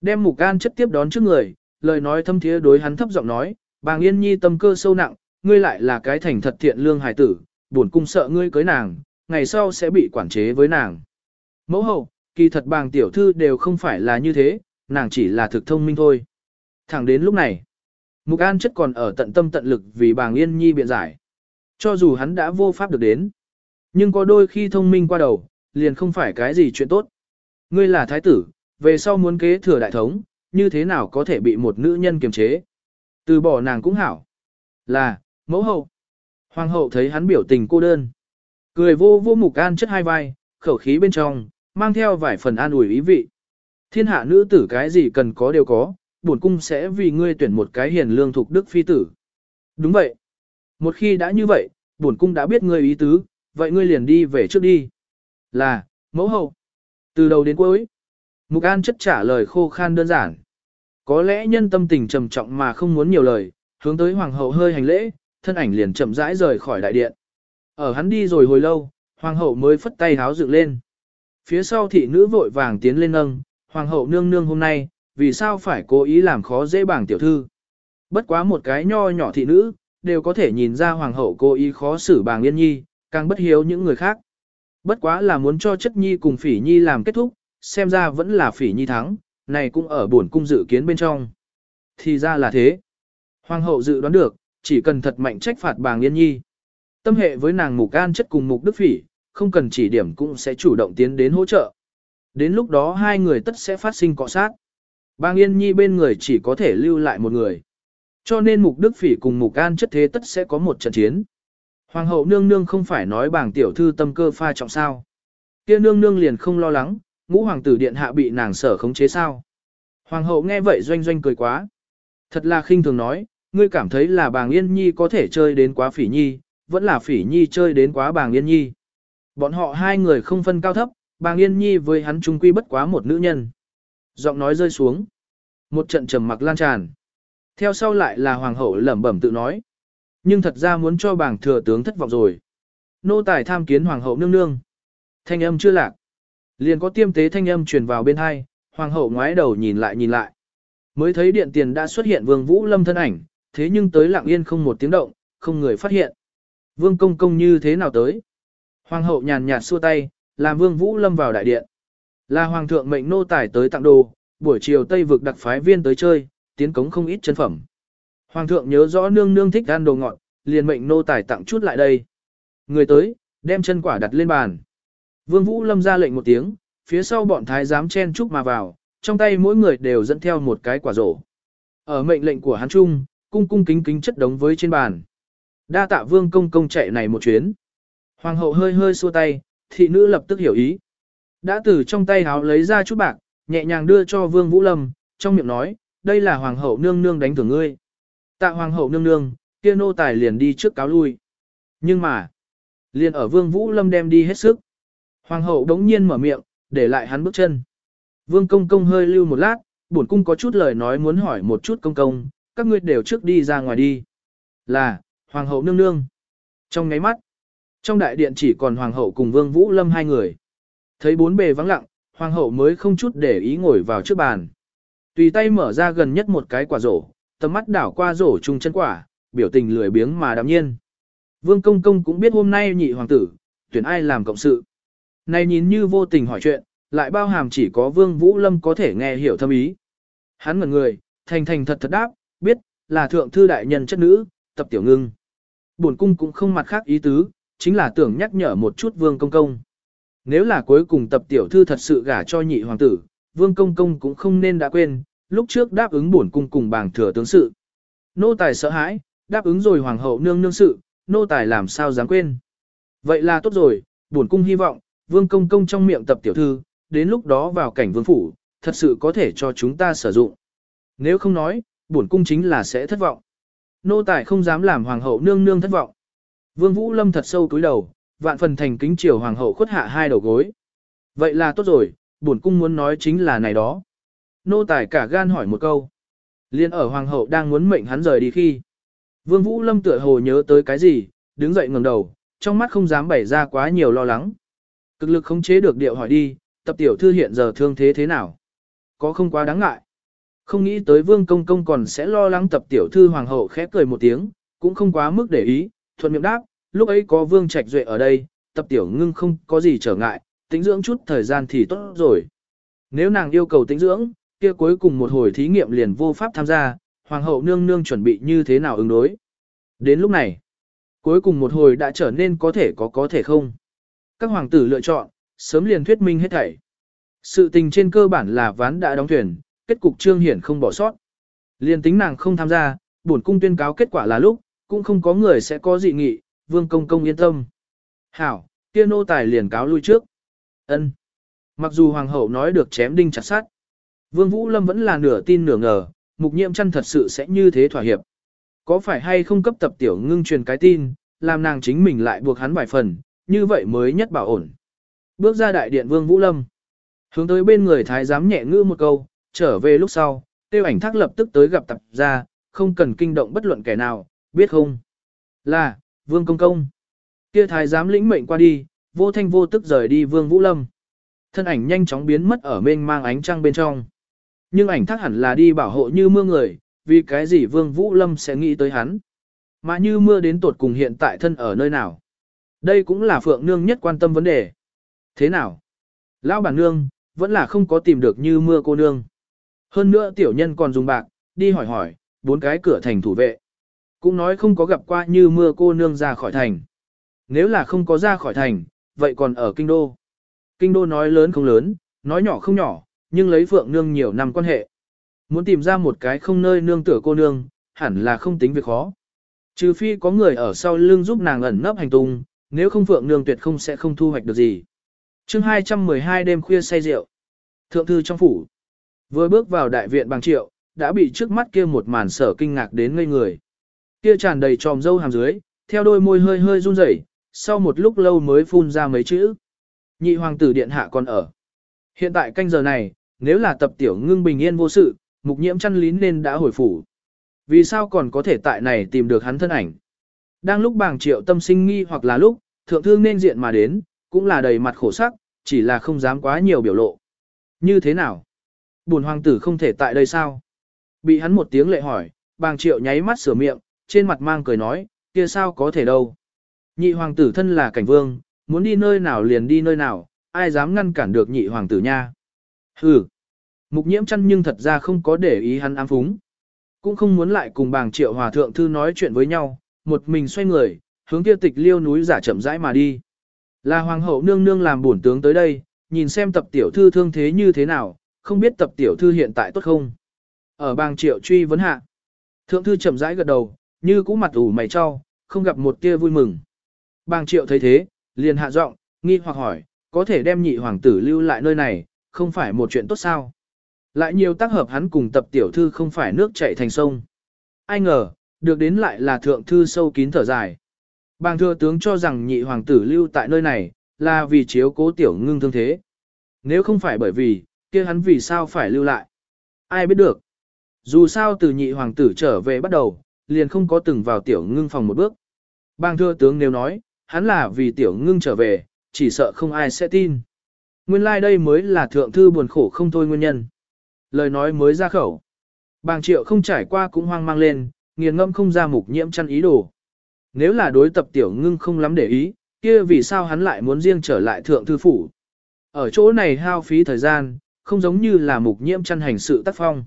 Đem mục an chất tiếp đón trước người, lời nói thâm thiế đối hắn thấp giọng nói, bàng yên nhi tâm cơ sâu nặng, ngươi lại là cái thành thật thiện lương hài tử, buồn cung sợ ngươi cưới nàng, ngày sau sẽ bị quản chế với nàng. Mẫu hậu, kỳ thật bàng tiểu thư đều không phải là như thế, nàng chỉ là thực thông minh thôi. Thẳng đến lúc này, Mục An chất còn ở tận tâm tận lực vì bàng Yên Nhi biện giải. Cho dù hắn đã vô pháp được đến, nhưng có đôi khi thông minh qua đầu, liền không phải cái gì chuyện tốt. Ngươi là thái tử, về sau muốn kế thừa đại thống, như thế nào có thể bị một nữ nhân kiềm chế. Từ bỏ nàng cũng hảo. Là, mẫu hậu. Hoàng hậu thấy hắn biểu tình cô đơn. Cười vô vô mục an chất hai vai, khẩu khí bên trong, mang theo vài phần an ủi ý vị. Thiên hạ nữ tử cái gì cần có đều có, bổn cung sẽ vì ngươi tuyển một cái hiền lương thuộc đức phi tử. Đúng vậy. Một khi đã như vậy, bổn cung đã biết ngươi ý tứ, vậy ngươi liền đi về trước đi. Là, mẫu hậu. Từ đầu đến cuối, Mục An chất trả lời khô khan đơn giản. Có lẽ nhân tâm tình trầm trọng mà không muốn nhiều lời, hướng tới hoàng hậu hơi hành lễ, thân ảnh liền chậm rãi rời khỏi đại điện. Ở hắn đi rồi hồi lâu, hoàng hậu mới phất tay háo dựng lên. Phía sau thị nữ vội vàng tiến lên nâng, hoàng hậu nương nương hôm nay, vì sao phải cố ý làm khó dễ bảng tiểu thư. Bất quá một cái nho nhỏ thị nữ, đều có thể nhìn ra hoàng hậu cố ý khó xử bàng yên nhi, càng bất hiếu những người khác. Bất quá là muốn cho chất nhi cùng phỉ nhi làm kết thúc, xem ra vẫn là phỉ nhi thắng, này cũng ở buồn cung dự kiến bên trong. Thì ra là thế. Hoàng hậu dự đoán được, chỉ cần thật mạnh trách phạt bàng yên nhi. Tâm hệ với nàng mục an chất cùng mục đức phỉ, không cần chỉ điểm cũng sẽ chủ động tiến đến hỗ trợ. Đến lúc đó hai người tất sẽ phát sinh cọ sát. Bang yên nhi bên người chỉ có thể lưu lại một người. Cho nên mục đức phỉ cùng mục an chất thế tất sẽ có một trận chiến. Hoàng hậu nương nương không phải nói bảng tiểu thư tâm cơ pha trọng sao. kia nương nương liền không lo lắng, ngũ hoàng tử điện hạ bị nàng sở khống chế sao. Hoàng hậu nghe vậy doanh doanh cười quá. Thật là khinh thường nói, ngươi cảm thấy là bàng yên nhi có thể chơi đến quá phỉ nhi, vẫn là phỉ nhi chơi đến quá bàng yên nhi. Bọn họ hai người không phân cao thấp, bàng yên nhi với hắn trung quy bất quá một nữ nhân. Giọng nói rơi xuống. Một trận trầm mặc lan tràn. Theo sau lại là hoàng hậu lẩm bẩm tự nói. Nhưng thật ra muốn cho bàng thừa tướng thất vọng rồi. Nô tài tham kiến hoàng hậu nương nương. Thanh âm chưa lạc. Liền có tiêm tế thanh âm truyền vào bên hai, hoàng hậu ngoái đầu nhìn lại nhìn lại. Mới thấy điện tiền đã xuất hiện vương vũ lâm thân ảnh, thế nhưng tới lặng yên không một tiếng động, không người phát hiện. Vương công công như thế nào tới? Hoàng hậu nhàn nhạt xua tay, làm vương vũ lâm vào đại điện. Là hoàng thượng mệnh nô tài tới tặng đồ, buổi chiều tây vực đặc phái viên tới chơi, tiến cống không ít chân phẩm. Hoàng thượng nhớ rõ nương nương thích ăn đồ ngọt, liền mệnh nô tài tặng chút lại đây. Người tới, đem chân quả đặt lên bàn. Vương Vũ Lâm ra lệnh một tiếng, phía sau bọn thái giám chen chúc mà vào, trong tay mỗi người đều dẫn theo một cái quả rổ. Ở mệnh lệnh của hắn trung, cung cung kính kính chất đống với trên bàn. Đa tạ vương công công chạy này một chuyến. Hoàng hậu hơi hơi xua tay, thị nữ lập tức hiểu ý. Đã từ trong tay háo lấy ra chút bạc, nhẹ nhàng đưa cho vương Vũ Lâm, trong miệng nói, đây là hoàng hậu nương nương đánh thưởng ngươi. Tạ hoàng hậu nương nương, kia nô tài liền đi trước cáo lui. Nhưng mà, liền ở vương Vũ Lâm đem đi hết sức. Hoàng hậu đống nhiên mở miệng, để lại hắn bước chân. Vương công công hơi lưu một lát, bổn cung có chút lời nói muốn hỏi một chút công công, các ngươi đều trước đi ra ngoài đi. Là, hoàng hậu nương nương. Trong ngáy mắt, trong đại điện chỉ còn hoàng hậu cùng vương vũ lâm hai người. Thấy bốn bề vắng lặng, hoàng hậu mới không chút để ý ngồi vào trước bàn. Tùy tay mở ra gần nhất một cái quả rổ, tầm mắt đảo qua rổ chung chân quả, biểu tình lười biếng mà đạm nhiên. Vương công công cũng biết hôm nay nhị hoàng tử, tuyển ai làm cộng sự. Này nhìn như vô tình hỏi chuyện, lại bao hàm chỉ có Vương Vũ Lâm có thể nghe hiểu thâm ý. Hắn ngẩn người, thành thành thật thật đáp, biết, là thượng thư đại nhân chất nữ, tập tiểu ngưng. Bổn cung cũng không mặt khác ý tứ, chính là tưởng nhắc nhở một chút Vương Công Công. Nếu là cuối cùng tập tiểu thư thật sự gả cho nhị hoàng tử, Vương Công Công cũng không nên đã quên, lúc trước đáp ứng bổn cung cùng bàng thừa tướng sự. Nô tài sợ hãi, đáp ứng rồi hoàng hậu nương nương sự, nô tài làm sao dám quên. Vậy là tốt rồi, bổn cung hy vọng, vương công công trong miệng tập tiểu thư, đến lúc đó vào cảnh vương phủ, thật sự có thể cho chúng ta sử dụng. Nếu không nói, bổn cung chính là sẽ thất vọng. Nô tài không dám làm hoàng hậu nương nương thất vọng. Vương Vũ Lâm thật sâu túi đầu, vạn phần thành kính triều hoàng hậu khuất hạ hai đầu gối. Vậy là tốt rồi, bổn cung muốn nói chính là này đó. Nô tài cả gan hỏi một câu. Liên ở hoàng hậu đang muốn mệnh hắn rời đi khi. Vương Vũ Lâm tựa hồ nhớ tới cái gì, đứng dậy ngẩng đầu, trong mắt không dám bày ra quá nhiều lo lắng. Cực lực khống chế được điệu hỏi đi, tập tiểu thư hiện giờ thương thế thế nào? Có không quá đáng ngại? Không nghĩ tới vương công công còn sẽ lo lắng tập tiểu thư hoàng hậu khẽ cười một tiếng, cũng không quá mức để ý, thuận miệng đáp, lúc ấy có vương trạch duệ ở đây, tập tiểu ngưng không có gì trở ngại, tính dưỡng chút thời gian thì tốt rồi. Nếu nàng yêu cầu tính dưỡng, kia cuối cùng một hồi thí nghiệm liền vô pháp tham gia, hoàng hậu nương nương chuẩn bị như thế nào ứng đối. Đến lúc này, Cuối cùng một hồi đã trở nên có thể có có thể không. Các hoàng tử lựa chọn, sớm liền thuyết minh hết thảy. Sự tình trên cơ bản là ván đã đóng thuyền, kết cục trương hiển không bỏ sót. Liền tính nàng không tham gia, bổn cung tuyên cáo kết quả là lúc, cũng không có người sẽ có dị nghị, vương công công yên tâm. Hảo, kia nô tài liền cáo lui trước. ân Mặc dù hoàng hậu nói được chém đinh chặt sát, vương vũ lâm vẫn là nửa tin nửa ngờ, mục nhiễm chăn thật sự sẽ như thế thỏa hiệp. Có phải hay không cấp tập tiểu ngưng truyền cái tin, làm nàng chính mình lại buộc hắn bài phần, như vậy mới nhất bảo ổn. Bước ra đại điện vương vũ lâm. Hướng tới bên người thái giám nhẹ ngữ một câu, trở về lúc sau, tiêu ảnh thác lập tức tới gặp tập ra, không cần kinh động bất luận kẻ nào, biết không? Là, vương công công. Kia thái giám lĩnh mệnh qua đi, vô thanh vô tức rời đi vương vũ lâm. Thân ảnh nhanh chóng biến mất ở mênh mang ánh trăng bên trong. Nhưng ảnh thác hẳn là đi bảo hộ như mưa người, vì cái gì vương vũ lâm sẽ nghĩ tới hắn. Mà như mưa đến tột cùng hiện tại thân ở nơi nào. Đây cũng là phượng nương nhất quan tâm vấn đề. Thế nào? Lão bản nương, vẫn là không có tìm được như mưa cô nương. Hơn nữa tiểu nhân còn dùng bạc, đi hỏi hỏi, bốn cái cửa thành thủ vệ. Cũng nói không có gặp qua như mưa cô nương ra khỏi thành. Nếu là không có ra khỏi thành, vậy còn ở kinh đô. Kinh đô nói lớn không lớn, nói nhỏ không nhỏ, nhưng lấy phượng nương nhiều năm quan hệ. Muốn tìm ra một cái không nơi nương tựa cô nương, hẳn là không tính việc khó. Trừ phi có người ở sau lưng giúp nàng ẩn nấp hành tung, nếu không phượng nương tuyệt không sẽ không thu hoạch được gì. chương 212 đêm khuya say rượu. Thượng thư trong phủ. Vừa bước vào đại viện bằng triệu, đã bị trước mắt kia một màn sở kinh ngạc đến ngây người. Kia tràn đầy tròm dâu hàm dưới, theo đôi môi hơi hơi run rẩy, sau một lúc lâu mới phun ra mấy chữ. Nhị hoàng tử điện hạ còn ở. Hiện tại canh giờ này, nếu là tập tiểu ngưng bình yên vô sự, mục nhiễm chăn lín nên đã hồi phủ. Vì sao còn có thể tại này tìm được hắn thân ảnh? Đang lúc bàng triệu tâm sinh nghi hoặc là lúc, thượng thương nên diện mà đến, cũng là đầy mặt khổ sắc, chỉ là không dám quá nhiều biểu lộ. Như thế nào? Buồn hoàng tử không thể tại đây sao? Bị hắn một tiếng lệ hỏi, bàng triệu nháy mắt sửa miệng, trên mặt mang cười nói, kia sao có thể đâu. Nhị hoàng tử thân là cảnh vương, muốn đi nơi nào liền đi nơi nào, ai dám ngăn cản được nhị hoàng tử nha. Hừ. Mục nhiễm chăn nhưng thật ra không có để ý hắn ám phúng. Cũng không muốn lại cùng bàng triệu hòa thượng thư nói chuyện với nhau, một mình xoay người, hướng kia tịch liêu núi giả chậm rãi mà đi. Là hoàng hậu nương nương làm bổn tướng tới đây, nhìn xem tập tiểu thư thương thế như thế nào, không biết tập tiểu thư hiện tại tốt không. Ở bàng triệu truy vấn hạ. Thượng thư chậm rãi gật đầu, như cũ mặt ủ mày cho, không gặp một tia vui mừng. Bàng triệu thấy thế, liền hạ giọng, nghi hoặc hỏi, có thể đem nhị hoàng tử lưu lại nơi này, không phải một chuyện tốt sao. Lại nhiều tác hợp hắn cùng tập tiểu thư không phải nước chảy thành sông. Ai ngờ, được đến lại là thượng thư sâu kín thở dài. Bàng thừa tướng cho rằng nhị hoàng tử lưu tại nơi này, là vì chiếu cố tiểu ngưng thương thế. Nếu không phải bởi vì, kia hắn vì sao phải lưu lại? Ai biết được? Dù sao từ nhị hoàng tử trở về bắt đầu, liền không có từng vào tiểu ngưng phòng một bước. Bang thưa tướng nếu nói, hắn là vì tiểu ngưng trở về, chỉ sợ không ai sẽ tin. Nguyên lai like đây mới là thượng thư buồn khổ không thôi nguyên nhân. Lời nói mới ra khẩu. Bàng triệu không trải qua cũng hoang mang lên, nghiền ngẫm không ra mục nhiễm chăn ý đồ. Nếu là đối tập tiểu ngưng không lắm để ý, kia vì sao hắn lại muốn riêng trở lại thượng thư phủ. Ở chỗ này hao phí thời gian, không giống như là mục nhiễm chăn hành sự tác phong.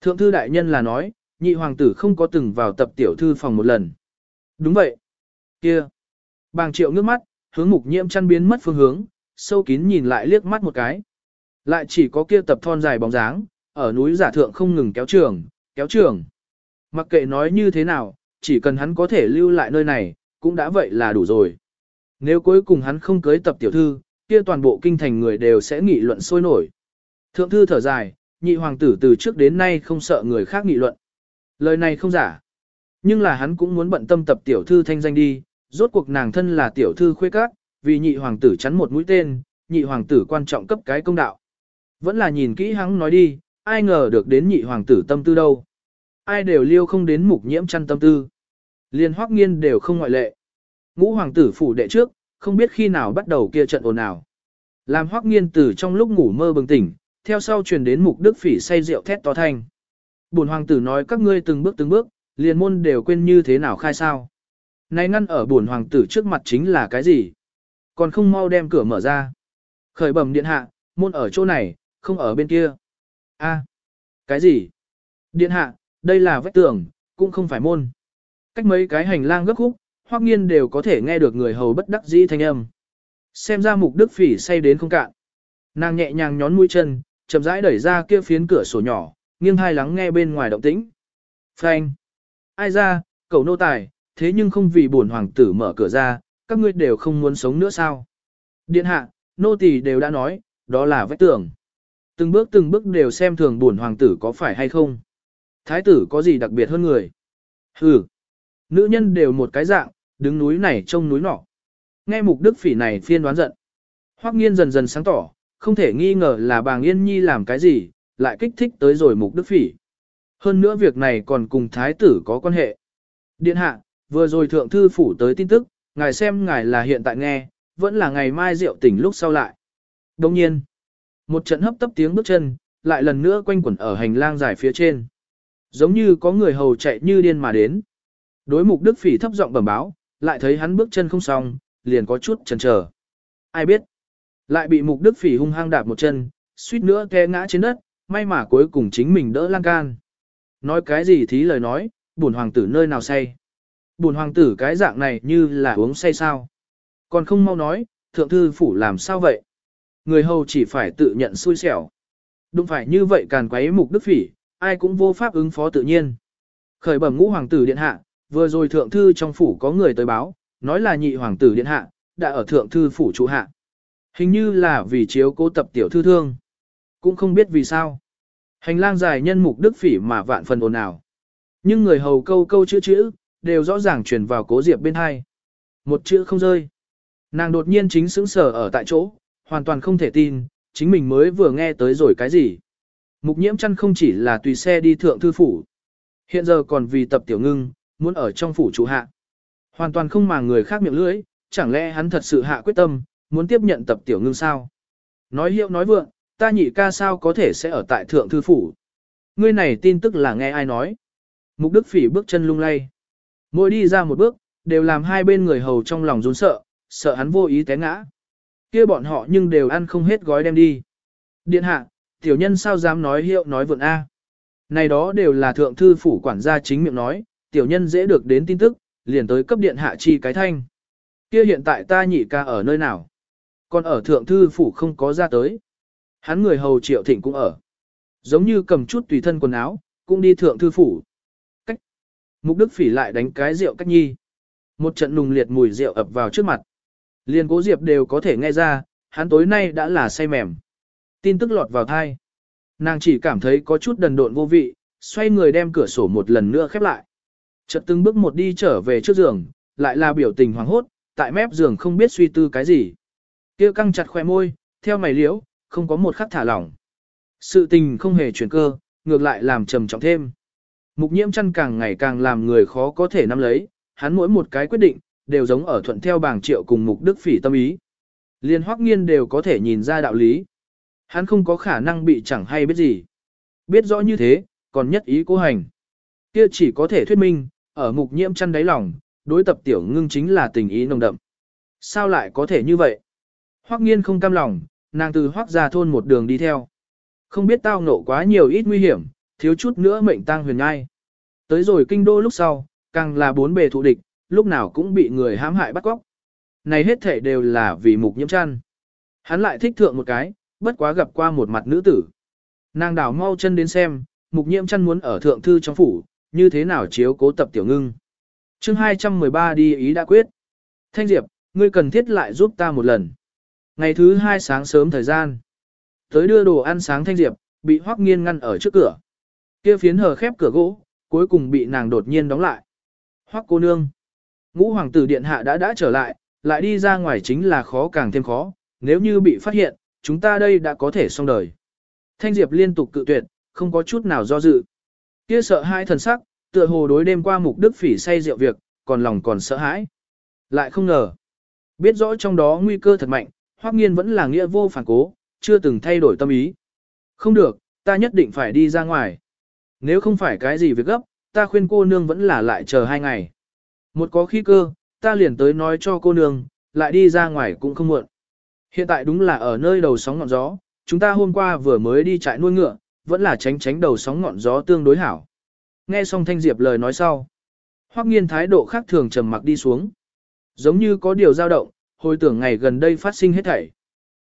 Thượng thư đại nhân là nói, nhị hoàng tử không có từng vào tập tiểu thư phòng một lần. Đúng vậy. Kia. Bàng triệu ngước mắt, hướng mục nhiễm chăn biến mất phương hướng, sâu kín nhìn lại liếc mắt một cái. Lại chỉ có kia tập thon dài bóng dáng, ở núi giả thượng không ngừng kéo trường, kéo trường. Mặc kệ nói như thế nào, chỉ cần hắn có thể lưu lại nơi này, cũng đã vậy là đủ rồi. Nếu cuối cùng hắn không cưới tập tiểu thư, kia toàn bộ kinh thành người đều sẽ nghị luận sôi nổi. Thượng thư thở dài, nhị hoàng tử từ trước đến nay không sợ người khác nghị luận. Lời này không giả. Nhưng là hắn cũng muốn bận tâm tập tiểu thư thanh danh đi, rốt cuộc nàng thân là tiểu thư khuê các, vì nhị hoàng tử chắn một mũi tên, nhị hoàng tử quan trọng cấp cái công đạo. Vẫn là nhìn kỹ hắn nói đi, ai ngờ được đến nhị hoàng tử tâm tư đâu. Ai đều liêu không đến mục nhiễm chăn tâm tư. Liên hoắc nghiên đều không ngoại lệ. Ngũ hoàng tử phủ đệ trước, không biết khi nào bắt đầu kia trận ồn ào. Làm hoắc nghiên tử trong lúc ngủ mơ bừng tỉnh, theo sau truyền đến mục đức phỉ say rượu thét to thanh. Bổn hoàng tử nói các ngươi từng bước từng bước, liền môn đều quên như thế nào khai sao. Này ngăn ở bổn hoàng tử trước mặt chính là cái gì? Còn không mau đem cửa mở ra. Khởi bẩm điện hạ, môn ở chỗ này, không ở bên kia. A, cái gì? Điện hạ, đây là vách tường, cũng không phải môn. Cách mấy cái hành lang gấp khúc, Hoắc nghiên đều có thể nghe được người hầu bất đắc dĩ thanh âm. Xem ra mục đức phỉ say đến không cạn. Nàng nhẹ nhàng nhón mũi chân, chậm rãi đẩy ra kia phiến cửa sổ nhỏ, nghiêng hai lắng nghe bên ngoài động tĩnh. Phanh! Ai ra, cậu nô tài, thế nhưng không vì buồn hoàng tử mở cửa ra, các ngươi đều không muốn sống nữa sao? Điện hạ, nô tỳ đều đã nói, đó là vách tường. Từng bước từng bước đều xem thường buồn hoàng tử có phải hay không. Thái tử có gì đặc biệt hơn người? Hừ! Nữ nhân đều một cái dạng, đứng núi này trông núi nọ. Nghe mục đức phỉ này phiên đoán giận. Hoắc nghiên dần dần sáng tỏ, không thể nghi ngờ là bàng yên nhi làm cái gì, lại kích thích tới rồi mục đức phỉ. Hơn nữa việc này còn cùng thái tử có quan hệ. Điện hạ, vừa rồi thượng thư phủ tới tin tức, ngài xem ngài là hiện tại nghe, vẫn là ngày mai rượu tỉnh lúc sau lại. Đồng nhiên, một trận hấp tấp tiếng bước chân, lại lần nữa quanh quẩn ở hành lang dài phía trên. Giống như có người hầu chạy như điên mà đến. Đối mục đức phỉ thấp giọng bẩm báo, lại thấy hắn bước chân không xong, liền có chút chần chờ. Ai biết? Lại bị mục đức phỉ hung hăng đạp một chân, suýt nữa té ngã trên đất, may mà cuối cùng chính mình đỡ lan can. Nói cái gì thí lời nói, buồn hoàng tử nơi nào say. Buồn hoàng tử cái dạng này như là uống say sao. Còn không mau nói, thượng thư phủ làm sao vậy? Người hầu chỉ phải tự nhận xui xẻo. Đúng phải như vậy càn quấy mục đức phỉ, ai cũng vô pháp ứng phó tự nhiên. Khởi bẩm ngũ hoàng tử điện hạ, vừa rồi thượng thư trong phủ có người tới báo, nói là nhị hoàng tử điện hạ, đã ở thượng thư phủ trụ hạ. Hình như là vì chiếu cố tập tiểu thư thương. Cũng không biết vì sao. Hành lang dài nhân mục đức phỉ mà vạn phần ồn ào. Nhưng người hầu câu câu chữ chữ, đều rõ ràng truyền vào cố diệp bên hai. Một chữ không rơi. Nàng đột nhiên chính sững sờ ở tại chỗ, hoàn toàn không thể tin, chính mình mới vừa nghe tới rồi cái gì. Mục nhiễm chăn không chỉ là tùy xe đi thượng thư phủ. Hiện giờ còn vì tập tiểu ngưng, muốn ở trong phủ chủ hạ. Hoàn toàn không mà người khác miệng lưỡi, chẳng lẽ hắn thật sự hạ quyết tâm, muốn tiếp nhận tập tiểu ngưng sao? Nói hiệu nói vượng, ta nhị ca sao có thể sẽ ở tại thượng thư phủ? Ngươi này tin tức là nghe ai nói? Mục Đức Phỉ bước chân lung lay. Mỗi đi ra một bước, đều làm hai bên người hầu trong lòng run sợ, sợ hắn vô ý té ngã. kia bọn họ nhưng đều ăn không hết gói đem đi. Điện hạ, tiểu nhân sao dám nói hiệu nói vượn A. Này đó đều là thượng thư phủ quản gia chính miệng nói, tiểu nhân dễ được đến tin tức, liền tới cấp điện hạ chi cái thanh. Kia hiện tại ta nhị ca ở nơi nào? Còn ở thượng thư phủ không có ra tới. Hắn người hầu triệu thịnh cũng ở. Giống như cầm chút tùy thân quần áo, cũng đi thượng thư phủ. Cách. Mục đức phỉ lại đánh cái rượu cách nhi. Một trận nùng liệt mùi rượu ập vào trước mặt. Liền cố diệp đều có thể nghe ra, hắn tối nay đã là say mềm. Tin tức lọt vào thai. Nàng chỉ cảm thấy có chút đần độn vô vị, xoay người đem cửa sổ một lần nữa khép lại. Chợt từng bước một đi trở về trước giường, lại là biểu tình hoàng hốt, tại mép giường không biết suy tư cái gì. Kia căng chặt khoe môi, theo mày liễu, không có một khắc thả lỏng. Sự tình không hề chuyển cơ, ngược lại làm trầm trọng thêm. Mục nhiễm chăn càng ngày càng làm người khó có thể nắm lấy, hắn mỗi một cái quyết định, đều giống ở thuận theo bảng triệu cùng mục đức phỉ tâm ý. Liên hoắc nghiên đều có thể nhìn ra đạo lý. Hắn không có khả năng bị chẳng hay biết gì. Biết rõ như thế, còn nhất ý cố hành. Kia chỉ có thể thuyết minh, ở mục nhiễm chăn đáy lòng, đối tập tiểu ngưng chính là tình ý nồng đậm. Sao lại có thể như vậy? Hoắc nghiên không cam lòng, nàng từ hoác ra thôn một đường đi theo. Không biết tao nộ quá nhiều ít nguy hiểm, thiếu chút nữa mệnh tang huyền ngai. Tới rồi kinh đô lúc sau, càng là bốn bề thụ địch, lúc nào cũng bị người hãm hại bắt cóc. Này hết thể đều là vì mục nhiễm chăn. Hắn lại thích thượng một cái, bất quá gặp qua một mặt nữ tử. Nàng đảo mau chân đến xem, mục nhiễm chăn muốn ở thượng thư trong phủ, như thế nào chiếu cố tập tiểu ngưng. chương 213 đi ý đã quyết. Thanh Diệp, ngươi cần thiết lại giúp ta một lần. Ngày thứ hai sáng sớm thời gian. Tới đưa đồ ăn sáng Thanh Diệp, bị Hoắc Nghiên ngăn ở trước cửa. Kia phiến hờ khép cửa gỗ, cuối cùng bị nàng đột nhiên đóng lại. Hoắc cô nương. Ngũ hoàng tử điện hạ đã đã trở lại, lại đi ra ngoài chính là khó càng thêm khó, nếu như bị phát hiện, chúng ta đây đã có thể xong đời. Thanh Diệp liên tục cự tuyệt, không có chút nào do dự. Kia sợ hai thần sắc, tựa hồ đối đêm qua mục đức phỉ say rượu việc, còn lòng còn sợ hãi. Lại không ngờ, biết rõ trong đó nguy cơ thật mạnh, Hoắc Nghiên vẫn là nghĩa vô phản cố, chưa từng thay đổi tâm ý. Không được, ta nhất định phải đi ra ngoài. Nếu không phải cái gì việc gấp, ta khuyên cô nương vẫn là lại chờ hai ngày. Một có khí cơ, ta liền tới nói cho cô nương, lại đi ra ngoài cũng không muộn. Hiện tại đúng là ở nơi đầu sóng ngọn gió, chúng ta hôm qua vừa mới đi trại nuôi ngựa, vẫn là tránh tránh đầu sóng ngọn gió tương đối hảo. Nghe xong Thanh Diệp lời nói sau. Hoắc nghiên thái độ khác thường trầm mặc đi xuống. Giống như có điều dao động, hồi tưởng ngày gần đây phát sinh hết thảy.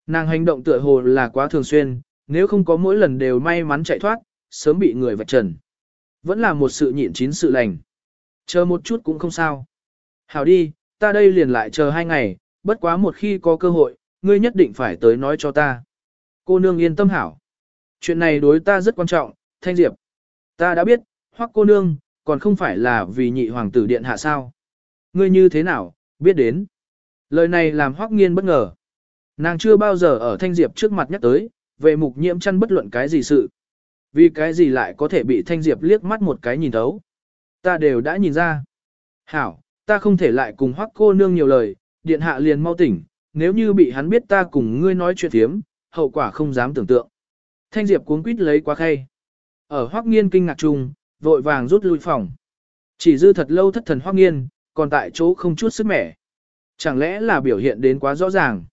Nàng hành động tựa hồ là quá thường xuyên, nếu không có mỗi lần đều may mắn chạy thoát, sớm bị người vạch trần. Vẫn là một sự nhịn chín sự lành. Chờ một chút cũng không sao. Hảo đi, ta đây liền lại chờ hai ngày, bất quá một khi có cơ hội, ngươi nhất định phải tới nói cho ta. Cô nương yên tâm hảo. Chuyện này đối ta rất quan trọng, Thanh Diệp. Ta đã biết, hoặc cô nương, còn không phải là vì nhị hoàng tử điện hạ sao. Ngươi như thế nào, biết đến. Lời này làm hoắc nghiên bất ngờ. Nàng chưa bao giờ ở Thanh Diệp trước mặt nhắc tới, về mục nhiễm chăn bất luận cái gì sự. Vì cái gì lại có thể bị Thanh Diệp liếc mắt một cái nhìn thấu. Ta đều đã nhìn ra. Hảo, ta không thể lại cùng hoắc cô nương nhiều lời, điện hạ liền mau tỉnh, nếu như bị hắn biết ta cùng ngươi nói chuyện thiếm, hậu quả không dám tưởng tượng. Thanh Diệp cuống quýt lấy quá khay. Ở hoắc nghiên kinh ngạc chung, vội vàng rút lui phòng. Chỉ dư thật lâu thất thần hoắc nghiên, còn tại chỗ không chút sức mẻ. Chẳng lẽ là biểu hiện đến quá rõ ràng.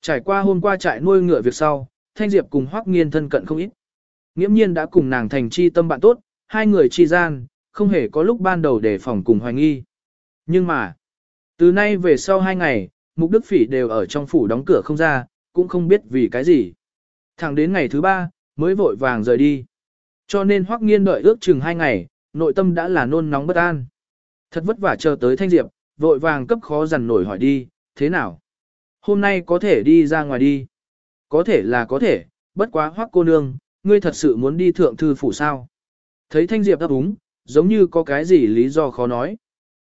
Trải qua hôm qua trại nuôi ngựa việc sau, Thanh Diệp cùng hoắc nghiên thân cận không ít. Nghiễm nhiên đã cùng nàng thành chi tâm bạn tốt, hai người chi gian, không hề có lúc ban đầu để phòng cùng hoài nghi. Nhưng mà, từ nay về sau hai ngày, Mục Đức Phỉ đều ở trong phủ đóng cửa không ra, cũng không biết vì cái gì. Thẳng đến ngày thứ ba, mới vội vàng rời đi. Cho nên Hoắc Nghiên đợi ước chừng hai ngày, nội tâm đã là nôn nóng bất an. Thật vất vả chờ tới Thanh Diệp, vội vàng cấp khó dằn nổi hỏi đi, thế nào? Hôm nay có thể đi ra ngoài đi. Có thể là có thể, bất quá Hoắc cô nương, ngươi thật sự muốn đi thượng thư phủ sao? Thấy Thanh Diệp đáp đúng, giống như có cái gì lý do khó nói.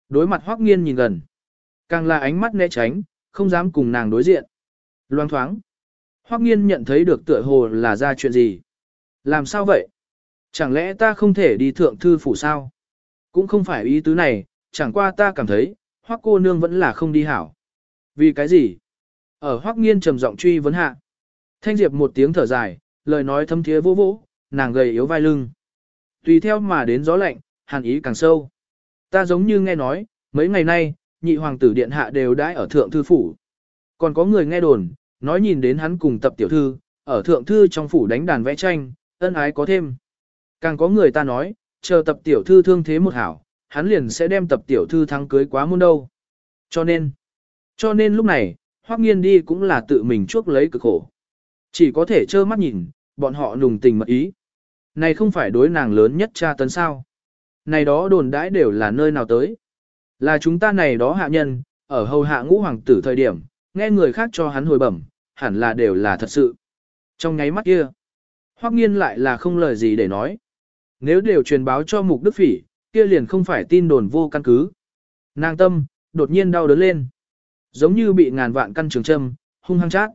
Đối mặt Hoắc Nghiên nhìn gần, càng là ánh mắt né tránh, không dám cùng nàng đối diện. Loang thoáng. Hoắc Nghiên nhận thấy được tựa hồ là ra chuyện gì. Làm sao vậy? Chẳng lẽ ta không thể đi thượng thư phủ sao? Cũng không phải ý tứ này, chẳng qua ta cảm thấy, Hoắc cô nương vẫn là không đi hảo. Vì cái gì? Ở Hoắc Nghiên trầm giọng truy vấn hạ. Thanh Diệp một tiếng thở dài, lời nói thâm thiế vô vỗ, nàng gầy yếu vai lưng. Tùy theo mà đến gió lạnh, hàn ý càng sâu. Ta giống như nghe nói, mấy ngày nay, nhị hoàng tử điện hạ đều đãi ở thượng thư phủ. Còn có người nghe đồn, nói nhìn đến hắn cùng tập tiểu thư, ở thượng thư trong phủ đánh đàn vẽ tranh, ân ái có thêm. Càng có người ta nói, chờ tập tiểu thư thương thế một hảo, hắn liền sẽ đem tập tiểu thư thắng cưới quá muôn đâu. Cho nên, cho nên lúc này, Hoắc Nghiên đi cũng là tự mình chuốc lấy cực khổ. Chỉ có thể trơ mắt nhìn, bọn họ nùng tình mật ý. Này không phải đối nàng lớn nhất cha tấn sao. Này đó đồn đãi đều là nơi nào tới. Là chúng ta này đó hạ nhân, ở hầu hạ ngũ hoàng tử thời điểm, nghe người khác cho hắn hồi bẩm, hẳn là đều là thật sự. Trong nháy mắt kia, hoắc nghiên lại là không lời gì để nói. Nếu đều truyền báo cho mục đức phỉ, kia liền không phải tin đồn vô căn cứ. Nàng tâm, đột nhiên đau đớn lên. Giống như bị ngàn vạn căn trường châm, hung hăng chát.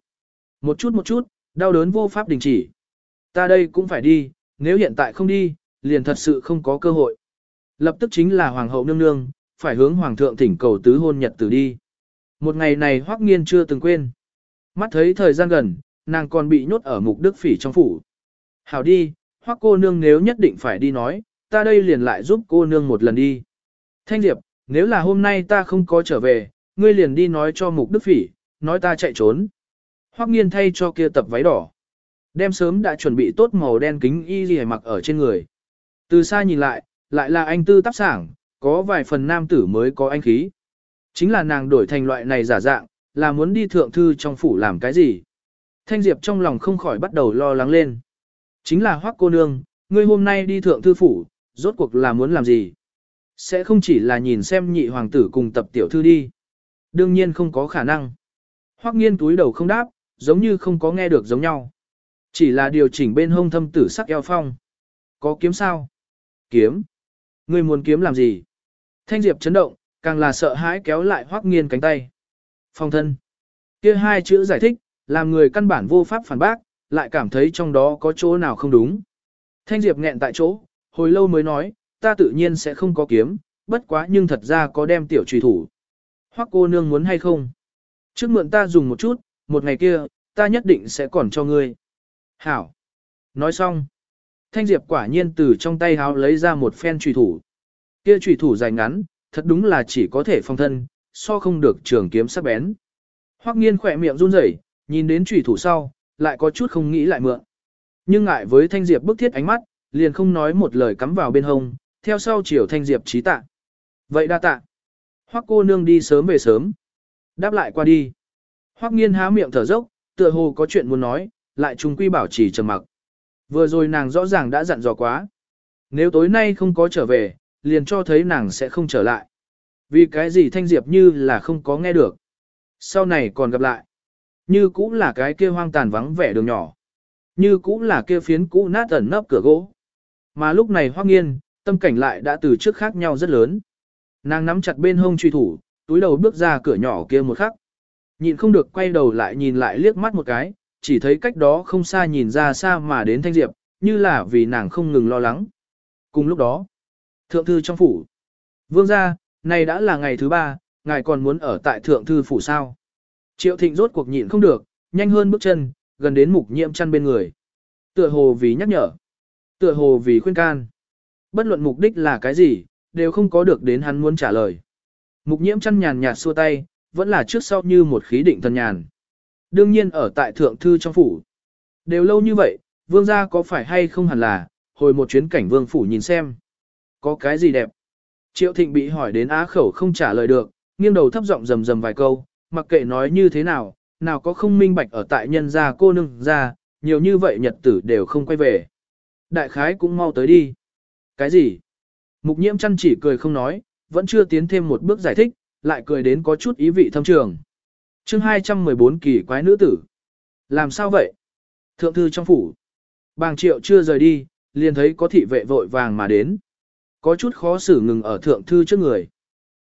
Một chút một chút, đau đớn vô pháp đình chỉ. Ta đây cũng phải đi, nếu hiện tại không đi, liền thật sự không có cơ hội. Lập tức chính là hoàng hậu nương nương, phải hướng hoàng thượng thỉnh cầu tứ hôn nhật tử đi. Một ngày này hoắc nghiên chưa từng quên. Mắt thấy thời gian gần, nàng còn bị nhốt ở mục đức phỉ trong phủ. Hảo đi, hoắc cô nương nếu nhất định phải đi nói, ta đây liền lại giúp cô nương một lần đi. Thanh Diệp, nếu là hôm nay ta không có trở về, ngươi liền đi nói cho mục đức phỉ, nói ta chạy trốn. Hoắc nghiên thay cho kia tập váy đỏ. Đem sớm đã chuẩn bị tốt màu đen kính y gì mặc ở trên người. Từ xa nhìn lại, lại là anh tư tác sảng, có vài phần nam tử mới có anh khí. Chính là nàng đổi thành loại này giả dạng, là muốn đi thượng thư trong phủ làm cái gì. Thanh Diệp trong lòng không khỏi bắt đầu lo lắng lên. Chính là hoắc cô nương, ngươi hôm nay đi thượng thư phủ, rốt cuộc là muốn làm gì? Sẽ không chỉ là nhìn xem nhị hoàng tử cùng tập tiểu thư đi. Đương nhiên không có khả năng. Hoắc nghiên túi đầu không đáp, giống như không có nghe được giống nhau. Chỉ là điều chỉnh bên hông thâm tử sắc eo phong. Có kiếm sao? Kiếm. Ngươi muốn kiếm làm gì? Thanh Diệp chấn động, càng là sợ hãi kéo lại Hoắc Nghiên cánh tay. Phong thân. Kia hai chữ giải thích, làm người căn bản vô pháp phản bác, lại cảm thấy trong đó có chỗ nào không đúng. Thanh Diệp nghẹn tại chỗ, hồi lâu mới nói, ta tự nhiên sẽ không có kiếm, bất quá nhưng thật ra có đem tiểu trùy thủ. Hoắc cô nương muốn hay không? Trước mượn ta dùng một chút, một ngày kia, ta nhất định sẽ còn cho ngươi. Hảo. Nói xong. Thanh Diệp quả nhiên từ trong tay háo lấy ra một phen trùy thủ. Kia trùy thủ dài ngắn, thật đúng là chỉ có thể phong thân, so không được trường kiếm sắc bén. Hoắc nghiên khỏe miệng run rẩy, nhìn đến trùy thủ sau, lại có chút không nghĩ lại mượn. Nhưng ngại với Thanh Diệp bức thiết ánh mắt, liền không nói một lời cắm vào bên hông, theo sau chiều Thanh Diệp trí tạ. Vậy đa tạ. Hoắc cô nương đi sớm về sớm, Đáp lại qua đi. Hoắc nghiên há miệng thở dốc, tựa hồ có chuyện muốn nói, lại trùng quy bảo trì trầm mặc. Vừa rồi nàng rõ ràng đã dặn dò quá. Nếu tối nay không có trở về, liền cho thấy nàng sẽ không trở lại. Vì cái gì Thanh Diệp như là không có nghe được. Sau này còn gặp lại. Như cũng là cái kia hoang tàn vắng vẻ đường nhỏ. Như cũng là kia phiến cũ nát ẩn nấp cửa gỗ. Mà lúc này Hoắc Nghiên, tâm cảnh lại đã từ trước khác nhau rất lớn. Nàng nắm chặt bên hông truy thủ, túi đầu bước ra cửa nhỏ kia một khắc. Nhịn không được quay đầu lại nhìn lại liếc mắt một cái, chỉ thấy cách đó không xa nhìn ra xa mà đến Thanh Diệp, như là vì nàng không ngừng lo lắng. Cùng lúc đó, thượng thư trong phủ. Vương gia, này đã là ngày thứ ba, ngài còn muốn ở tại thượng thư phủ sao. Triệu thịnh rốt cuộc nhịn không được, nhanh hơn bước chân, gần đến mục nhiễm chăn bên người. Tựa hồ vì nhắc nhở. Tựa hồ vì khuyên can. Bất luận mục đích là cái gì, đều không có được đến hắn muốn trả lời. Mục nhiễm chăn nhàn nhạt xua tay, vẫn là trước sau như một khí định thần nhàn. Đương nhiên ở tại thượng thư trong phủ. Đều lâu như vậy, vương gia có phải hay không hẳn là, hồi một chuyến cảnh vương phủ nhìn xem. Có cái gì đẹp? Triệu thịnh bị hỏi đến á khẩu không trả lời được, nghiêng đầu thấp giọng rầm rầm vài câu, mặc kệ nói như thế nào, nào có không minh bạch ở tại nhân gia cô nương gia, nhiều như vậy nhật tử đều không quay về. Đại khái cũng mau tới đi. Cái gì? Mục nhiễm chăn chỉ cười không nói, vẫn chưa tiến thêm một bước giải thích, lại cười đến có chút ý vị thâm trường. chương 214 kỳ quái nữ tử. Làm sao vậy? Thượng thư trong phủ. Bàng triệu chưa rời đi, liền thấy có thị vệ vội vàng mà đến. Có chút khó xử ngừng ở thượng thư trước người.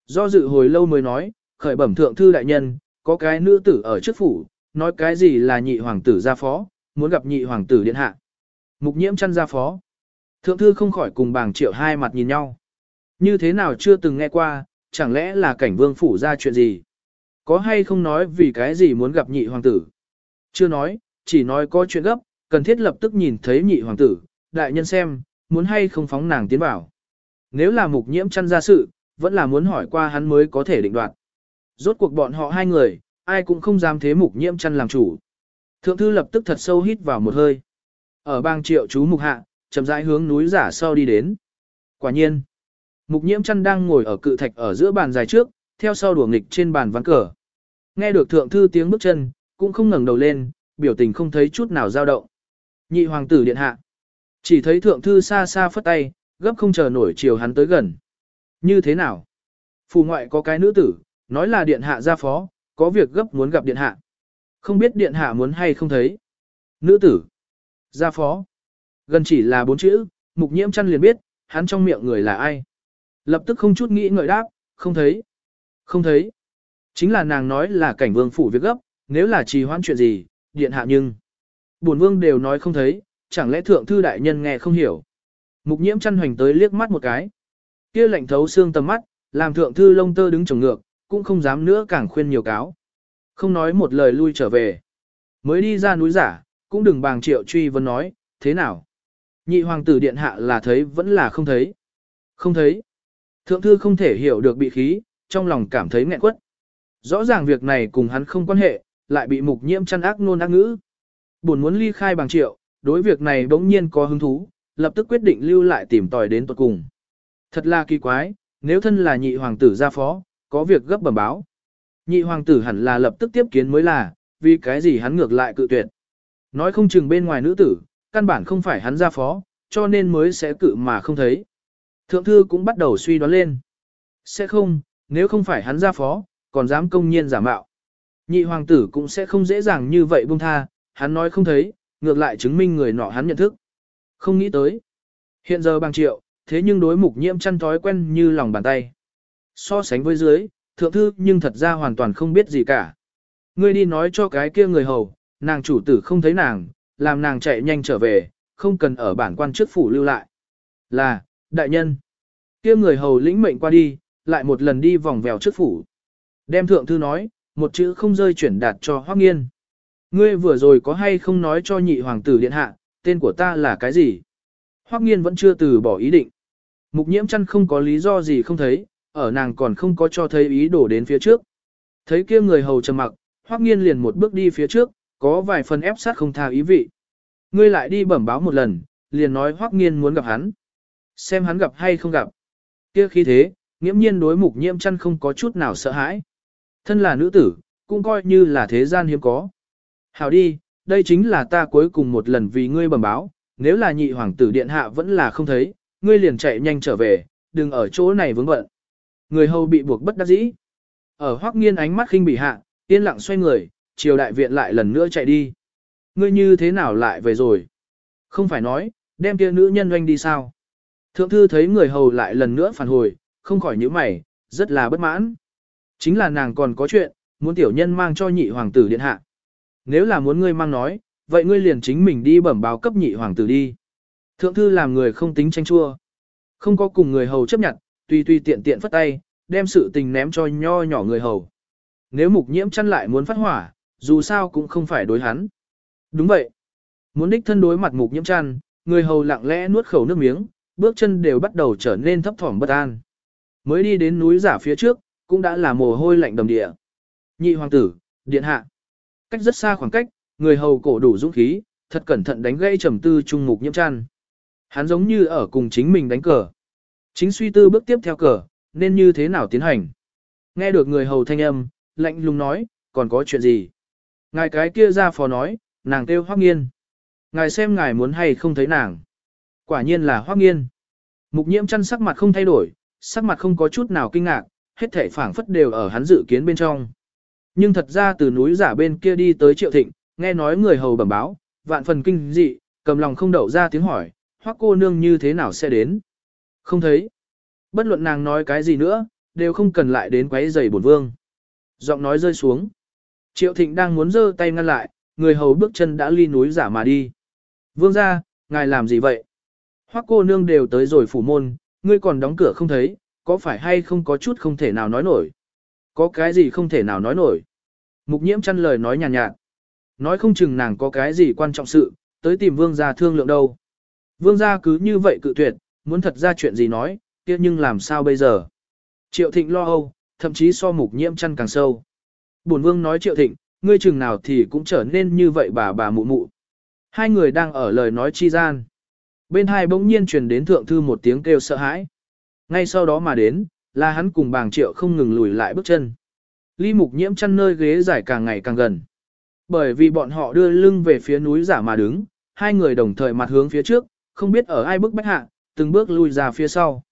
Do dự hồi lâu mới nói, khởi bẩm thượng thư đại nhân, có cái nữ tử ở trước phủ, nói cái gì là nhị hoàng tử gia phó, muốn gặp nhị hoàng tử điện hạ. Mục nhiễm chăn ra phó. Thượng thư không khỏi cùng bàng triệu hai mặt nhìn nhau. Như thế nào chưa từng nghe qua, chẳng lẽ là cảnh vương phủ ra chuyện gì? Có hay không nói vì cái gì muốn gặp nhị hoàng tử? Chưa nói, chỉ nói có chuyện gấp, cần thiết lập tức nhìn thấy nhị hoàng tử, đại nhân xem, muốn hay không phóng nàng tiến vào. Nếu là mục nhiễm chăn ra sự, vẫn là muốn hỏi qua hắn mới có thể định đoạt. Rốt cuộc bọn họ hai người, ai cũng không dám thế mục nhiễm chăn làm chủ. Thượng thư lập tức thật sâu hít vào một hơi. Ở bang triệu chú mục hạ, chậm rãi hướng núi giả sau đi đến. Quả nhiên, mục nhiễm chăn đang ngồi ở cự thạch ở giữa bàn dài trước, theo sau đùa nghịch trên bàn ván cờ. Nghe được thượng thư tiếng bước chân, cũng không ngẩng đầu lên, biểu tình không thấy chút nào dao động. Nhị hoàng tử điện hạ. Chỉ thấy thượng thư xa xa phất tay, gấp không chờ nổi chiều hắn tới gần. Như thế nào? Phù ngoại có cái nữ tử, nói là điện hạ gia phó, có việc gấp muốn gặp điện hạ. Không biết điện hạ muốn hay không thấy. Nữ tử gia phó. Gần chỉ là bốn chữ, mục nhiễm chăn liền biết, hắn trong miệng người là ai. Lập tức không chút nghĩ ngợi đáp, không thấy. Không thấy. Chính là nàng nói là cảnh vương phủ việc gấp, nếu là trì hoãn chuyện gì, điện hạ nhưng. Bổn vương đều nói không thấy, chẳng lẽ thượng thư đại nhân nghe không hiểu. Mục nhiễm chăn hoành tới liếc mắt một cái. Kia lạnh thấu xương tầm mắt, làm thượng thư lông tơ đứng trồng ngược, cũng không dám nữa càng khuyên nhiều cáo. Không nói một lời lui trở về. Mới đi ra núi giả, cũng đừng bàng triệu truy vấn nói, thế nào? Nhị hoàng tử điện hạ là thấy vẫn là không thấy. Không thấy. Thượng thư không thể hiểu được bị khí, trong lòng cảm thấy nghẹn quất. Rõ ràng việc này cùng hắn không quan hệ, lại bị mục nhiễm chăn ác nôn ác ngữ. Buồn muốn ly khai bằng triệu, đối việc này bỗng nhiên có hứng thú, lập tức quyết định lưu lại tìm tòi đến tuật cùng. Thật là kỳ quái, nếu thân là nhị hoàng tử gia phó, có việc gấp bẩm báo. Nhị hoàng tử hẳn là lập tức tiếp kiến mới là, vì cái gì hắn ngược lại cự tuyệt. Nói không chừng bên ngoài nữ tử, căn bản không phải hắn gia phó, cho nên mới sẽ cự mà không thấy. Thượng thư cũng bắt đầu suy đoán lên. Sẽ không, nếu không phải hắn gia phó, còn dám công nhiên giả mạo. Nhị hoàng tử cũng sẽ không dễ dàng như vậy buông tha, hắn nói không thấy, ngược lại chứng minh người nọ hắn nhận thức. Không nghĩ tới. Hiện giờ bằng triệu, thế nhưng đối mục nhiễm chăn thói quen như lòng bàn tay. So sánh với dưới, thượng thư nhưng thật ra hoàn toàn không biết gì cả. Ngươi đi nói cho cái kia người hầu, nàng chủ tử không thấy nàng, làm nàng chạy nhanh trở về, không cần ở bản quan trước phủ lưu lại. Là, đại nhân. Kia người hầu lĩnh mệnh qua đi, lại một lần đi vòng vèo trước phủ. Đem thượng thư nói, một chữ không rơi chuyển đạt cho Hoắc Nghiên. Ngươi vừa rồi có hay không nói cho nhị hoàng tử điện hạ, tên của ta là cái gì? Hoắc Nghiên vẫn chưa từ bỏ ý định. Mục nhiễm chăn không có lý do gì không thấy, ở nàng còn không có cho thấy ý đồ đến phía trước. Thấy kia người hầu trầm mặc, Hoắc Nghiên liền một bước đi phía trước, có vài phần ép sát không tha ý vị. Ngươi lại đi bẩm báo một lần, liền nói Hoắc Nghiên muốn gặp hắn. Xem hắn gặp hay không gặp. Kia khí thế, nghiễm nhiên đối mục nhiễm chăn không có chút nào sợ hãi. Thân là nữ tử, cũng coi như là thế gian hiếm có. Hảo đi, đây chính là ta cuối cùng một lần vì ngươi bẩm báo, nếu là nhị hoàng tử điện hạ vẫn là không thấy, ngươi liền chạy nhanh trở về, đừng ở chỗ này vướng bận. Người hầu bị buộc bất đắc dĩ. Ở hoắc nghiên ánh mắt khinh bỉ hạ, yên lặng xoay người, triều đại viện lại lần nữa chạy đi. Ngươi như thế nào lại về rồi? Không phải nói, đem kia nữ nhân doanh đi sao? Thượng thư thấy người hầu lại lần nữa phản hồi, không khỏi nhíu mày, rất là bất mãn. Chính là nàng còn có chuyện, muốn tiểu nhân mang cho nhị hoàng tử điện hạ. Nếu là muốn ngươi mang nói, vậy ngươi liền chính mình đi bẩm báo cấp nhị hoàng tử đi. Thượng thư làm người không tính tranh chua. Không có cùng người hầu chấp nhận, tùy tùy tiện tiện phất tay, đem sự tình ném cho nho nhỏ người hầu. Nếu mục nhiễm chăn lại muốn phát hỏa, dù sao cũng không phải đối hắn. Đúng vậy. Muốn đích thân đối mặt mục nhiễm chăn, người hầu lặng lẽ nuốt khẩu nước miếng, bước chân đều bắt đầu trở nên thấp thỏm bất an. Mới đi đến núi giả phía trước, cũng đã là mồ hôi lạnh đầm địa. Nhị hoàng tử, điện hạ. Cách rất xa khoảng cách, người hầu cổ đủ dũng khí, thật cẩn thận đánh gãy trầm tư trung mục nhiễm chăn. Hắn giống như ở cùng chính mình đánh cờ. Chính suy tư bước tiếp theo cờ, nên như thế nào tiến hành. Nghe được người hầu thanh âm, lạnh lùng nói, còn có chuyện gì? Ngài cái kia ra phò nói, nàng kêu hoác nghiên. Ngài xem ngài muốn hay không thấy nàng. Quả nhiên là hoác nghiên. Mục nhiễm chăn sắc mặt không thay đổi, sắc mặt không có chút nào kinh ngạc, hết thể phảng phất đều ở hắn dự kiến bên trong. Nhưng thật ra từ núi giả bên kia đi tới triệu thịnh, nghe nói người hầu bẩm báo, vạn phần kinh dị, cầm lòng không đậu ra tiếng hỏi, hoắc cô nương như thế nào sẽ đến. Không thấy. Bất luận nàng nói cái gì nữa, đều không cần lại đến quấy giày bổn vương. Giọng nói rơi xuống. Triệu thịnh đang muốn giơ tay ngăn lại, người hầu bước chân đã ly núi giả mà đi. Vương ra, ngài làm gì vậy? Hoắc cô nương đều tới rồi phủ môn, ngươi còn đóng cửa không thấy, có phải hay không có chút không thể nào nói nổi? Có cái gì không thể nào nói nổi? Mục nhiễm chăn lời nói nhàn nhạt, nhạt. Nói không chừng nàng có cái gì quan trọng sự, tới tìm vương gia thương lượng đâu. Vương gia cứ như vậy cự tuyệt, muốn thật ra chuyện gì nói, kia nhưng làm sao bây giờ? Triệu thịnh lo âu, thậm chí so mục nhiễm chăn càng sâu. Bổn vương nói triệu thịnh, ngươi chừng nào thì cũng trở nên như vậy bà bà mụ mụ. Hai người đang ở lời nói chi gian. Bên hai bỗng nhiên truyền đến thượng thư một tiếng kêu sợ hãi. Ngay sau đó mà đến, là hắn cùng bàng triệu không ngừng lùi lại bước chân. Ly mục nhiễm chăn nơi ghế giải càng ngày càng gần. Bởi vì bọn họ đưa lưng về phía núi giả mà đứng, hai người đồng thời mặt hướng phía trước, không biết ở ai bước bách hạ, từng bước lui ra phía sau.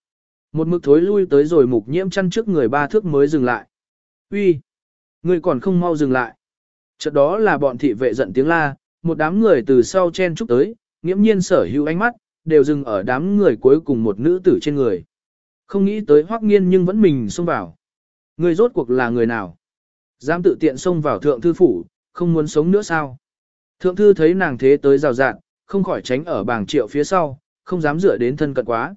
Một mực thối lui tới rồi mục nhiễm chăn trước người ba thước mới dừng lại. Uy, Ngươi còn không mau dừng lại. Chợt đó là bọn thị vệ giận tiếng la, một đám người từ sau chen chúc tới, nghiễm nhiên sở hữu ánh mắt, đều dừng ở đám người cuối cùng một nữ tử trên người. Không nghĩ tới hoắc nghiên nhưng vẫn mình xông vào. Ngươi rốt cuộc là người nào? Dám tự tiện xông vào thượng thư phủ, không muốn sống nữa sao? Thượng thư thấy nàng thế tới rào rạn, không khỏi tránh ở bảng triệu phía sau, không dám dựa đến thân cận quá.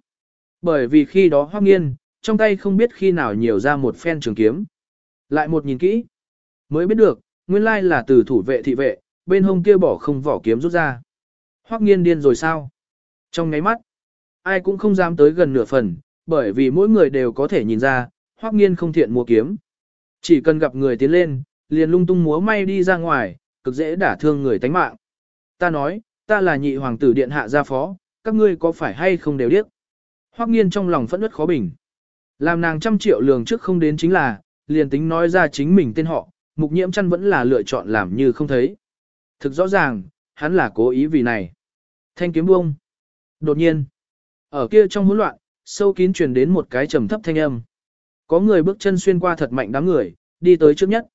Bởi vì khi đó hoắc nghiên, trong tay không biết khi nào nhiều ra một phen trường kiếm. Lại một nhìn kỹ, mới biết được, nguyên lai là từ thủ vệ thị vệ, bên hông kia bỏ không vỏ kiếm rút ra. Hoắc nghiên điên rồi sao? Trong ngáy mắt, ai cũng không dám tới gần nửa phần, bởi vì mỗi người đều có thể nhìn ra, Hoắc nghiên không thiện mua kiếm. Chỉ cần gặp người tiến lên, liền lung tung múa may đi ra ngoài, cực dễ đả thương người tánh mạng. Ta nói, ta là nhị hoàng tử điện hạ gia phó, các ngươi có phải hay không đều điếc. Hoắc nghiên trong lòng phẫn nứt khó bình. Làm nàng trăm triệu lường trước không đến chính là, liền tính nói ra chính mình tên họ, mục nhiễm chăn vẫn là lựa chọn làm như không thấy. Thực rõ ràng, hắn là cố ý vì này. Thanh kiếm buông. Đột nhiên, ở kia trong hỗn loạn, sâu kín truyền đến một cái trầm thấp thanh âm. Có người bước chân xuyên qua thật mạnh đám người, đi tới trước nhất.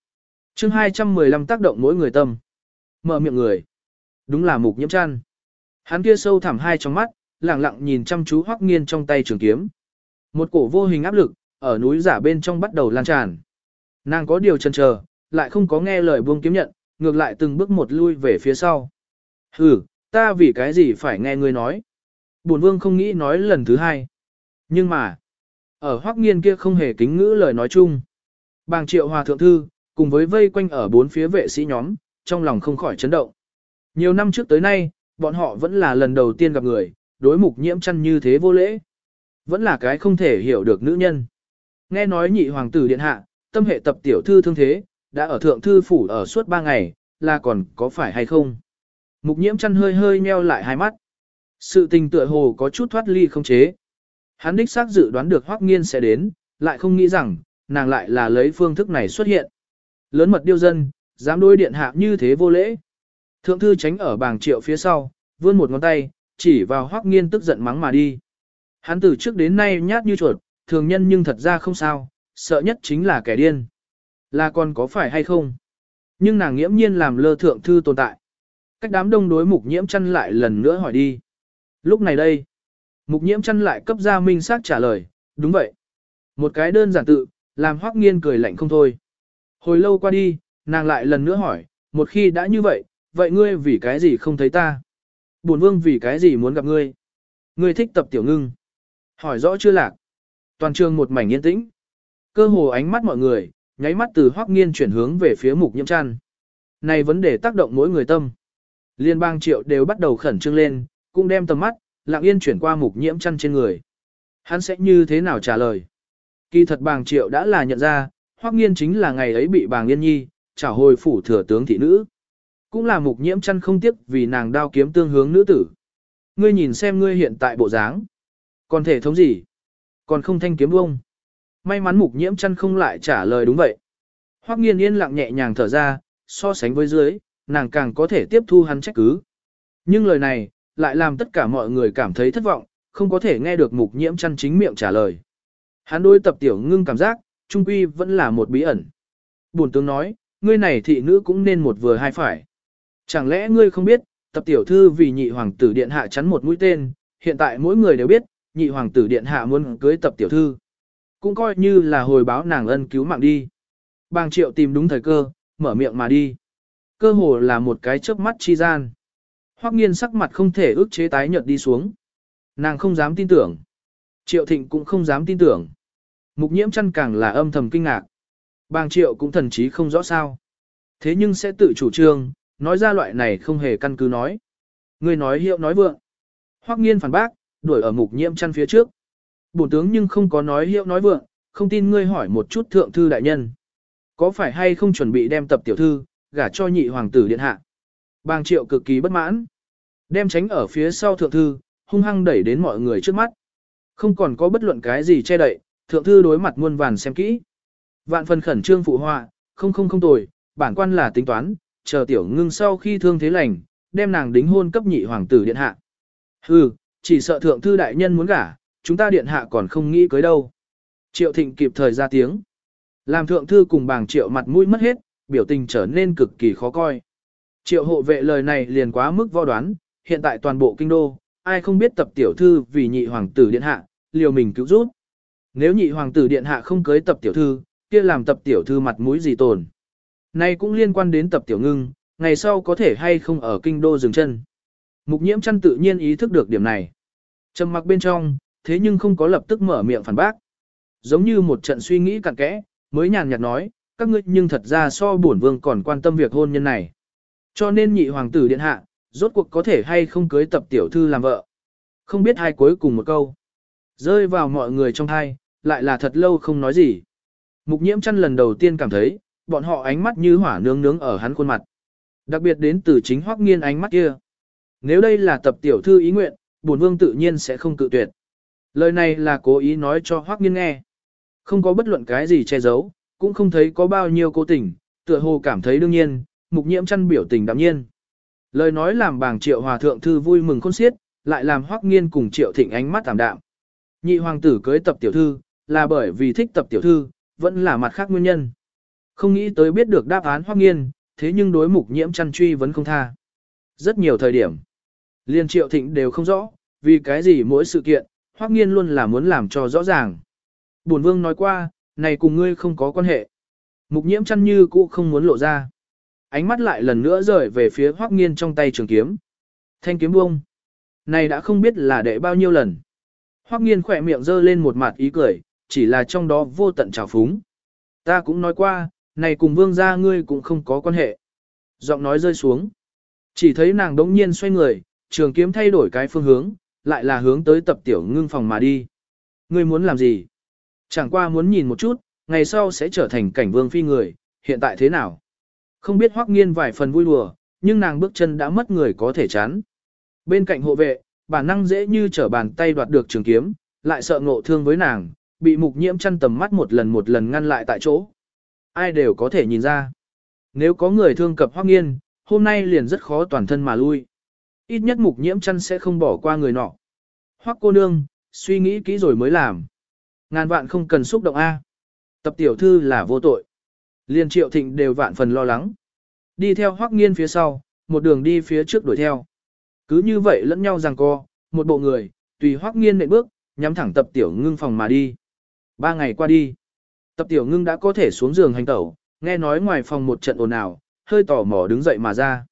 chương 215 tác động mỗi người tâm. Mở miệng người. Đúng là mục nhiễm chăn. Hắn kia sâu thẳm hai trong mắt, lặng lặng nhìn chăm chú hoắc nghiên trong tay trường kiếm. Một cổ vô hình áp lực, ở núi giả bên trong bắt đầu lan tràn. Nàng có điều chần chờ, lại không có nghe lời buông kiếm nhận, ngược lại từng bước một lui về phía sau. Hừ, ta vì cái gì phải nghe ngươi nói. Bổn vương không nghĩ nói lần thứ hai. Nhưng mà, ở hoắc nghiên kia không hề kính ngữ lời nói chung. Bàng triệu hòa thượng thư, cùng với vây quanh ở bốn phía vệ sĩ nhóm, trong lòng không khỏi chấn động. Nhiều năm trước tới nay, bọn họ vẫn là lần đầu tiên gặp người, đối mục nhiễm chăn như thế vô lễ. Vẫn là cái không thể hiểu được nữ nhân. Nghe nói nhị hoàng tử điện hạ, tâm hệ tập tiểu thư thương thế, đã ở thượng thư phủ ở suốt ba ngày, là còn có phải hay không? Mục nhiễm chăn hơi hơi nheo lại hai mắt. Sự tình tựa hồ có chút thoát ly không chế. Hắn đích xác dự đoán được Hoắc Nghiên sẽ đến, lại không nghĩ rằng, nàng lại là lấy phương thức này xuất hiện. Lớn mật điêu dân, dám đối điện hạ như thế vô lễ. Thượng thư tránh ở bảng triệu phía sau, vươn một ngón tay, chỉ vào hoắc nghiên tức giận mắng mà đi. Hắn từ trước đến nay nhát như chuột, thường nhân nhưng thật ra không sao, sợ nhất chính là kẻ điên. Là còn có phải hay không? Nhưng nàng nghiễm nhiên làm lơ thượng thư tồn tại. Cách đám đông đối mục nhiễm chăn lại lần nữa hỏi đi. Lúc này đây, mục nhiễm chăn lại cấp ra minh xác trả lời, đúng vậy. Một cái đơn giản tự, làm hoắc nghiên cười lạnh không thôi. Hồi lâu qua đi, nàng lại lần nữa hỏi, một khi đã như vậy, vậy ngươi vì cái gì không thấy ta? Bổn vương vì cái gì muốn gặp ngươi? Ngươi thích tập tiểu ngưng. Hỏi rõ chưa lạc? Toàn trường một mảnh yên tĩnh. Cơ hồ ánh mắt mọi người, nháy mắt từ hoắc nghiên chuyển hướng về phía mục nhiễm chăn. Này vấn đề tác động mỗi người tâm. Liên bang triệu đều bắt đầu khẩn trương lên, cũng đem tầm mắt, lặng yên chuyển qua mục nhiễm chăn trên người. Hắn sẽ như thế nào trả lời? Kỳ thật bàng triệu đã là nhận ra, hoắc nghiên chính là ngày ấy bị bàng yên nhi, trả hồi phủ thừa tướng thị nữ. Cũng là mục nhiễm chăn không tiếc vì nàng đao kiếm tương hướng nữ tử. Ngươi nhìn xem ngươi hiện tại bộ dáng. Còn thể thống gì? Còn không thanh kiếm vông. May mắn mục nhiễm chăn không lại trả lời đúng vậy. Hoắc nghiên yên lặng nhẹ nhàng thở ra, so sánh với dưới, nàng càng có thể tiếp thu hắn trách cứ. Nhưng lời này, lại làm tất cả mọi người cảm thấy thất vọng, không có thể nghe được mục nhiễm chăn chính miệng trả lời. Hắn đối tập tiểu ngưng cảm giác, trung quy vẫn là một bí ẩn. Bổn tướng nói, ngươi này thị nữ cũng nên một vừa hai phải. Chẳng lẽ ngươi không biết, tập tiểu thư vì nhị hoàng tử điện hạ chắn một mũi tên, hiện tại mỗi người đều biết, nhị hoàng tử điện hạ muốn cưới tập tiểu thư. Cũng coi như là hồi báo nàng ân cứu mạng đi. Bàng triệu tìm đúng thời cơ, mở miệng mà đi. Cơ hồ là một cái chớp mắt chi gian. Hoắc nghiên sắc mặt không thể ức chế tái nhợt đi xuống. Nàng không dám tin tưởng. Triệu thịnh cũng không dám tin tưởng. Mục nhiễm chăn càng là âm thầm kinh ngạc. Bàng triệu cũng thần chí không rõ sao. Thế nhưng sẽ tự chủ trương, nói ra loại này không hề căn cứ nói. Người nói hiệu nói vượng. Hoắc nghiên phản bác, đuổi ở mục nhiễm chăn phía trước. Bổn tướng nhưng không có nói hiệu nói vượng, không tin ngươi hỏi một chút thượng thư đại nhân. Có phải hay không chuẩn bị đem tập tiểu thư, gả cho nhị hoàng tử điện hạ. Bàng triệu cực kỳ bất mãn. Đem tránh ở phía sau thượng thư, hung hăng đẩy đến mọi người trước mắt. Không còn có bất luận cái gì che đậy, thượng thư đối mặt muôn vàn xem kỹ. Vạn phần khẩn trương phụ họa, không không không tồi, bản quan là tính toán, chờ tiểu ngưng sau khi thương thế lành, đem nàng đính hôn cấp nhị hoàng tử điện hạ. Hừ, chỉ sợ thượng thư đại nhân muốn gả, chúng ta điện hạ còn không nghĩ cưới đâu. Triệu thịnh kịp thời ra tiếng. Làm thượng thư cùng bàng triệu mặt mũi mất hết, biểu tình trở nên cực kỳ khó coi. Triệu hộ vệ lời này liền quá mức vo đoán, hiện tại toàn bộ kinh đô, ai không biết tập tiểu thư vì nhị hoàng tử điện hạ, liều mình cứu rút, Nếu nhị hoàng tử điện hạ không cưới tập tiểu thư, kia làm tập tiểu thư mặt mũi gì tồn. Này cũng liên quan đến tập tiểu ngưng, ngày sau có thể hay không ở kinh đô dừng chân. Mục nhiễm chăn tự nhiên ý thức được điểm này. Trầm mặc bên trong, thế nhưng không có lập tức mở miệng phản bác. Giống như một trận suy nghĩ cặn kẽ, mới nhàn nhạt nói, các ngươi nhưng thật ra so bổn vương còn quan tâm việc hôn nhân này. Cho nên nhị hoàng tử điện hạ, rốt cuộc có thể hay không cưới tập tiểu thư làm vợ. Không biết hai cuối cùng một câu. Rơi vào mọi người trong hai, lại là thật lâu không nói gì. Mục nhiễm chăn lần đầu tiên cảm thấy, bọn họ ánh mắt như hỏa nướng nướng ở hắn khuôn mặt. Đặc biệt đến từ chính hoắc nghiên ánh mắt kia. Nếu đây là tập tiểu thư ý nguyện, bổn vương tự nhiên sẽ không cự tuyệt. Lời này là cố ý nói cho hoắc nghiên nghe. Không có bất luận cái gì che giấu, cũng không thấy có bao nhiêu cố tình, tựa hồ cảm thấy đương nhiên, mục nhiễm chăn biểu tình đạm nhiên. Lời nói làm bảng triệu hòa thượng thư vui mừng khôn xiết, lại làm hoắc nghiên cùng triệu thịnh ánh mắt tạm đạm. Nhị hoàng tử cưới tập tiểu thư, là bởi vì thích tập tiểu thư, vẫn là mặt khác nguyên nhân. Không nghĩ tới biết được đáp án hoắc nghiên, thế nhưng đối mục nhiễm chăn truy vẫn không tha. Rất nhiều thời điểm, liên triệu thịnh đều không rõ, vì cái gì mỗi sự kiện, hoắc nghiên luôn là muốn làm cho rõ ràng. Bổn vương nói qua, này cùng ngươi không có quan hệ. Mục nhiễm chăn như cũ không muốn lộ ra. Ánh mắt lại lần nữa rời về phía hoắc nghiên trong tay trường kiếm. Thanh kiếm buông. Này đã không biết là đệ bao nhiêu lần. Hoắc nghiên khẽ miệng giơ lên một mặt ý cười, chỉ là trong đó vô tận trào phúng. Ta cũng nói qua, này cùng vương gia ngươi cũng không có quan hệ. Giọng nói rơi xuống. Chỉ thấy nàng đống nhiên xoay người, trường kiếm thay đổi cái phương hướng, lại là hướng tới tập tiểu ngưng phòng mà đi. Ngươi muốn làm gì? Chẳng qua muốn nhìn một chút, ngày sau sẽ trở thành cảnh vương phi người, hiện tại thế nào? Không biết hoắc nghiên vài phần vui đùa, nhưng nàng bước chân đã mất người có thể chán. Bên cạnh hộ vệ, bản năng dễ như trở bàn tay đoạt được trường kiếm, lại sợ ngộ thương với nàng, bị mục nhiễm chăn tầm mắt một lần một lần ngăn lại tại chỗ. Ai đều có thể nhìn ra. Nếu có người thương cập Hoắc Nghiên, hôm nay liền rất khó toàn thân mà lui. Ít nhất mục nhiễm chăn sẽ không bỏ qua người nọ. Hoắc cô nương, suy nghĩ kỹ rồi mới làm. Ngàn vạn không cần xúc động A. Tập tiểu thư là vô tội. Liên triệu thịnh đều vạn phần lo lắng. Đi theo Hoắc Nghiên phía sau, một đường đi phía trước đuổi theo. Cứ như vậy lẫn nhau giằng co, một bộ người, tùy Hoắc Nghiên nện bước, nhắm thẳng tập tiểu ngưng phòng mà đi. Ba ngày qua đi, tập tiểu ngưng đã có thể xuống giường hành tẩu, nghe nói ngoài phòng một trận ồn ào, hơi tò mò đứng dậy mà ra.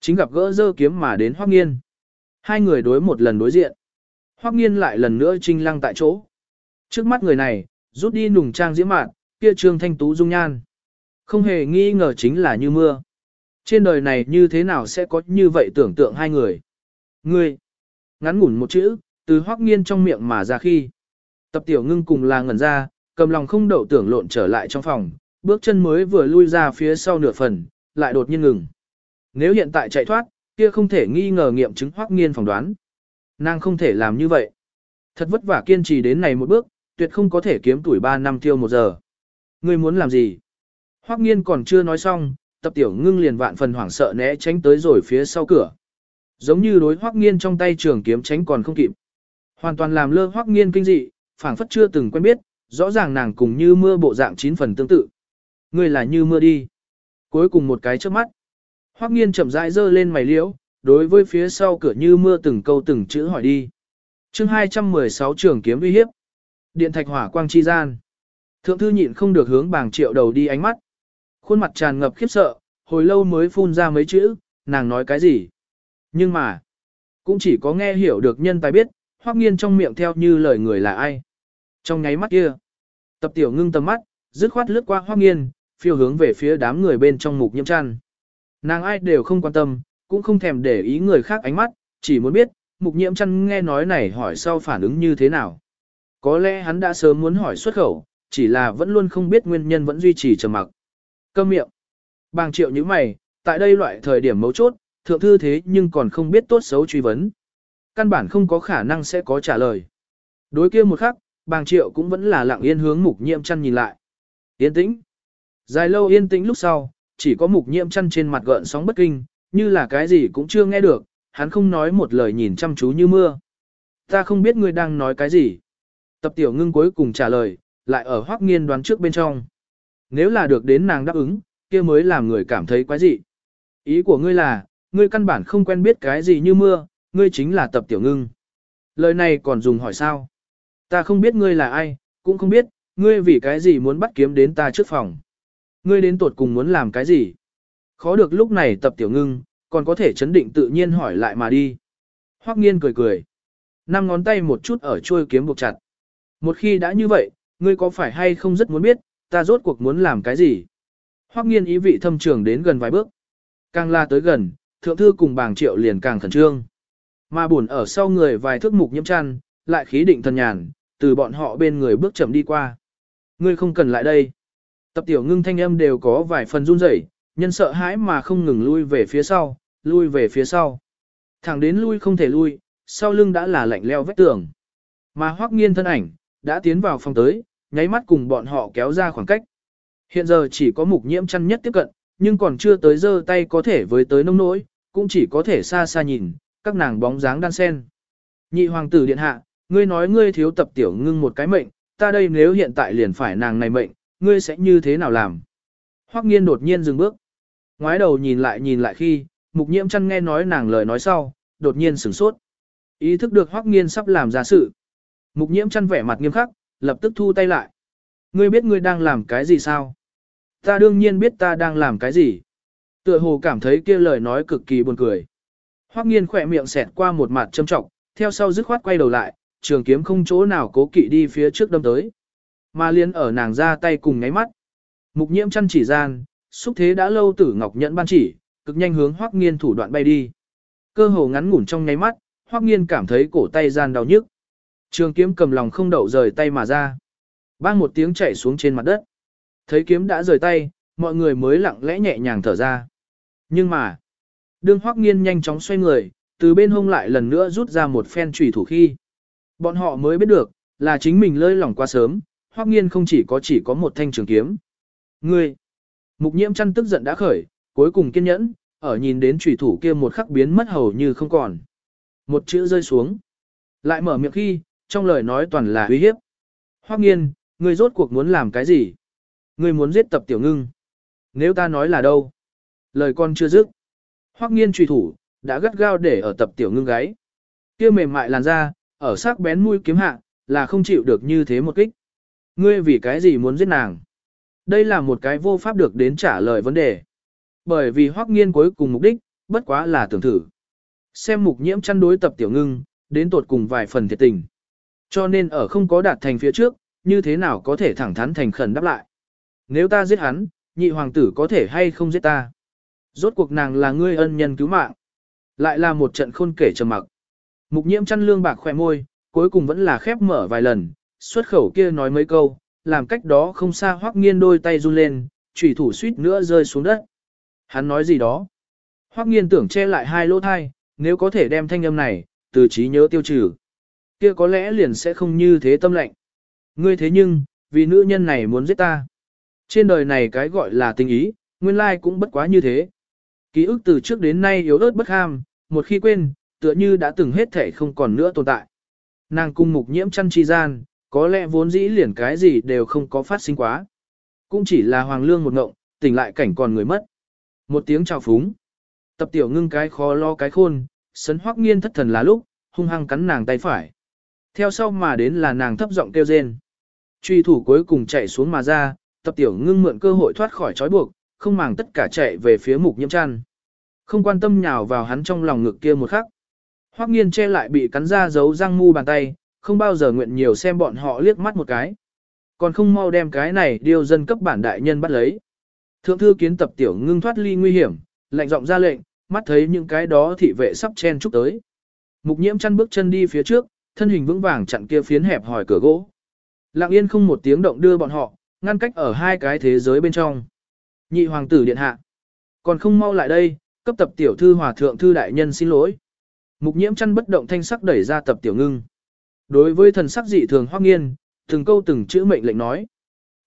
Chính gặp gỡ dơ kiếm mà đến Hoắc Nghiên. Hai người đối một lần đối diện. Hoắc Nghiên lại lần nữa trinh lăng tại chỗ. Trước mắt người này, rút đi nùng trang diễm mạn, kia trương thanh tú dung nhan. Không hề nghi ngờ chính là như mưa. Trên đời này như thế nào sẽ có như vậy tưởng tượng hai người. Ngươi, ngắn ngủn một chữ, từ hoắc nghiên trong miệng mà ra khi. Tập tiểu ngưng cùng là ngẩn ra, cầm lòng không đậu tưởng lộn trở lại trong phòng, bước chân mới vừa lui ra phía sau nửa phần, lại đột nhiên ngừng. Nếu hiện tại chạy thoát, kia không thể nghi ngờ nghiệm chứng hoắc nghiên phỏng đoán. Nàng không thể làm như vậy. Thật vất vả kiên trì đến này một bước, tuyệt không có thể kiếm tuổi 3 năm tiêu một giờ. Ngươi muốn làm gì? Hoắc nghiên còn chưa nói xong, tập tiểu ngưng liền vạn phần hoảng sợ né tránh tới rồi phía sau cửa. Giống như đối Hoắc nghiên trong tay trường kiếm tránh còn không kịp. Hoàn toàn làm lơ Hoắc nghiên kinh dị, phảng phất chưa từng quen biết, rõ ràng nàng cùng như mưa bộ dạng chín phần tương tự. Ngươi là như mưa đi. Cuối cùng một cái trước mắt. Hoắc nghiên chậm rãi giơ lên mày liễu, đối với phía sau cửa như mưa từng câu từng chữ hỏi đi. Chương 216 trường kiếm uy hiếp. Điện thạch hỏa quang chi gian. Thượng thư nhịn không được hướng bàng triệu đầu đi ánh mắt. Khuôn mặt tràn ngập khiếp sợ, hồi lâu mới phun ra mấy chữ, nàng nói cái gì. Nhưng mà, cũng chỉ có nghe hiểu được nhân tài biết, hoắc nghiên trong miệng theo như lời người là ai. Trong nháy mắt kia, tập tiểu ngưng tầm mắt, dứt khoát lướt qua hoắc nghiên, phiêu hướng về phía đám người bên trong mục nhiễm chăn. Nàng ai đều không quan tâm, cũng không thèm để ý người khác ánh mắt, chỉ muốn biết, mục nhiễm chăn nghe nói này hỏi sau phản ứng như thế nào. Có lẽ hắn đã sớm muốn hỏi xuất khẩu, chỉ là vẫn luôn không biết nguyên nhân vẫn duy trì trầm mặc. Câm miệng. Bàng triệu như mày, tại đây loại thời điểm mấu chốt, thượng thư thế nhưng còn không biết tốt xấu truy vấn. Căn bản không có khả năng sẽ có trả lời. Đối kia một khắc, bàng triệu cũng vẫn là lặng yên hướng mục nhiễm chăn nhìn lại. Yên tĩnh. Dài lâu yên tĩnh lúc sau, chỉ có mục nhiễm chăn trên mặt gợn sóng bất kinh, như là cái gì cũng chưa nghe được, hắn không nói một lời nhìn chăm chú như mưa. Ta không biết ngươi đang nói cái gì. Tập tiểu ngưng cuối cùng trả lời, lại ở hoác nghiên đoán trước bên trong. Nếu là được đến nàng đáp ứng, kia mới làm người cảm thấy quái dị. Ý của ngươi là, ngươi căn bản không quen biết cái gì như mưa, ngươi chính là tập tiểu ngưng. Lời này còn dùng hỏi sao? Ta không biết ngươi là ai, cũng không biết, ngươi vì cái gì muốn bắt kiếm đến ta trước phòng. Ngươi đến tuột cùng muốn làm cái gì? Khó được lúc này tập tiểu ngưng, còn có thể chấn định tự nhiên hỏi lại mà đi. Hoắc nghiên cười cười. Năm ngón tay một chút ở chuôi kiếm buộc chặt. Một khi đã như vậy, ngươi có phải hay không rất muốn biết, ta rốt cuộc muốn làm cái gì? Hoắc nghiên ý vị thâm trường đến gần vài bước. Càng la tới gần, thượng thư cùng bàng triệu liền càng khẩn trương. Mà buồn ở sau người vài thước mục nhiễm chăn, lại khí định thần nhàn, từ bọn họ bên người bước chậm đi qua. Ngươi không cần lại đây. Tập tiểu ngưng thanh âm đều có vài phần run rẩy, nhân sợ hãi mà không ngừng lui về phía sau, lui về phía sau. Thẳng đến lui không thể lui, sau lưng đã là lạnh leo vách tường. Mà hoắc nghiên thân ảnh, đã tiến vào phòng tới, nháy mắt cùng bọn họ kéo ra khoảng cách. Hiện giờ chỉ có mục nhiễm chăn nhất tiếp cận, nhưng còn chưa tới giơ tay có thể với tới nông nỗi, cũng chỉ có thể xa xa nhìn, các nàng bóng dáng đan sen. Nhị hoàng tử điện hạ, ngươi nói ngươi thiếu tập tiểu ngưng một cái mệnh, ta đây nếu hiện tại liền phải nàng này mệnh, ngươi sẽ như thế nào làm? Hoắc nghiên đột nhiên dừng bước. Ngoái đầu nhìn lại nhìn lại khi, mục nhiễm chăn nghe nói nàng lời nói sau, đột nhiên sửng sốt. Ý thức được Hoắc nghiên sắp làm ra sự. Mục nhiễm chăn vẻ mặt nghiêm khắc, lập tức thu tay lại. Ngươi biết ngươi đang làm cái gì sao? Ta đương nhiên biết ta đang làm cái gì. Tựa hồ cảm thấy kia lời nói cực kỳ buồn cười. Hoắc nghiên khỏe miệng xẹt qua một mặt châm trọng, theo sau dứt khoát quay đầu lại, trường kiếm không chỗ nào cố kỵ đi phía trước đâm tới. Mà liên ở nàng ra tay cùng ngáy mắt. Mục nhiễm chăn chỉ gian, xúc thế đã lâu tử ngọc nhẫn ban chỉ, cực nhanh hướng Hoắc nghiên thủ đoạn bay đi. Cơ hồ ngắn ngủn trong nháy mắt, Hoắc nghiên cảm thấy cổ tay gian đau nhức. Trường kiếm cầm lòng không đậu rời tay mà ra. Bang một tiếng chạy xuống trên mặt đất. Thấy kiếm đã rời tay, mọi người mới lặng lẽ nhẹ nhàng thở ra. Nhưng mà, đương hoắc nghiên nhanh chóng xoay người, từ bên hông lại lần nữa rút ra một phen trùy thủ khi. Bọn họ mới biết được, là chính mình lơi lỏng quá sớm, hoắc nghiên không chỉ có chỉ có một thanh trường kiếm. Ngươi! Mục nhiễm chăn tức giận đã khởi, cuối cùng kiên nhẫn, ở nhìn đến trùy thủ kia một khắc biến mất hầu như không còn. Một chữ rơi xuống. Lại mở miệng khi, trong lời nói toàn là uy hiếp. Hoắc nghiên, ngươi rốt cuộc muốn làm cái gì? Ngươi muốn giết tập tiểu ngưng. Nếu ta nói là đâu? Lời con chưa dứt. Hoắc nghiên trùy thủ, đã gắt gao để ở tập tiểu ngưng gáy. Kia mềm mại làn da, ở sắc bén mũi kiếm hạ, là không chịu được như thế một kích. Ngươi vì cái gì muốn giết nàng? Đây là một cái vô pháp được đến trả lời vấn đề. Bởi vì hoắc nghiên cuối cùng mục đích, bất quá là tưởng thử. Xem mục nhiễm chăn đối tập tiểu ngưng, đến tột cùng vài phần thiệt tình. Cho nên ở không có đạt thành phía trước, như thế nào có thể thẳng thắn thành khẩn đáp lại. Nếu ta giết hắn, nhị hoàng tử có thể hay không giết ta. Rốt cuộc nàng là ngươi ân nhân cứu mạng. Lại là một trận khôn kể trầm mặc. Mục nhiễm chăn lương bạc khỏe môi, cuối cùng vẫn là khép mở vài lần, xuất khẩu kia nói mấy câu, làm cách đó không xa hoắc nghiên đôi tay run lên, chủy thủ suýt nữa rơi xuống đất. Hắn nói gì đó? Hoắc nghiên tưởng che lại hai lỗ thai, nếu có thể đem thanh âm này, từ trí nhớ tiêu trừ. Kia có lẽ liền sẽ không như thế tâm lệnh. Ngươi thế nhưng, vì nữ nhân này muốn giết ta. Trên đời này cái gọi là tình ý, nguyên lai cũng bất quá như thế. Ký ức từ trước đến nay yếu ớt bất ham, một khi quên, tựa như đã từng hết thể không còn nữa tồn tại. Nàng cung mục nhiễm chăn chi gian, có lẽ vốn dĩ liền cái gì đều không có phát sinh quá. Cũng chỉ là hoàng lương một ngộng, tỉnh lại cảnh còn người mất. Một tiếng chào phúng. Tập tiểu ngưng cái khó lo cái khôn, sấn hoắc nghiên thất thần là lúc, hung hăng cắn nàng tay phải. Theo sau mà đến là nàng thấp giọng kêu rên. Truy thủ cuối cùng chạy xuống mà ra, tập tiểu ngưng mượn cơ hội thoát khỏi trói buộc, không màng tất cả chạy về phía mục nhiễm chăn. Không quan tâm nhào vào hắn trong lòng ngực kia một khắc. Hoắc nghiên che lại bị cắn ra dấu răng mu bàn tay, không bao giờ nguyện nhiều xem bọn họ liếc mắt một cái. Còn không mau đem cái này điều dân cấp bản đại nhân bắt lấy. Thượng thư kiến tập tiểu ngưng thoát ly nguy hiểm, lạnh giọng ra lệnh, mắt thấy những cái đó thị vệ sắp chen chúc tới. Mục nhiễm chăn bước chân đi phía trước, thân hình vững vàng chặn kia phiến hẹp hỏi cửa gỗ. Lặng yên không một tiếng động đưa bọn họ, ngăn cách ở hai cái thế giới bên trong. Nhị hoàng tử điện hạ. Còn không mau lại đây, cấp tập tiểu thư hòa thượng thư đại nhân xin lỗi. Mục nhiễm chăn bất động thanh sắc đẩy ra tập tiểu ngưng. Đối với thần sắc dị thường Hoắc nghiên, từng câu từng chữ mệnh lệnh nói.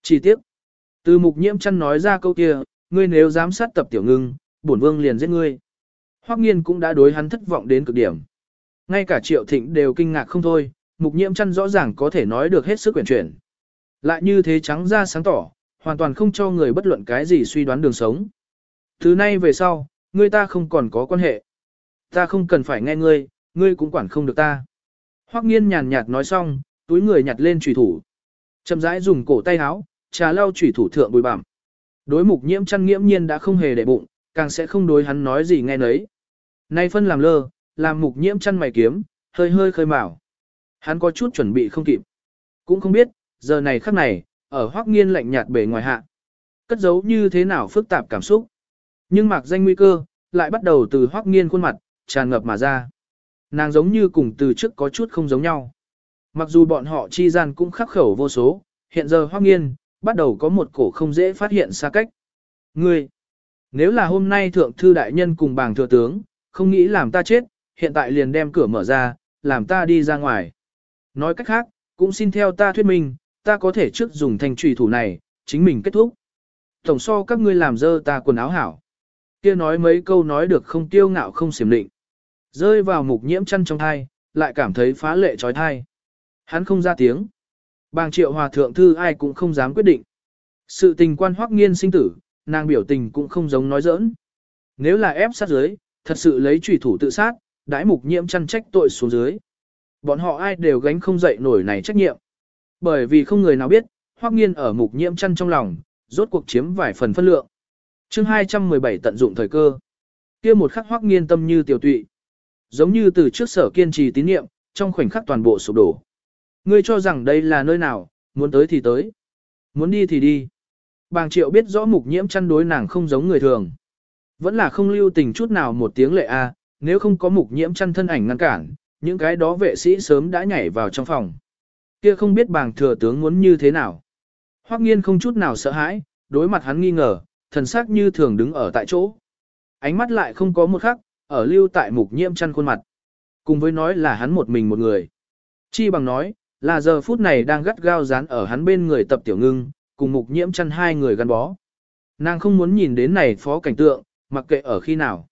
Chỉ tiếc. Từ mục nhiễm chăn nói ra câu kia, ngươi nếu dám sát tập tiểu ngưng, bổn vương liền giết ngươi. Hoắc nghiên cũng đã đối hắn thất vọng đến cực điểm. Ngay cả triệu thịnh đều kinh ngạc không thôi, mục nhiễm chăn rõ ràng có thể nói được hết sức quyển chuyển. Lại như thế trắng ra sáng tỏ, hoàn toàn không cho người bất luận cái gì suy đoán đường sống. Từ nay về sau, ngươi ta không còn có quan hệ. Ta không cần phải nghe ngươi, ngươi cũng quản không được ta. Hoắc nghiên nhàn nhạt nói xong, túi người nhặt lên trùy thủ. Chậm rãi dùng cổ tay áo, trà lau trùy thủ thượng bùi bặm. Đối mục nhiễm chăn nghiễm nhiên đã không hề để bụng, càng sẽ không đối hắn nói gì nghe nấy. Nay phân làm lơ, làm mục nhiễm chăn mày kiếm, hơi hơi khơi mào. Hắn có chút chuẩn bị không kịp. Cũng không biết, giờ này khắc này, ở hoắc nghiên lạnh nhạt bề ngoài hạ. Cất giấu như thế nào phức tạp cảm xúc. Nhưng mạc danh nguy cơ, lại bắt đầu từ hoắc nghiên khuôn mặt, tràn ngập mà ra. Nàng giống như cùng từ trước có chút không giống nhau. Mặc dù bọn họ chi gian cũng khắc khẩu vô số, hiện giờ hoác nghiên, bắt đầu có một cổ không dễ phát hiện xa cách. Ngươi, nếu là hôm nay thượng thư đại nhân cùng bàng thừa tướng, không nghĩ làm ta chết, hiện tại liền đem cửa mở ra, làm ta đi ra ngoài. Nói cách khác, cũng xin theo ta thuyết minh, ta có thể trước dùng thanh trùy thủ này, chính mình kết thúc. Tổng so các ngươi làm dơ ta quần áo hảo. Kia nói mấy câu nói được không tiêu ngạo không xiểm định. Rơi vào mục nhiễm chăn trong thai, lại cảm thấy phá lệ trói thai. Hắn không ra tiếng. Bàng triệu hòa thượng thư ai cũng không dám quyết định. Sự tình quan hoắc nghiên sinh tử, nàng biểu tình cũng không giống nói giỡn. Nếu là ép sát dưới, thật sự lấy trùy thủ tự sát, đãi mục nhiễm chăn trách tội xuống dưới. Bọn họ ai đều gánh không dậy nổi này trách nhiệm. Bởi vì không người nào biết, hoắc nghiên ở mục nhiễm chăn trong lòng, rốt cuộc chiếm vài phần phân lượng. chương 217 tận dụng thời cơ. kia một khắc hoắc nghiên tâm như tiểu tụy. Giống như từ trước sở kiên trì tín nhiệm trong khoảnh khắc toàn bộ sụp đổ. Ngươi cho rằng đây là nơi nào, muốn tới thì tới. Muốn đi thì đi. Bàng triệu biết rõ mục nhiễm chăn đối nàng không giống người thường. Vẫn là không lưu tình chút nào một tiếng lệ a, nếu không có mục nhiễm chăn thân ảnh ngăn cản, những cái đó vệ sĩ sớm đã nhảy vào trong phòng. Kia không biết bàng thừa tướng muốn như thế nào. Hoắc nghiên không chút nào sợ hãi, đối mặt hắn nghi ngờ, thần sắc như thường đứng ở tại chỗ. Ánh mắt lại không có một khắc, ở lưu tại mục nhiễm chăn khuôn mặt. Cùng với nói là hắn một mình một người. Chi bằng nói, là giờ phút này đang gắt gao dán ở hắn bên người tập tiểu ngưng, cùng mục nhiễm chăn hai người gắn bó. Nàng không muốn nhìn đến này phó cảnh tượng, mặc kệ ở khi nào.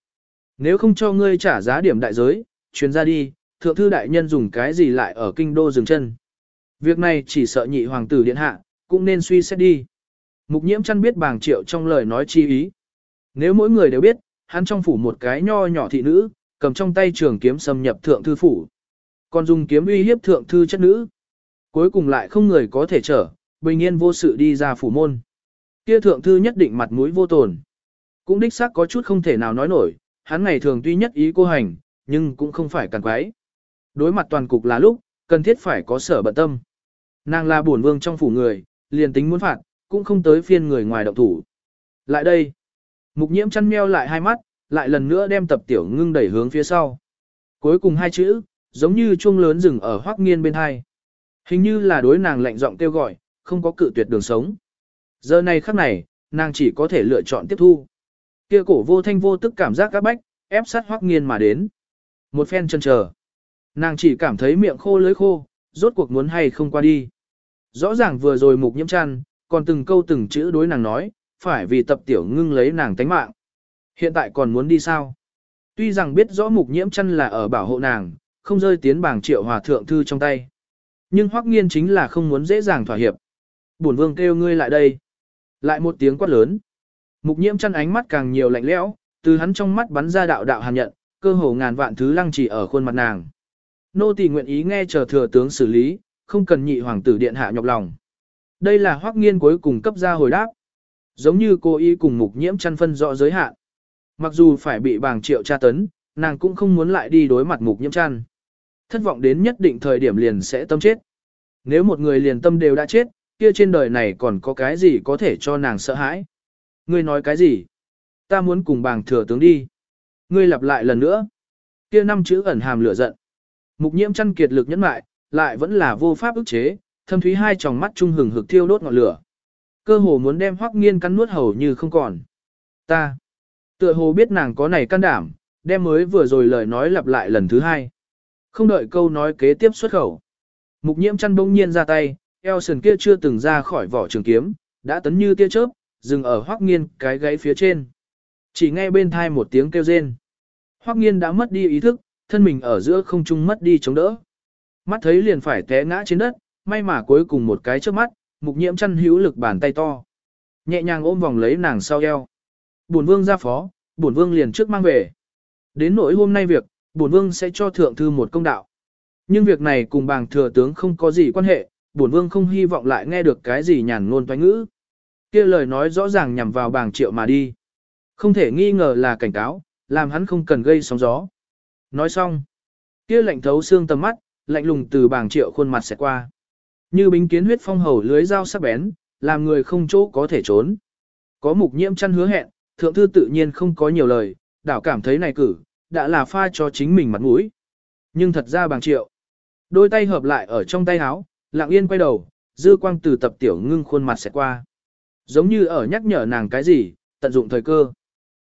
Nếu không cho ngươi trả giá điểm đại giới, chuyến ra đi, thượng thư đại nhân dùng cái gì lại ở kinh đô dừng chân. Việc này chỉ sợ nhị hoàng tử điện hạ, cũng nên suy xét đi. Mục nhiễm chăn biết bàng triệu trong lời nói chi ý. Nếu mỗi người đều biết, hắn trong phủ một cái nho nhỏ thị nữ, cầm trong tay trường kiếm xâm nhập thượng thư phủ. Còn dùng kiếm uy hiếp thượng thư chất nữ. Cuối cùng lại không người có thể trở, bình yên vô sự đi ra phủ môn. Kia thượng thư nhất định mặt mũi vô tồn. Cũng đích xác có chút không thể nào nói nổi, hắn ngày thường tuy nhất ý cô hành, nhưng cũng không phải càng quái. Đối mặt toàn cục là lúc, cần thiết phải có sở bận tâm. Nàng là bổn vương trong phủ người, liền tính muốn phạt, cũng không tới phiên người ngoài động thủ. Lại đây, mục nhiễm chăn meo lại hai mắt, lại lần nữa đem tập tiểu ngưng đẩy hướng phía sau. Cuối cùng hai chữ, giống như chuông lớn rừng ở hoác nghiên bên hai. Hình như là đối nàng lạnh giọng kêu gọi, không có cự tuyệt đường sống. Giờ này khắc này, nàng chỉ có thể lựa chọn tiếp thu. Kia cổ vô thanh vô tức cảm giác các bách, ép sát hoác nghiên mà đến. Một phen chân chờ. Nàng chỉ cảm thấy miệng khô lưỡi khô, rốt cuộc muốn hay không qua đi. Rõ ràng vừa rồi mục nhiễm chăn, còn từng câu từng chữ đối nàng nói, phải vì tập tiểu ngưng lấy nàng tánh mạng. Hiện tại còn muốn đi sao? Tuy rằng biết rõ mục nhiễm chăn là ở bảo hộ nàng, không rơi tiến bảng triệu hòa thượng thư trong tay. Nhưng hoắc nghiên chính là không muốn dễ dàng thỏa hiệp. Bổn vương kêu ngươi lại đây. Lại một tiếng quát lớn. Mục nhiễm chăn ánh mắt càng nhiều lạnh lẽo, từ hắn trong mắt bắn ra đạo đạo hàn nhận, cơ hồ ngàn vạn thứ lăng chỉ ở khuôn mặt nàng. Nô tỳ nguyện ý nghe chờ thừa tướng xử lý, không cần nhị hoàng tử điện hạ nhọc lòng. Đây là hoắc nghiên cuối cùng cấp ra hồi đáp. Giống như cô ý cùng mục nhiễm chăn phân rõ giới hạn. Mặc dù phải bị bàng triệu tra tấn, nàng cũng không muốn lại đi đối mặt mục nhiễm chăn. Thất vọng đến nhất định thời điểm liền sẽ tâm chết. Nếu một người liền tâm đều đã chết, kia trên đời này còn có cái gì có thể cho nàng sợ hãi. Ngươi nói cái gì? Ta muốn cùng bàng thừa tướng đi. Ngươi lặp lại lần nữa. Kia năm chữ ẩn hàm lửa giận. Mục nhiễm chăn kiệt lực nhẫn mại, lại vẫn là vô pháp ức chế, thâm thúy hai tròng mắt trung hừng hực thiêu đốt ngọn lửa. Cơ hồ muốn đem hoắc nghiên cắn nuốt hầu như không còn. Ta. Tựa hồ biết nàng có này can đảm, đem mới vừa rồi lời nói lặp lại lần thứ hai. Không đợi câu nói kế tiếp xuất khẩu. Mục nhiễm chăn bỗng nhiên ra tay, eo sườn kia chưa từng ra khỏi vỏ trường kiếm, đã tấn như tia chớp, dừng ở hoắc nghiên cái gáy phía trên. Chỉ nghe bên thai một tiếng kêu rên. Hoắc nghiên đã mất đi ý thức, thân mình ở giữa không trung mất đi chống đỡ. Mắt thấy liền phải té ngã trên đất, may mà cuối cùng một cái trước mắt, mục nhiễm chăn hữu lực bàn tay to. Nhẹ nhàng ôm vòng lấy nàng sau eo. Bổn vương ra phó, bổn vương liền trước mang về. Đến nỗi hôm nay việc, bổn vương sẽ cho thượng thư một công đạo. Nhưng việc này cùng bàng thừa tướng không có gì quan hệ, bổn vương không hy vọng lại nghe được cái gì nhàn ngôn toái ngữ. kia lời nói rõ ràng nhằm vào bàng triệu mà đi. Không thể nghi ngờ là cảnh cáo, làm hắn không cần gây sóng gió. Nói xong, kia lạnh thấu xương tầm mắt, lạnh lùng từ bàng triệu khuôn mặt sẽ qua. Như bính kiến huyết phong hầu lưới dao sắc bén, làm người không chỗ có thể trốn. Có mục nhiễm chăn hứa hẹn, thượng thư tự nhiên không có nhiều lời, đảo cảm thấy này cử, đã là pha cho chính mình mặt mũi. Nhưng thật ra bàng triệu, đôi tay hợp lại ở trong tay áo, lặng yên quay đầu, dư quang từ tập tiểu ngưng khuôn mặt sẽ qua. Giống như ở nhắc nhở nàng cái gì, tận dụng thời cơ.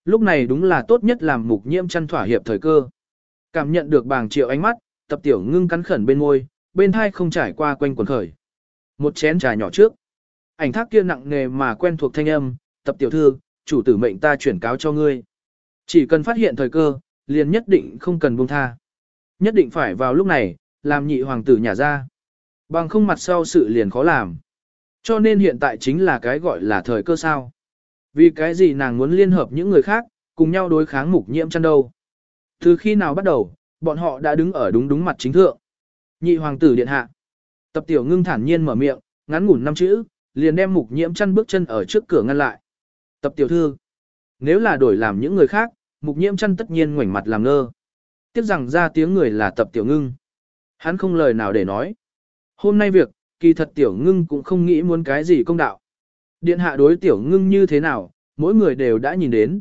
Lúc này đúng là tốt nhất làm mục nhiễm chăn thỏa hiệp thời cơ. Cảm nhận được bàng triệu ánh mắt, tập tiểu ngưng cắn khẩn bên môi, bên thai không trải qua quanh quần khởi. Một chén trà nhỏ trước. Ảnh thác kia nặng nề mà quen thuộc thanh âm, tập tiểu thư, chủ tử mệnh ta chuyển cáo cho ngươi. Chỉ cần phát hiện thời cơ, liền nhất định không cần buông tha. Nhất định phải vào lúc này, làm nhị hoàng tử nhà ra. Bằng không mặt sau sự liền khó làm. Cho nên hiện tại chính là cái gọi là thời cơ sao. Vì cái gì nàng muốn liên hợp những người khác, cùng nhau đối kháng mục nhiễm chăn đâu. Từ khi nào bắt đầu, bọn họ đã đứng ở đúng đúng mặt chính thượng. Nhị hoàng tử điện hạ. Tập tiểu ngưng thản nhiên mở miệng, ngắn ngủn năm chữ, liền đem mục nhiễm chăn bước chân ở trước cửa ngăn lại. Tập tiểu thư. Nếu là đổi làm những người khác, mục nhiễm chăn tất nhiên ngoảnh mặt làm ngơ. Tiếp rằng ra tiếng người là tập tiểu ngưng. Hắn không lời nào để nói. Hôm nay việc, kỳ thật tiểu ngưng cũng không nghĩ muốn cái gì công đạo. Điện hạ đối tiểu ngưng như thế nào, mỗi người đều đã nhìn đến.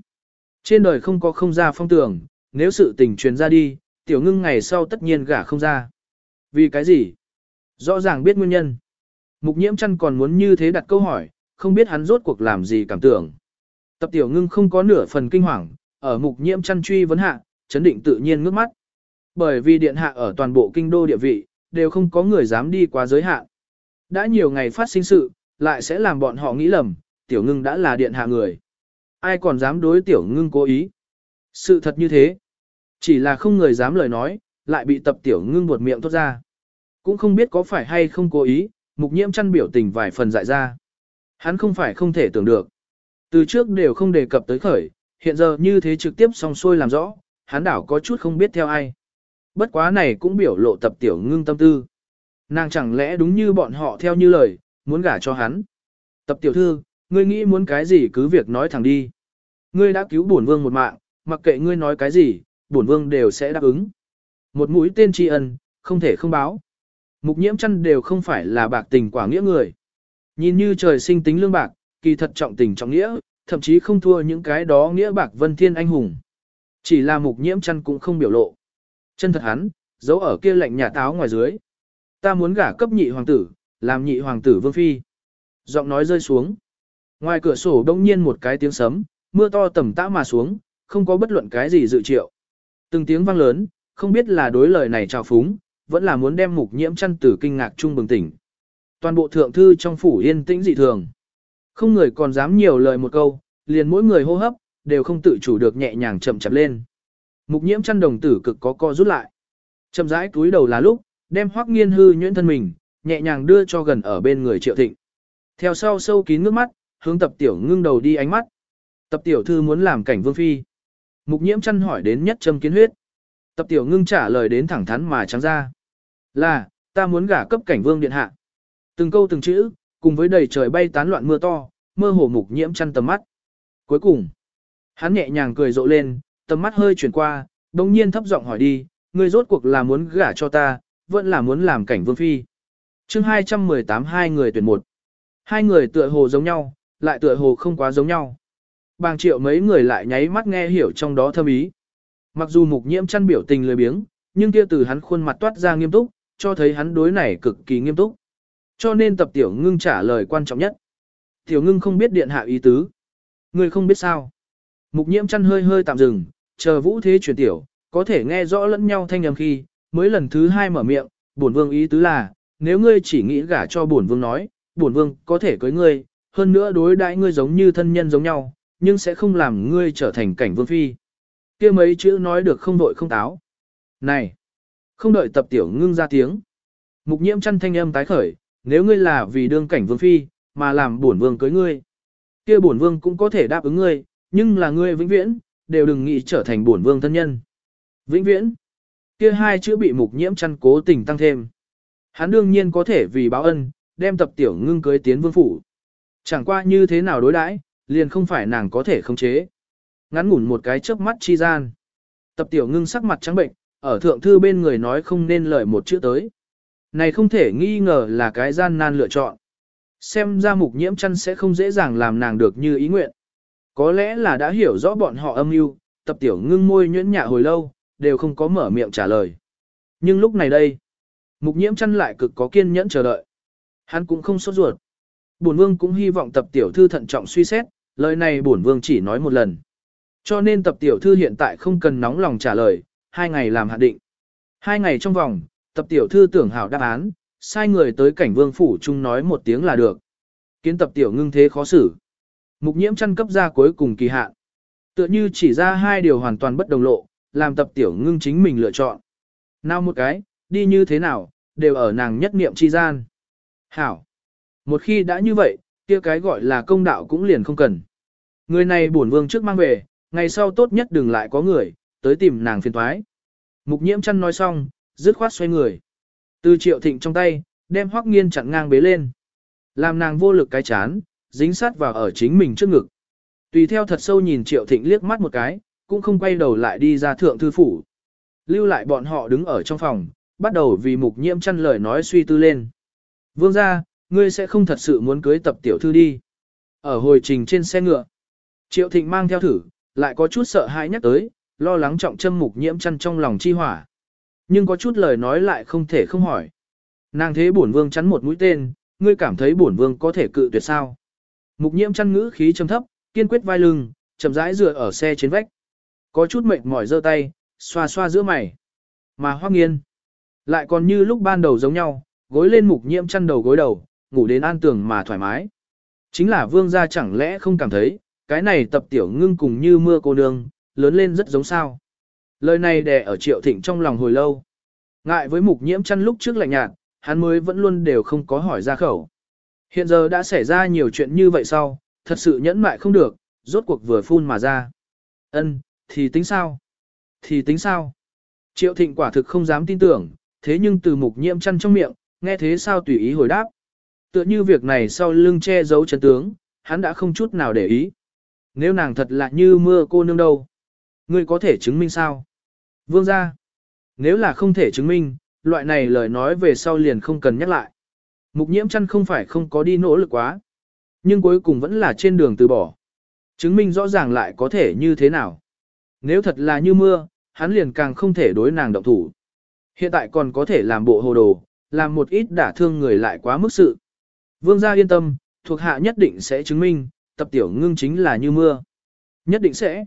Trên đời không có không ra phong tưởng, nếu sự tình truyền ra đi, tiểu ngưng ngày sau tất nhiên gả không ra. Vì cái gì? Rõ ràng biết nguyên nhân. Mục nhiễm chăn còn muốn như thế đặt câu hỏi, không biết hắn rốt cuộc làm gì cảm tưởng. Tập tiểu ngưng không có nửa phần kinh hoàng, ở mục nhiễm chăn truy vấn hạ, chấn định tự nhiên ngước mắt. Bởi vì điện hạ ở toàn bộ kinh đô địa vị, đều không có người dám đi quá giới hạn. Đã nhiều ngày phát sinh sự, lại sẽ làm bọn họ nghĩ lầm, tiểu ngưng đã là điện hạ người. Ai còn dám đối tiểu ngưng cố ý? Sự thật như thế. Chỉ là không người dám lời nói, lại bị tập tiểu ngưng buột miệng thốt ra. Cũng không biết có phải hay không cố ý, mục nhiễm chăn biểu tình vài phần dại ra. Hắn không phải không thể tưởng được. Từ trước đều không đề cập tới khởi, hiện giờ như thế trực tiếp song xuôi làm rõ, hắn đảo có chút không biết theo ai. Bất quá này cũng biểu lộ tập tiểu ngưng tâm tư. Nàng chẳng lẽ đúng như bọn họ theo như lời, muốn gả cho hắn. Tập tiểu thư, ngươi nghĩ muốn cái gì cứ việc nói thẳng đi. Ngươi đã cứu bổn vương một mạng, mặc kệ ngươi nói cái gì, bổn vương đều sẽ đáp ứng. Một mũi tên tri ân, không thể không báo. Mục nhiễm chăn đều không phải là bạc tình quả nghĩa người. Nhìn như trời sinh tính lương bạc, kỳ thật trọng tình trọng nghĩa, thậm chí không thua những cái đó nghĩa bạc vân thiên anh hùng. Chỉ là mục nhiễm chăn cũng không biểu lộ. Chân thật hắn, giấu ở kia lạnh nhà táo ngoài dưới. Ta muốn gả cấp nhị hoàng tử, làm nhị hoàng tử vương phi. Giọng nói rơi xuống. Ngoài cửa sổ đông nhiên một cái tiếng sấm, mưa to tầm tã mà xuống, không có bất luận cái gì dự triệu. Từng tiếng vang lớn, không biết là đối lời này trào phúng, vẫn là muốn đem mục nhiễm chăn tử kinh ngạc chung bừng tỉnh. Toàn bộ thượng thư trong phủ yên tĩnh dị thường. Không người còn dám nhiều lời một câu, liền mỗi người hô hấp, đều không tự chủ được nhẹ nhàng chậm chậm lên. Mục nhiễm chăn đồng tử cực có co rút lại. Chậm rãi túi đầu là lúc, đem hoắc nghiên hư nhuyễn thân mình, nhẹ nhàng đưa cho gần ở bên người triệu thịnh. Theo sau sâu kín nước mắt, hướng tập tiểu ngưng đầu đi ánh mắt. Tập tiểu thư muốn làm cảnh vương phi. Mục nhiễm chăn hỏi đến nhất châm kiến huyết. Tập tiểu ngưng trả lời đến thẳng thắn mà trắng ra. Là, ta muốn gả cấp cảnh vương điện hạ. Từng câu từng chữ, cùng với đầy trời bay tán loạn mưa to, mơ hồ mục nhiễm chăn tầm mắt. Cuối cùng, hắn nhẹ nhàng cười rộ lên, tầm mắt hơi chuyển qua, đồng nhiên thấp giọng hỏi đi, ngươi rốt cuộc là muốn gả cho ta, vẫn là muốn làm cảnh vương phi. chương 218 hai người tuyển một. Hai người tựa hồ giống nhau, lại tựa hồ không quá giống nhau. Bàng triệu mấy người lại nháy mắt nghe hiểu trong đó thâm ý. Mặc dù mục nhiễm chăn biểu tình lười biếng, nhưng kia từ hắn khuôn mặt toát ra nghiêm túc, cho thấy hắn đối này cực kỳ nghiêm túc. Cho nên tập tiểu ngưng trả lời quan trọng nhất. Tiểu ngưng không biết điện hạ ý tứ. Người không biết sao. Mục nhiễm chăn hơi hơi tạm dừng, chờ vũ thế chuyển tiểu, có thể nghe rõ lẫn nhau thanh âm khi, mới lần thứ hai mở miệng, bổn vương ý tứ là, nếu ngươi chỉ nghĩ gả cho bổn vương nói, bổn vương có thể cưới ngươi, hơn nữa đối đãi ngươi giống như thân nhân giống nhau, nhưng sẽ không làm ngươi trở thành cảnh vương phi kia mấy chữ nói được không vội không táo. Này! Không đợi tập tiểu ngưng ra tiếng. Mục nhiễm chăn thanh âm tái khởi, nếu ngươi là vì đương cảnh vương phi, mà làm bổn vương cưới ngươi. kia bổn vương cũng có thể đáp ứng ngươi, nhưng là ngươi vĩnh viễn, đều đừng nghĩ trở thành bổn vương thân nhân. Vĩnh viễn! kia hai chữ bị mục nhiễm chăn cố tình tăng thêm. Hắn đương nhiên có thể vì báo ân, đem tập tiểu ngưng cưới tiến vương phủ. Chẳng qua như thế nào đối đãi, liền không phải nàng có thể khống chế. Ngắn ngủn một cái chớp mắt chi gian. Tập tiểu ngưng sắc mặt trắng bệnh, ở thượng thư bên người nói không nên lời một chữ tới. Này không thể nghi ngờ là cái gian nan lựa chọn. Xem ra mục nhiễm chăn sẽ không dễ dàng làm nàng được như ý nguyện. Có lẽ là đã hiểu rõ bọn họ âm mưu, tập tiểu ngưng môi nhuyễn nhạ hồi lâu, đều không có mở miệng trả lời. Nhưng lúc này đây, mục nhiễm chăn lại cực có kiên nhẫn chờ đợi. Hắn cũng không sốt ruột. Bổn vương cũng hy vọng tập tiểu thư thận trọng suy xét, lời này bổn vương chỉ nói một lần. Cho nên tập tiểu thư hiện tại không cần nóng lòng trả lời, hai ngày làm hạn định. Hai ngày trong vòng, tập tiểu thư tưởng hảo đáp án, sai người tới cảnh vương phủ chung nói một tiếng là được. Kiến tập tiểu ngưng thế khó xử. Mục nhiễm chăn cấp ra cuối cùng kỳ hạn. Tựa như chỉ ra hai điều hoàn toàn bất đồng lộ, làm tập tiểu ngưng chính mình lựa chọn. Nào một cái, đi như thế nào, đều ở nàng nhất niệm chi gian. Hảo. Một khi đã như vậy, kia cái gọi là công đạo cũng liền không cần. Người này bổn vương trước mang về, ngày sau tốt nhất đừng lại có người, tới tìm nàng phiền thoái. Mục nhiễm chăn nói xong, dứt khoát xoay người. Từ triệu thịnh trong tay, đem hoắc nghiên chặn ngang bế lên. Làm nàng vô lực cái chán, dính sát vào ở chính mình trước ngực. Tùy theo thật sâu nhìn triệu thịnh liếc mắt một cái, cũng không quay đầu lại đi ra thượng thư phủ. Lưu lại bọn họ đứng ở trong phòng, bắt đầu vì mục nhiễm chăn lời nói suy tư lên. Vương ra, ngươi sẽ không thật sự muốn cưới tập tiểu thư đi. Ở hồi trình trên xe ngựa, Triệu Thịnh mang theo thử, lại có chút sợ hãi nhắc tới, lo lắng trọng châm mục nhiễm chăn trong lòng chi hỏa. Nhưng có chút lời nói lại không thể không hỏi. Nàng thế bổn vương chắn một mũi tên, ngươi cảm thấy bổn vương có thể cự tuyệt sao? Mục nhiễm chăn ngữ khí trầm thấp, kiên quyết vai lưng, chậm rãi dựa ở xe trên vách. Có chút mệt mỏi giơ tay, xoa xoa giữa mày. Mà hoắc nghiên, lại còn như lúc ban đầu giống nhau, gối lên mục nhiễm chăn đầu gối đầu, ngủ đến an tường mà thoải mái. Chính là vương gia chẳng lẽ không cảm thấy, cái này tập tiểu ngưng cùng như mưa cô nương, lớn lên rất giống sao. Lời này đè ở triệu thịnh trong lòng hồi lâu. Ngại với mục nhiễm chăn lúc trước lạnh nhạt, hắn mới vẫn luôn đều không có hỏi ra khẩu. Hiện giờ đã xảy ra nhiều chuyện như vậy sau, thật sự nhẫn mại không được, rốt cuộc vừa phun mà ra. Ân, thì tính sao? Thì tính sao? Triệu thịnh quả thực không dám tin tưởng, thế nhưng từ mục nhiễm chăn trong miệng, nghe thế sao tùy ý hồi đáp. Tựa như việc này sau lưng che giấu chân tướng, hắn đã không chút nào để ý. Nếu nàng thật là như mưa cô nương đâu, ngươi có thể chứng minh sao? Vương gia, nếu là không thể chứng minh, loại này lời nói về sau liền không cần nhắc lại. Mục nhiễm chăn không phải không có đi nỗ lực quá, nhưng cuối cùng vẫn là trên đường từ bỏ. Chứng minh rõ ràng lại có thể như thế nào. Nếu thật là như mưa, hắn liền càng không thể đối nàng động thủ. Hiện tại còn có thể làm bộ hồ đồ, làm một ít đả thương người lại quá mức sự. Vương gia yên tâm, thuộc hạ nhất định sẽ chứng minh, tập tiểu ngưng chính là như mưa. Nhất định sẽ.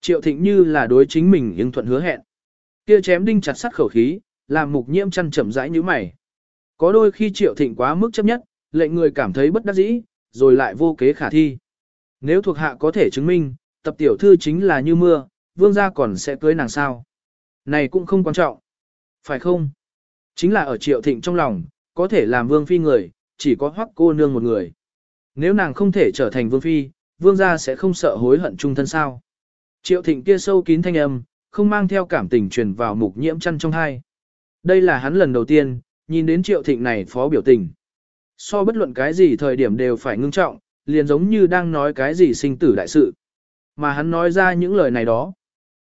Triệu thịnh như là đối chính mình nhưng thuận hứa hẹn. Kia chém đinh chặt sắt khẩu khí, làm mục nhiễm chăn chậm rãi như mày. Có đôi khi triệu thịnh quá mức chấp nhất, lệnh người cảm thấy bất đắc dĩ, rồi lại vô kế khả thi. Nếu thuộc hạ có thể chứng minh, tập tiểu thư chính là như mưa, vương gia còn sẽ cưới nàng sao. Này cũng không quan trọng. Phải không? Chính là ở triệu thịnh trong lòng, có thể làm vương phi người, chỉ có hoắc cô nương một người. Nếu nàng không thể trở thành vương phi, vương gia sẽ không sợ hối hận trung thân sao. Triệu thịnh kia sâu kín thanh âm, không mang theo cảm tình truyền vào mục nhiễm chăn trong hai. Đây là hắn lần đầu tiên, nhìn đến triệu thịnh này phó biểu tình. So bất luận cái gì thời điểm đều phải ngưng trọng, liền giống như đang nói cái gì sinh tử đại sự. Mà hắn nói ra những lời này đó.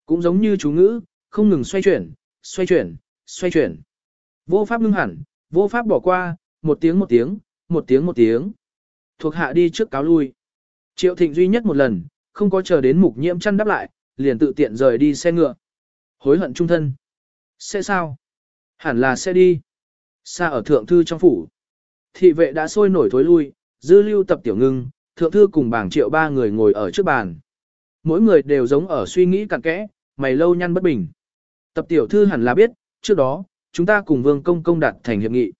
Cũng giống như chú ngữ, không ngừng xoay chuyển, xoay chuyển, xoay chuyển. Vô pháp ngưng hẳn, vô pháp bỏ qua, một tiếng một tiếng, một tiếng một tiếng. Thuộc hạ đi trước cáo lui. Triệu thịnh duy nhất một lần, không có chờ đến mục nhiễm chăn đáp lại, liền tự tiện rời đi xe ngựa. Hối hận trung thân. Sẽ sao? Hẳn là sẽ đi. Xa ở thượng thư trong phủ. Thị vệ đã sôi nổi thối lui, dư lưu tập tiểu ngưng, thượng thư cùng bảng triệu ba người ngồi ở trước bàn. Mỗi người đều giống ở suy nghĩ cặn kẽ, mày lâu nhăn bất bình. Tập tiểu thư hẳn là biết, trước đó, chúng ta cùng vương công công đạt thành hiệp nghị.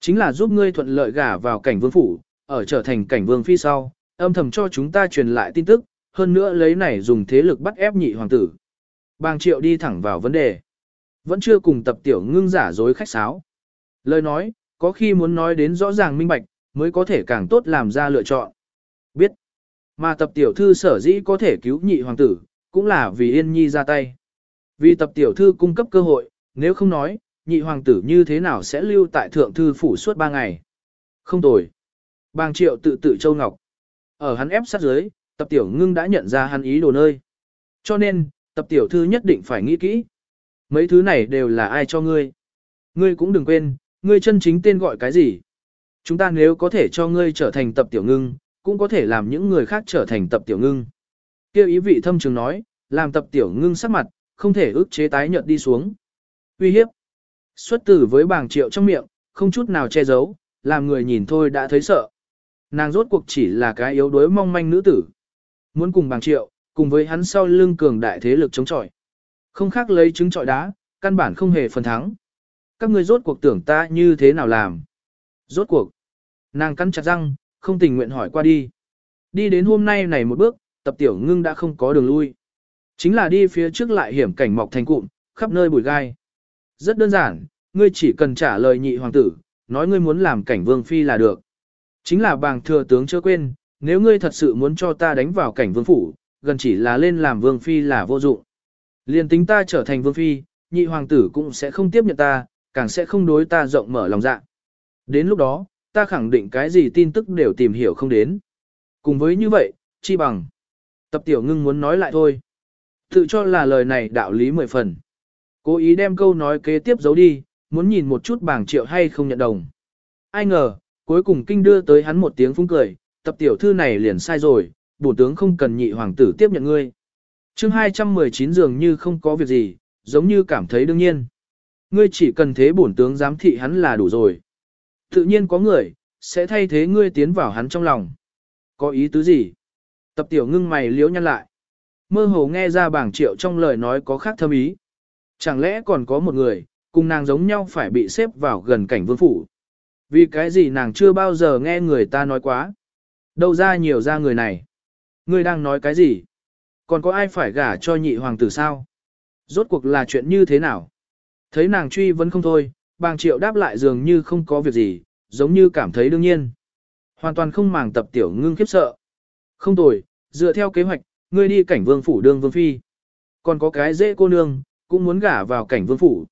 Chính là giúp ngươi thuận lợi gả vào cảnh vương phủ, ở trở thành cảnh vương phi sau, âm thầm cho chúng ta truyền lại tin tức, hơn nữa lấy này dùng thế lực bắt ép nhị hoàng tử. Bàng triệu đi thẳng vào vấn đề. Vẫn chưa cùng tập tiểu ngưng giả dối khách sáo. Lời nói, có khi muốn nói đến rõ ràng minh bạch, mới có thể càng tốt làm ra lựa chọn. Biết. Mà tập tiểu thư sở dĩ có thể cứu nhị hoàng tử, cũng là vì Yên Nhi ra tay. Vì tập tiểu thư cung cấp cơ hội, nếu không nói, nhị hoàng tử như thế nào sẽ lưu tại thượng thư phủ suốt ba ngày. Không tồi. Bàng triệu tự tự châu ngọc. Ở hắn ép sát dưới, tập tiểu ngưng đã nhận ra hắn ý đồ nơi. Cho nên, tập tiểu thư nhất định phải nghĩ kỹ. Mấy thứ này đều là ai cho ngươi. Ngươi cũng đừng quên, ngươi chân chính tên gọi cái gì. Chúng ta nếu có thể cho ngươi trở thành tập tiểu ngưng, cũng có thể làm những người khác trở thành tập tiểu ngưng. Kêu ý vị thâm trường nói, làm tập tiểu ngưng sắc mặt, không thể ức chế tái nhợt đi xuống. Uy hiếp. Xuất tử với Bàng triệu trong miệng, không chút nào che giấu, làm người nhìn thôi đã thấy sợ. Nàng rốt cuộc chỉ là cái yếu đuối mong manh nữ tử. Muốn cùng bằng triệu, cùng với hắn sau lưng cường đại thế lực chống chọi. Không khác lấy trứng trọi đá, căn bản không hề phần thắng. Các ngươi rốt cuộc tưởng ta như thế nào làm? Rốt cuộc. Nàng cắn chặt răng, không tình nguyện hỏi qua đi. Đi đến hôm nay này một bước, tập tiểu ngưng đã không có đường lui. Chính là đi phía trước lại hiểm cảnh mọc thành cụm, khắp nơi bụi gai. Rất đơn giản, ngươi chỉ cần trả lời nhị hoàng tử, nói ngươi muốn làm cảnh vương phi là được. Chính là bàng thừa tướng chưa quên, nếu ngươi thật sự muốn cho ta đánh vào cảnh vương phủ, gần chỉ là lên làm vương phi là vô dụng. Liên tính ta trở thành vương phi, nhị hoàng tử cũng sẽ không tiếp nhận ta, càng sẽ không đối ta rộng mở lòng dạ. Đến lúc đó, ta khẳng định cái gì tin tức đều tìm hiểu không đến. Cùng với như vậy, chi bằng. Tập tiểu ngưng muốn nói lại thôi. Tự cho là lời này đạo lý mười phần. Cố ý đem câu nói kế tiếp giấu đi, muốn nhìn một chút bảng triệu hay không nhận đồng. Ai ngờ, cuối cùng kinh đưa tới hắn một tiếng phúng cười, tập tiểu thư này liền sai rồi, bổ tướng không cần nhị hoàng tử tiếp nhận ngươi. chương 219 dường như không có việc gì, giống như cảm thấy đương nhiên. Ngươi chỉ cần thế bổn tướng giám thị hắn là đủ rồi. Tự nhiên có người, sẽ thay thế ngươi tiến vào hắn trong lòng. Có ý tứ gì? Tập tiểu ngưng mày liếu nhăn lại. Mơ hồ nghe ra bảng triệu trong lời nói có khác thâm ý. Chẳng lẽ còn có một người, cùng nàng giống nhau phải bị xếp vào gần cảnh vương phủ. Vì cái gì nàng chưa bao giờ nghe người ta nói quá. Đâu ra nhiều ra người này? Ngươi đang nói cái gì? Còn có ai phải gả cho nhị hoàng tử sao? Rốt cuộc là chuyện như thế nào? Thấy nàng truy vẫn không thôi, bàng triệu đáp lại dường như không có việc gì, giống như cảm thấy đương nhiên. Hoàn toàn không màng tập tiểu ngưng khiếp sợ. Không tồi, dựa theo kế hoạch, ngươi đi cảnh vương phủ đương vương phi. Còn có cái dễ cô nương, cũng muốn gả vào cảnh vương phủ.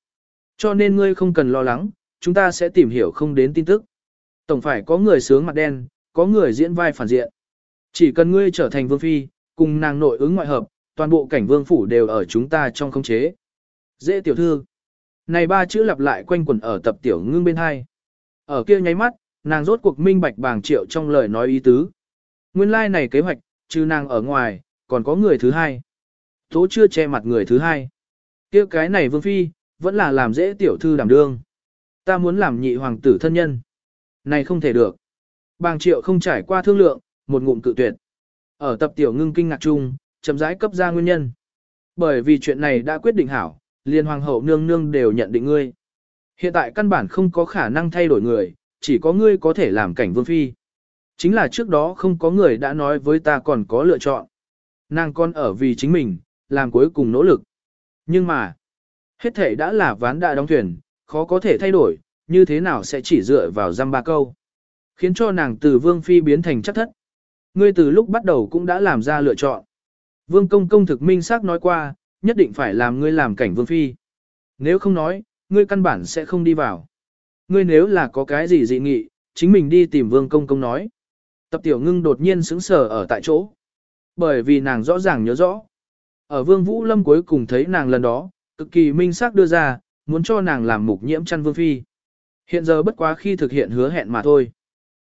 Cho nên ngươi không cần lo lắng, chúng ta sẽ tìm hiểu không đến tin tức. Tổng phải có người sướng mặt đen, có người diễn vai phản diện. Chỉ cần ngươi trở thành vương phi, cùng nàng nội ứng ngoại hợp, toàn bộ cảnh vương phủ đều ở chúng ta trong khống chế. Dễ tiểu thư. Này ba chữ lặp lại quanh quẩn ở tập tiểu ngưng bên hai. Ở kia nháy mắt, nàng rốt cuộc minh bạch bàng triệu trong lời nói ý tứ. Nguyên lai like này kế hoạch, trừ nàng ở ngoài, còn có người thứ hai. Tố chưa che mặt người thứ hai. kia cái này vương phi, vẫn là làm dễ tiểu thư đảm đương. Ta muốn làm nhị hoàng tử thân nhân. Này không thể được. Bàng triệu không trải qua thương lượng, một ngụm cự tuyệt. Ở tập tiểu ngưng kinh ngạc chung, chậm rãi cấp ra nguyên nhân. Bởi vì chuyện này đã quyết định hảo, liên hoàng hậu nương nương đều nhận định ngươi. Hiện tại căn bản không có khả năng thay đổi người, chỉ có ngươi có thể làm cảnh vương phi. Chính là trước đó không có người đã nói với ta còn có lựa chọn. Nàng con ở vì chính mình, làm cuối cùng nỗ lực. Nhưng mà, hết thể đã là ván đã đóng thuyền, khó có thể thay đổi, như thế nào sẽ chỉ dựa vào giam ba câu. Khiến cho nàng từ vương phi biến thành chắc thất. Ngươi từ lúc bắt đầu cũng đã làm ra lựa chọn. Vương công công thực minh xác nói qua, nhất định phải làm ngươi làm cảnh vương phi. Nếu không nói, ngươi căn bản sẽ không đi vào. Ngươi nếu là có cái gì dị nghị, chính mình đi tìm vương công công nói. Tập tiểu ngưng đột nhiên sững sờ ở tại chỗ. Bởi vì nàng rõ ràng nhớ rõ. Ở vương vũ lâm cuối cùng thấy nàng lần đó, cực kỳ minh xác đưa ra, muốn cho nàng làm mục nhiễm chăn vương phi. Hiện giờ bất quá khi thực hiện hứa hẹn mà thôi.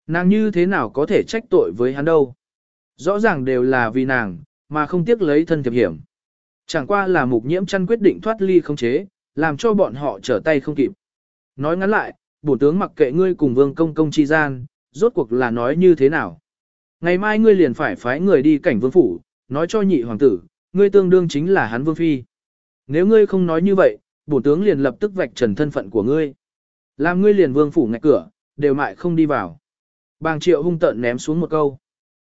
Nàng như thế nào có thể trách tội với hắn đâu. Rõ ràng đều là vì nàng, mà không tiếc lấy thân thiệp hiểm. Chẳng qua là mục nhiễm chăn quyết định thoát ly không chế, làm cho bọn họ trở tay không kịp. Nói ngắn lại, bổ tướng mặc kệ ngươi cùng vương công công chi gian, rốt cuộc là nói như thế nào. Ngày mai ngươi liền phải phái người đi cảnh vương phủ, nói cho nhị hoàng tử, ngươi tương đương chính là hắn vương phi. Nếu ngươi không nói như vậy, bổn tướng liền lập tức vạch trần thân phận của ngươi. Làm ngươi liền vương phủ ngạch cửa, đều mại không đi vào. Bàng triệu hung tợn ném xuống một câu.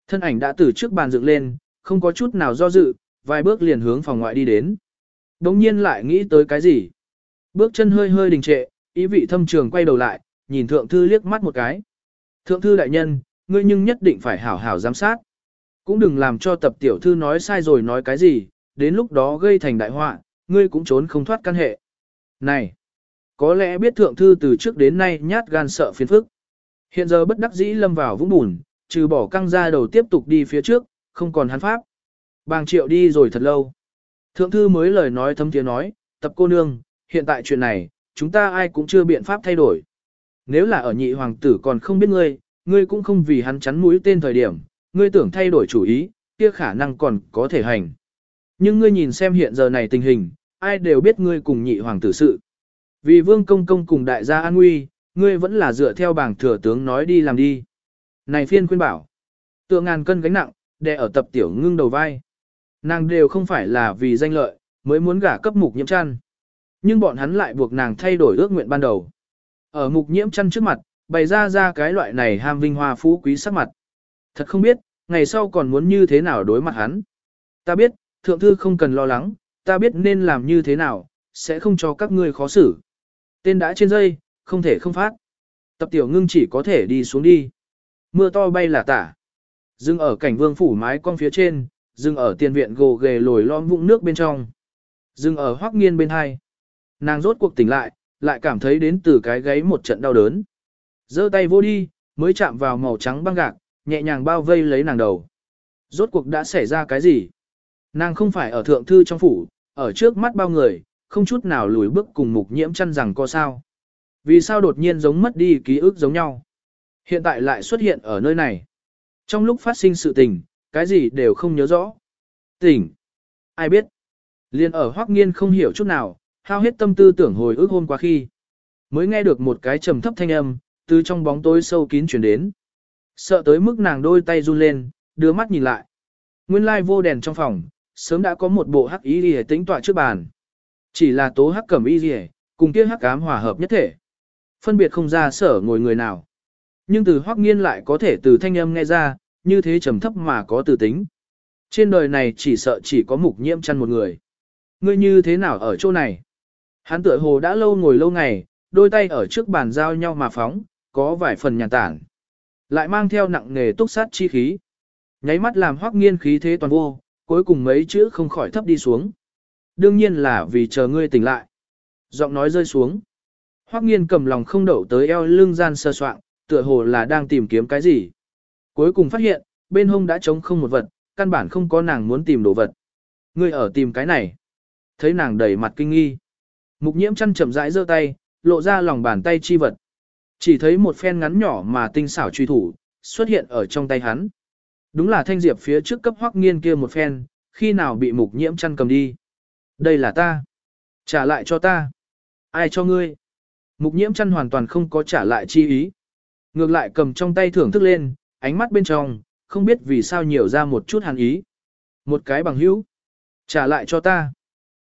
Thân ảnh đã từ trước bàn dựng lên, không có chút nào do dự, vài bước liền hướng phòng ngoại đi đến. Đống nhiên lại nghĩ tới cái gì. Bước chân hơi hơi đình trệ, ý vị thâm trường quay đầu lại, nhìn thượng thư liếc mắt một cái. Thượng thư đại nhân, ngươi nhưng nhất định phải hảo hảo giám sát. Cũng đừng làm cho tập tiểu thư nói sai rồi nói cái gì, đến lúc đó gây thành đại họa, ngươi cũng trốn không thoát căn hệ. Này, có lẽ biết thượng thư từ trước đến nay nhát gan sợ phiền phức. Hiện giờ bất đắc dĩ lâm vào vũng bùn, trừ bỏ căng ra đầu tiếp tục đi phía trước, không còn hắn pháp. Bàng triệu đi rồi thật lâu. Thượng thư mới lời nói thâm tiếng nói, tập cô nương, hiện tại chuyện này, chúng ta ai cũng chưa biện pháp thay đổi. Nếu là ở nhị hoàng tử còn không biết ngươi, ngươi cũng không vì hắn chắn mũi tên thời điểm, ngươi tưởng thay đổi chủ ý, kia khả năng còn có thể hành. Nhưng ngươi nhìn xem hiện giờ này tình hình, ai đều biết ngươi cùng nhị hoàng tử sự. Vì vương công công cùng đại gia an nguy, ngươi vẫn là dựa theo bảng thừa tướng nói đi làm đi. Này phiên khuyên bảo, tựa ngàn cân gánh nặng, đè ở tập tiểu ngưng đầu vai. Nàng đều không phải là vì danh lợi, mới muốn gả cấp mục nhiễm chăn. Nhưng bọn hắn lại buộc nàng thay đổi ước nguyện ban đầu. Ở mục nhiễm chăn trước mặt, bày ra ra cái loại này ham vinh hoa phú quý sắc mặt. Thật không biết, ngày sau còn muốn như thế nào đối mặt hắn. Ta biết, thượng thư không cần lo lắng, ta biết nên làm như thế nào, sẽ không cho các ngươi khó xử. Tên đã trên dây, không thể không phát. Tập tiểu ngưng chỉ có thể đi xuống đi. Mưa to bay là tả. Dừng ở cảnh vương phủ mái con phía trên, dừng ở tiền viện gồ ghề lồi lõm vũng nước bên trong. Dừng ở hoác nghiên bên hai. Nàng rốt cuộc tỉnh lại, lại cảm thấy đến từ cái gáy một trận đau đớn. giơ tay vô đi, mới chạm vào màu trắng băng gạc, nhẹ nhàng bao vây lấy nàng đầu. Rốt cuộc đã xảy ra cái gì? Nàng không phải ở thượng thư trong phủ, ở trước mắt bao người, không chút nào lùi bước cùng mục nhiễm chăn rằng có sao. Vì sao đột nhiên giống mất đi ký ức giống nhau? Hiện tại lại xuất hiện ở nơi này. Trong lúc phát sinh sự tình, cái gì đều không nhớ rõ. Tỉnh. Ai biết? Liên ở hoắc nghiên không hiểu chút nào, hao hết tâm tư tưởng hồi ức hôm qua khi. Mới nghe được một cái trầm thấp thanh âm, từ trong bóng tối sâu kín chuyển đến. Sợ tới mức nàng đôi tay run lên, đưa mắt nhìn lại. Nguyên lai vô đèn trong phòng, sớm đã có một bộ hắc y lìa tính tọa trước bàn. Chỉ là tố hắc cẩm y lìa, cùng kia hắc ám hòa hợp nhất thể. Phân biệt không ra sở ngồi người nào. Nhưng từ hoắc nghiên lại có thể từ thanh âm nghe ra, như thế trầm thấp mà có từ tính. Trên đời này chỉ sợ chỉ có mục nhiễm chăn một người. Ngươi như thế nào ở chỗ này? Hắn tựa hồ đã lâu ngồi lâu ngày, đôi tay ở trước bàn giao nhau mà phóng, có vài phần nhàn tản. Lại mang theo nặng nghề túc sát chi khí. Nháy mắt làm hoắc nghiên khí thế toàn vô, cuối cùng mấy chữ không khỏi thấp đi xuống. Đương nhiên là vì chờ ngươi tỉnh lại. Giọng nói rơi xuống. Hoắc nghiên cầm lòng không đậu tới eo lưng gian sơ soạn, tựa hồ là đang tìm kiếm cái gì. Cuối cùng phát hiện, bên hông đã trống không một vật, căn bản không có nàng muốn tìm đồ vật. Ngươi ở tìm cái này. Thấy nàng đầy mặt kinh nghi. Mục nhiễm chăn chậm rãi giơ tay, lộ ra lòng bàn tay chi vật. Chỉ thấy một phen ngắn nhỏ mà tinh xảo truy thủ, xuất hiện ở trong tay hắn. Đúng là thanh diệp phía trước cấp hoắc nghiên kia một phen, khi nào bị mục nhiễm chăn cầm đi. Đây là ta. Trả lại cho ta. Ai cho ngươi? Mục nhiễm chăn hoàn toàn không có trả lại chi ý. Ngược lại cầm trong tay thưởng thức lên, ánh mắt bên trong, không biết vì sao nhiều ra một chút hàn ý. Một cái bằng hữu. Trả lại cho ta.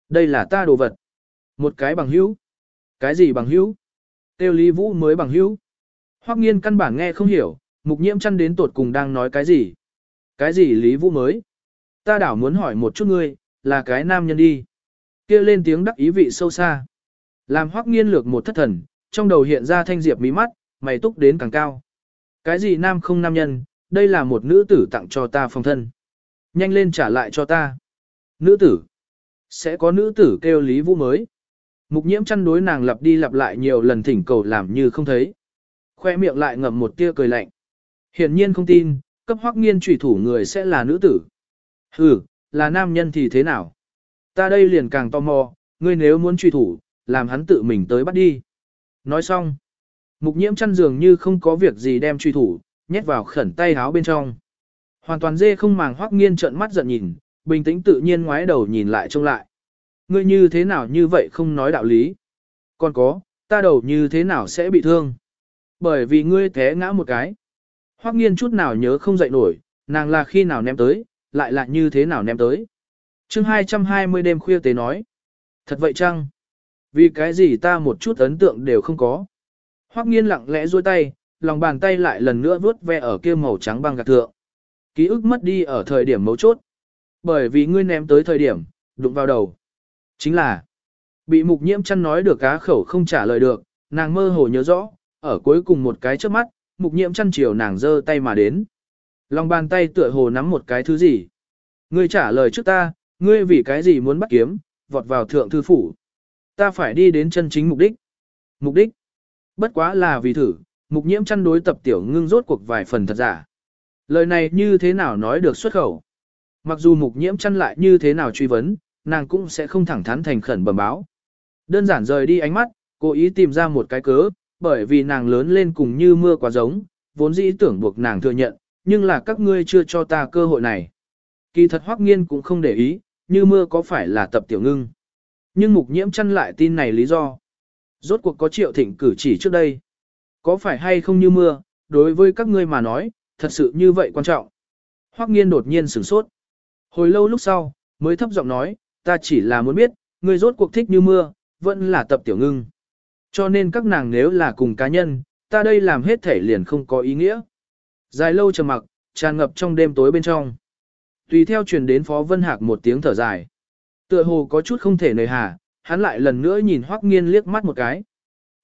Đây là ta đồ vật. Một cái bằng hữu. Cái gì bằng hữu? Tiêu Lý Vũ mới bằng hữu. Hoắc nghiên căn bản nghe không hiểu, mục nhiễm chăn đến tột cùng đang nói cái gì. Cái gì Lý Vũ mới? Ta đảo muốn hỏi một chút ngươi, là cái nam nhân đi. kia lên tiếng đắc ý vị sâu xa. Làm Hoắc nghiên lược một thất thần, trong đầu hiện ra thanh diệp mí mắt, mày túc đến càng cao. Cái gì nam không nam nhân, đây là một nữ tử tặng cho ta phòng thân. Nhanh lên trả lại cho ta. Nữ tử. Sẽ có nữ tử kêu Lý Vũ mới. Mục nhiễm chăn đối nàng lặp đi lặp lại nhiều lần thỉnh cầu làm như không thấy. Khoe miệng lại ngậm một tia cười lạnh. Hiển nhiên không tin, cấp hoắc nghiên trùy thủ người sẽ là nữ tử. Ừ, là nam nhân thì thế nào? Ta đây liền càng tò mò, ngươi nếu muốn trùy thủ, làm hắn tự mình tới bắt đi. Nói xong, mục nhiễm chăn dường như không có việc gì đem truy thủ, nhét vào khẩn tay háo bên trong. Hoàn toàn dê không màng hoắc nghiên trợn mắt giận nhìn, bình tĩnh tự nhiên ngoái đầu nhìn lại trông lại. Ngươi như thế nào như vậy không nói đạo lý. Còn có, ta đầu như thế nào sẽ bị thương. Bởi vì ngươi té ngã một cái. Hoắc nghiên chút nào nhớ không dậy nổi, nàng là khi nào ném tới, lại là như thế nào ném tới. chương 220 đêm khuya tế nói. Thật vậy chăng? Vì cái gì ta một chút ấn tượng đều không có. Hoắc nghiên lặng lẽ duỗi tay, lòng bàn tay lại lần nữa vuốt ve ở kia màu trắng băng gạc thượng. Ký ức mất đi ở thời điểm mấu chốt. Bởi vì ngươi ném tới thời điểm, đụng vào đầu. Chính là, bị mục nhiễm chăn nói được cá khẩu không trả lời được, nàng mơ hồ nhớ rõ, ở cuối cùng một cái trước mắt, mục nhiễm chăn chiều nàng giơ tay mà đến. Lòng bàn tay tựa hồ nắm một cái thứ gì. Ngươi trả lời trước ta, ngươi vì cái gì muốn bắt kiếm, vọt vào thượng thư phủ. Ta phải đi đến chân chính mục đích. Mục đích? Bất quá là vì thử, mục nhiễm chăn đối tập tiểu ngưng rốt cuộc vài phần thật giả. Lời này như thế nào nói được xuất khẩu? Mặc dù mục nhiễm chăn lại như thế nào truy vấn, nàng cũng sẽ không thẳng thắn thành khẩn bẩm báo. Đơn giản rời đi ánh mắt, cố ý tìm ra một cái cớ, bởi vì nàng lớn lên cùng như mưa quá giống, vốn dĩ tưởng buộc nàng thừa nhận, nhưng là các ngươi chưa cho ta cơ hội này. Kỳ thật hoắc nghiên cũng không để ý, như mưa có phải là tập tiểu ngưng. Nhưng mục nhiễm chăn lại tin này lý do. Rốt cuộc có triệu thịnh cử chỉ trước đây. Có phải hay không như mưa, đối với các ngươi mà nói, thật sự như vậy quan trọng. Hoắc nghiên đột nhiên sửng sốt. Hồi lâu lúc sau, mới thấp giọng nói, ta chỉ là muốn biết, ngươi rốt cuộc thích như mưa, vẫn là tập tiểu ngưng. Cho nên các nàng nếu là cùng cá nhân, ta đây làm hết thể liền không có ý nghĩa. Dài lâu trầm mặc, tràn ngập trong đêm tối bên trong. Tùy theo truyền đến Phó Vân Hạc một tiếng thở dài. Tựa hồ có chút không thể nời hà, hắn lại lần nữa nhìn Hoắc Nghiên liếc mắt một cái.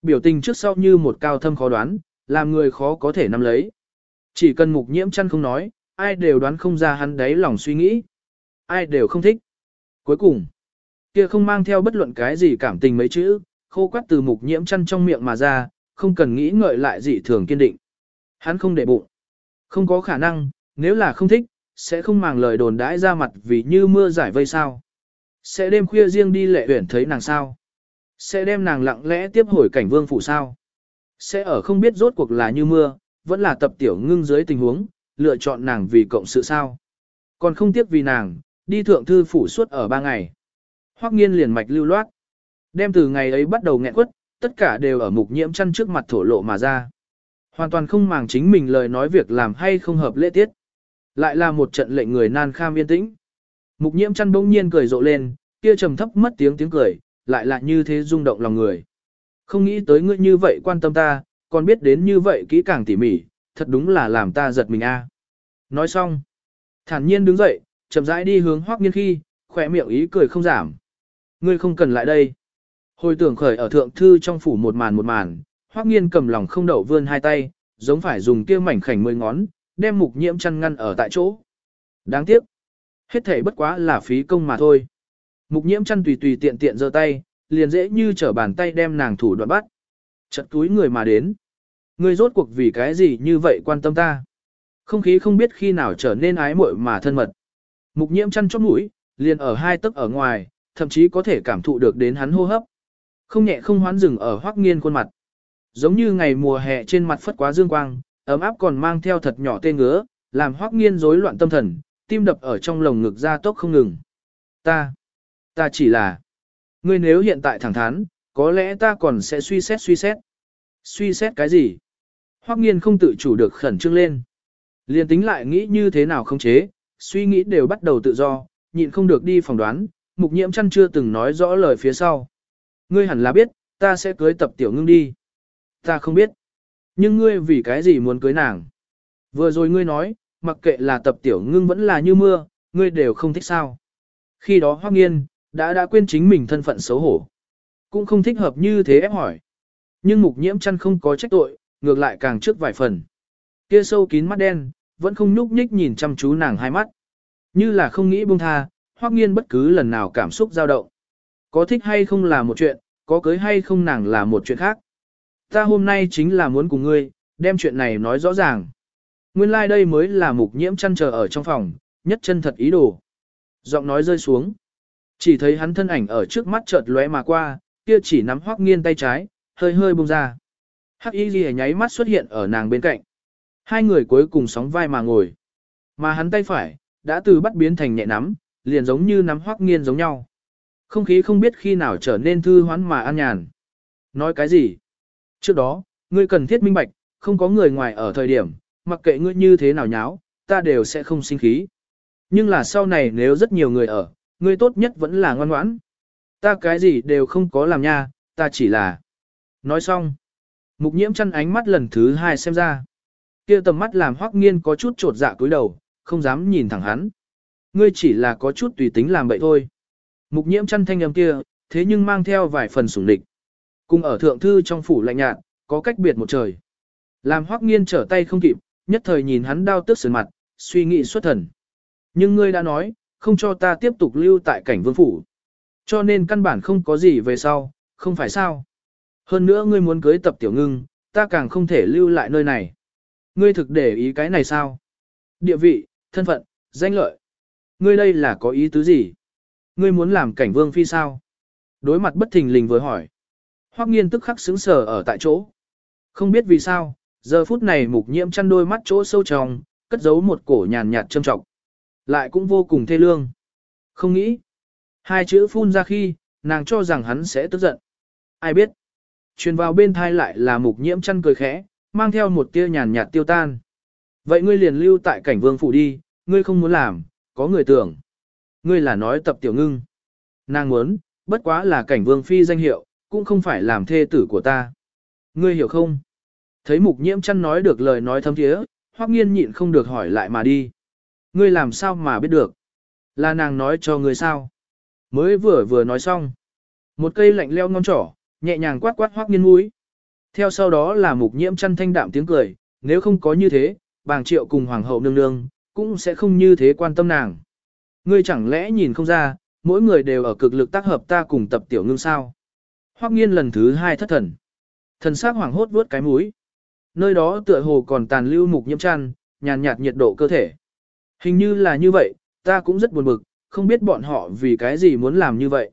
Biểu tình trước sau như một cao thâm khó đoán, làm người khó có thể nắm lấy. Chỉ cần mục nhiễm chăn không nói, ai đều đoán không ra hắn đấy lòng suy nghĩ. Ai đều không thích. Cuối cùng, kia không mang theo bất luận cái gì cảm tình mấy chữ, khô quắt từ mục nhiễm chăn trong miệng mà ra, không cần nghĩ ngợi lại dị thường kiên định. Hắn không để bụng. Không có khả năng, nếu là không thích, sẽ không màng lời đồn đãi ra mặt vì như mưa giải vây sao. Sẽ đêm khuya riêng đi lệ huyển thấy nàng sao. Sẽ đem nàng lặng lẽ tiếp hồi cảnh vương phủ sao. Sẽ ở không biết rốt cuộc là như mưa, vẫn là tập tiểu ngưng dưới tình huống, lựa chọn nàng vì cộng sự sao. Còn không tiếc vì nàng, đi thượng thư phủ suốt ở ba ngày. Hoắc nghiên liền mạch lưu loát. Đem từ ngày ấy bắt đầu nghẹn quất, tất cả đều ở mục nhiễm chăn trước mặt thổ lộ mà ra. Hoàn toàn không màng chính mình lời nói việc làm hay không hợp lễ tiết. Lại là một trận lệnh người nan kham yên tĩnh. Mục nhiễm chăn bỗng nhiên cười rộ lên, kia trầm thấp mất tiếng tiếng cười, lại là như thế rung động lòng người. Không nghĩ tới ngươi như vậy quan tâm ta, còn biết đến như vậy kỹ càng tỉ mỉ, thật đúng là làm ta giật mình a. Nói xong, thản nhiên đứng dậy, chậm rãi đi hướng Hoắc Nghiên khi, khỏe miệng ý cười không giảm. Ngươi không cần lại đây. Hồi tưởng khởi ở thượng thư trong phủ một màn một màn, Hoắc Nghiên cầm lòng không đậu vươn hai tay, giống phải dùng kia mảnh khảnh mười ngón, đem mục nhiễm chăn ngăn ở tại chỗ. Đáng tiếc, hết thảy bất quá là phí công mà thôi. Mục nhiễm chăn tùy tùy tiện tiện giơ tay, liền dễ như trở bàn tay đem nàng thủ đoạn bắt. Chật túi người mà đến. Ngươi rốt cuộc vì cái gì như vậy quan tâm ta? Không khí không biết khi nào trở nên ái muội mà thân mật. Mục nhiễm chăn chóp mũi, liền ở hai tấc ở ngoài, thậm chí có thể cảm thụ được đến hắn hô hấp. Không nhẹ không hoán rừng ở hoắc nghiên khuôn mặt. Giống như ngày mùa hè trên mặt phất quá dương quang, ấm áp còn mang theo thật nhỏ tên ngứa, làm hoắc nghiên rối loạn tâm thần, tim đập ở trong lồng ngực ra tốc không ngừng. Ta, ta chỉ là, ngươi nếu hiện tại thẳng thắn, có lẽ ta còn sẽ suy xét suy xét. Suy xét cái gì? Hoắc nghiên không tự chủ được khẩn trương lên. Liên tính lại nghĩ như thế nào không chế, suy nghĩ đều bắt đầu tự do, nhịn không được đi phỏng đoán, mục nhiễm chăn chưa từng nói rõ lời phía sau. Ngươi hẳn là biết, ta sẽ cưới tập tiểu ngưng đi. Ta không biết. Nhưng ngươi vì cái gì muốn cưới nàng? Vừa rồi ngươi nói, mặc kệ là tập tiểu ngưng vẫn là như mưa, ngươi đều không thích sao. Khi đó hoác nghiên, đã đã quên chính mình thân phận xấu hổ. Cũng không thích hợp như thế ép hỏi. Nhưng mục nhiễm chăn không có trách tội, ngược lại càng trước vài phần. Kia sâu kín mắt đen, vẫn không nhúc nhích nhìn chăm chú nàng hai mắt. Như là không nghĩ buông tha, hoác nghiên bất cứ lần nào cảm xúc dao động. Có thích hay không là một chuyện, có cưới hay không nàng là một chuyện khác. Ta hôm nay chính là muốn cùng ngươi, đem chuyện này nói rõ ràng. Nguyên lai like đây mới là mục nhiễm chăn chờ ở trong phòng, nhất chân thật ý đồ. Giọng nói rơi xuống. Chỉ thấy hắn thân ảnh ở trước mắt chợt lóe mà qua, kia chỉ nắm hoắc nghiên tay trái, hơi hơi bung ra. Hắc y ghi nháy mắt xuất hiện ở nàng bên cạnh. Hai người cuối cùng sóng vai mà ngồi. Mà hắn tay phải, đã từ bắt biến thành nhẹ nắm, liền giống như nắm hoắc nghiên giống nhau. Không khí không biết khi nào trở nên thư hoán mà an nhàn. Nói cái gì? Trước đó, ngươi cần thiết minh bạch, không có người ngoài ở thời điểm, mặc kệ ngươi như thế nào nháo, ta đều sẽ không sinh khí. Nhưng là sau này nếu rất nhiều người ở, ngươi tốt nhất vẫn là ngoan ngoãn. Ta cái gì đều không có làm nha, ta chỉ là... Nói xong. Mục nhiễm chăn ánh mắt lần thứ hai xem ra. kia tầm mắt làm hoắc nghiên có chút trột dạ cúi đầu, không dám nhìn thẳng hắn. Ngươi chỉ là có chút tùy tính làm bậy thôi. Mục nhiễm chăn thanh âm kia, thế nhưng mang theo vài phần sủng địch. Cùng ở thượng thư trong phủ lạnh nhạt, có cách biệt một trời. Làm hoắc nghiên trở tay không kịp, nhất thời nhìn hắn đau tức sườn mặt, suy nghĩ xuất thần. Nhưng ngươi đã nói, không cho ta tiếp tục lưu tại cảnh vương phủ. Cho nên căn bản không có gì về sau, không phải sao. Hơn nữa ngươi muốn cưới tập tiểu ngưng, ta càng không thể lưu lại nơi này. Ngươi thực để ý cái này sao? Địa vị, thân phận, danh lợi. Ngươi đây là có ý tứ gì? Ngươi muốn làm cảnh vương phi sao? Đối mặt bất thình lình vừa hỏi. Hoắc nghiên tức khắc sững sờ ở tại chỗ. Không biết vì sao, giờ phút này mục nhiễm chăn đôi mắt chỗ sâu trong, cất giấu một cổ nhàn nhạt trâm trọng. Lại cũng vô cùng thê lương. Không nghĩ. Hai chữ phun ra khi, nàng cho rằng hắn sẽ tức giận. Ai biết. Truyền vào bên thai lại là mục nhiễm chăn cười khẽ, mang theo một tia nhàn nhạt tiêu tan. Vậy ngươi liền lưu tại cảnh vương phủ đi, ngươi không muốn làm, có người tưởng. Ngươi là nói tập tiểu ngưng. Nàng muốn, bất quá là cảnh vương phi danh hiệu, cũng không phải làm thê tử của ta. Ngươi hiểu không? Thấy mục nhiễm chăn nói được lời nói thâm thiế, hoắc nghiên nhịn không được hỏi lại mà đi. Ngươi làm sao mà biết được? Là nàng nói cho ngươi sao? Mới vừa vừa nói xong. Một cây lạnh leo ngon trỏ, nhẹ nhàng quát quát hoắc nghiên mũi. Theo sau đó là mục nhiễm chăn thanh đạm tiếng cười, nếu không có như thế, bàng triệu cùng hoàng hậu nương nương, cũng sẽ không như thế quan tâm nàng. Ngươi chẳng lẽ nhìn không ra, mỗi người đều ở cực lực tác hợp ta cùng tập tiểu ngưng sao. Hoắc nghiên lần thứ hai thất thần. Thần sắc hoàng hốt vuốt cái mũi. Nơi đó tựa hồ còn tàn lưu mục nhiễm chăn, nhàn nhạt nhiệt độ cơ thể. Hình như là như vậy, ta cũng rất buồn bực, không biết bọn họ vì cái gì muốn làm như vậy.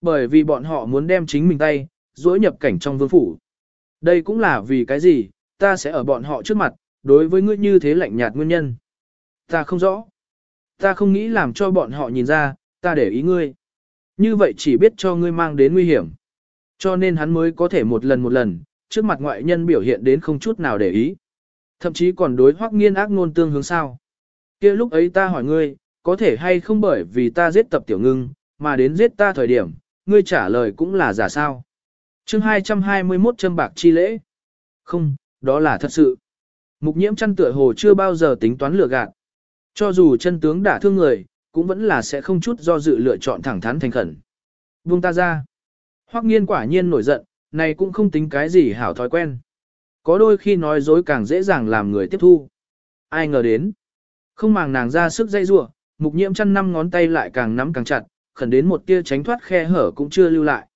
Bởi vì bọn họ muốn đem chính mình tay, dối nhập cảnh trong vương phủ. Đây cũng là vì cái gì, ta sẽ ở bọn họ trước mặt, đối với ngươi như thế lạnh nhạt nguyên nhân. Ta không rõ. Ta không nghĩ làm cho bọn họ nhìn ra, ta để ý ngươi. Như vậy chỉ biết cho ngươi mang đến nguy hiểm. Cho nên hắn mới có thể một lần một lần, trước mặt ngoại nhân biểu hiện đến không chút nào để ý. Thậm chí còn đối hoắc nghiên ác ngôn tương hướng sao. kia lúc ấy ta hỏi ngươi, có thể hay không bởi vì ta giết tập tiểu ngưng, mà đến giết ta thời điểm, ngươi trả lời cũng là giả sao. chương 221 châm bạc chi lễ. Không, đó là thật sự. Mục nhiễm chăn tựa hồ chưa bao giờ tính toán lừa gạt, cho dù chân tướng đã thương người, cũng vẫn là sẽ không chút do dự lựa chọn thẳng thắn thành khẩn. Buông ta ra. Hoắc nghiên quả nhiên nổi giận, này cũng không tính cái gì hảo thói quen. Có đôi khi nói dối càng dễ dàng làm người tiếp thu. Ai ngờ đến. Không màng nàng ra sức dây rua, mục nhiễm chăn năm ngón tay lại càng nắm càng chặt, khẩn đến một tia tránh thoát khe hở cũng chưa lưu lại.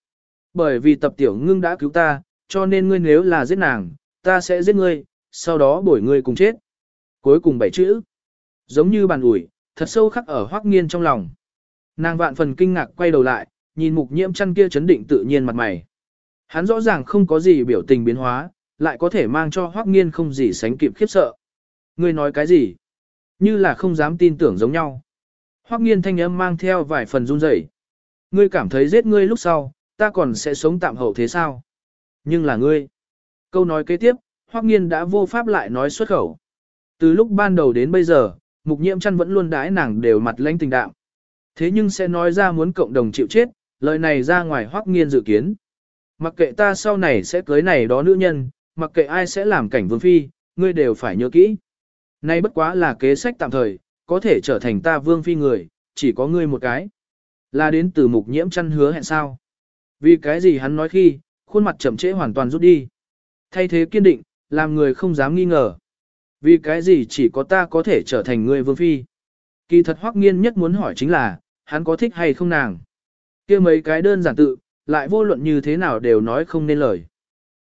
Bởi vì tập tiểu ngưng đã cứu ta, cho nên ngươi nếu là giết nàng, ta sẽ giết ngươi, sau đó bổi ngươi cùng chết. Cuối cùng bảy chữ. Giống như bàn ủi, thật sâu khắc ở Hoắc nghiên trong lòng. Nàng vạn phần kinh ngạc quay đầu lại, nhìn mục nhiễm chăn kia chấn định tự nhiên mặt mày. Hắn rõ ràng không có gì biểu tình biến hóa, lại có thể mang cho Hoắc nghiên không gì sánh kịp khiếp sợ. Ngươi nói cái gì? Như là không dám tin tưởng giống nhau. Hoắc nghiên thanh âm mang theo vài phần run rẩy. Ngươi cảm thấy giết ngươi lúc sau, ta còn sẽ sống tạm hậu thế sao? Nhưng là ngươi. Câu nói kế tiếp, Hoắc nghiên đã vô pháp lại nói xuất khẩu. Từ lúc ban đầu đến bây giờ, mục nhiễm chăn vẫn luôn đái nàng đều mặt lãnh tình đạo. Thế nhưng sẽ nói ra muốn cộng đồng chịu chết, lời này ra ngoài Hoắc nghiên dự kiến. Mặc kệ ta sau này sẽ cưới này đó nữ nhân, mặc kệ ai sẽ làm cảnh vương phi, ngươi đều phải nhớ kỹ. Nay bất quá là kế sách tạm thời, có thể trở thành ta vương phi người, chỉ có ngươi một cái. Là đến từ mục nhiễm chăn hứa hẹn sao. Vì cái gì hắn nói khi, khuôn mặt chậm trễ hoàn toàn rút đi. Thay thế kiên định, làm người không dám nghi ngờ. Vì cái gì chỉ có ta có thể trở thành người vương phi. Kỳ thật hoắc nghiên nhất muốn hỏi chính là, hắn có thích hay không nàng. kia mấy cái đơn giản tự, lại vô luận như thế nào đều nói không nên lời.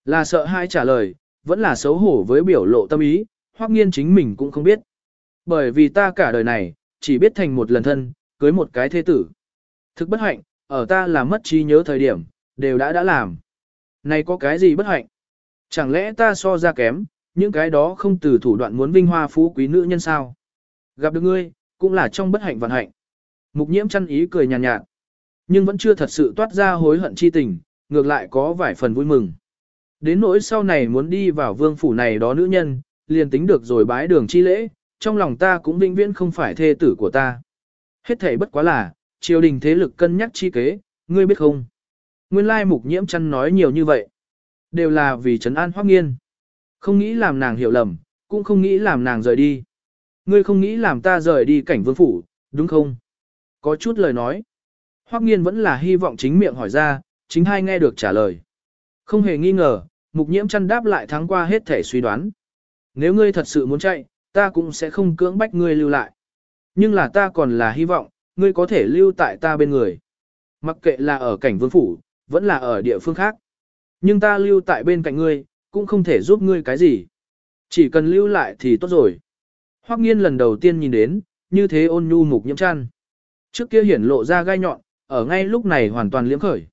Là sợ hai trả lời, vẫn là xấu hổ với biểu lộ tâm ý, hoắc nghiên chính mình cũng không biết. Bởi vì ta cả đời này, chỉ biết thành một lần thân, cưới một cái thế tử. Thực bất hạnh, ở ta là mất trí nhớ thời điểm, đều đã đã làm. Này có cái gì bất hạnh? Chẳng lẽ ta so ra kém, những cái đó không từ thủ đoạn muốn vinh hoa phú quý nữ nhân sao? Gặp được ngươi, cũng là trong bất hạnh vạn hạnh. Mục nhiễm chăn ý cười nhàn nhạt, nhạt, nhưng vẫn chưa thật sự toát ra hối hận chi tình, ngược lại có vài phần vui mừng. Đến nỗi sau này muốn đi vào vương phủ này đó nữ nhân, liền tính được rồi bái đường chi lễ, trong lòng ta cũng vĩnh viễn không phải thê tử của ta. Hết thể bất quá là, triều đình thế lực cân nhắc chi kế, ngươi biết không? Nguyên lai mục nhiễm chăn nói nhiều như vậy. Đều là vì trấn an hoác nghiên. Không nghĩ làm nàng hiểu lầm, cũng không nghĩ làm nàng rời đi. Ngươi không nghĩ làm ta rời đi cảnh vương phủ, đúng không? Có chút lời nói. Hoắc nghiên vẫn là hy vọng chính miệng hỏi ra, chính hai nghe được trả lời. Không hề nghi ngờ, mục nhiễm chăn đáp lại thắng qua hết thể suy đoán. Nếu ngươi thật sự muốn chạy, ta cũng sẽ không cưỡng bách ngươi lưu lại. Nhưng là ta còn là hy vọng, ngươi có thể lưu tại ta bên người. Mặc kệ là ở cảnh vương phủ, vẫn là ở địa phương khác. Nhưng ta lưu tại bên cạnh ngươi, cũng không thể giúp ngươi cái gì. Chỉ cần lưu lại thì tốt rồi. Hoắc nghiên lần đầu tiên nhìn đến, như thế ôn nhu mục nhiễm chăn. Trước kia hiển lộ ra gai nhọn, ở ngay lúc này hoàn toàn liếm khởi.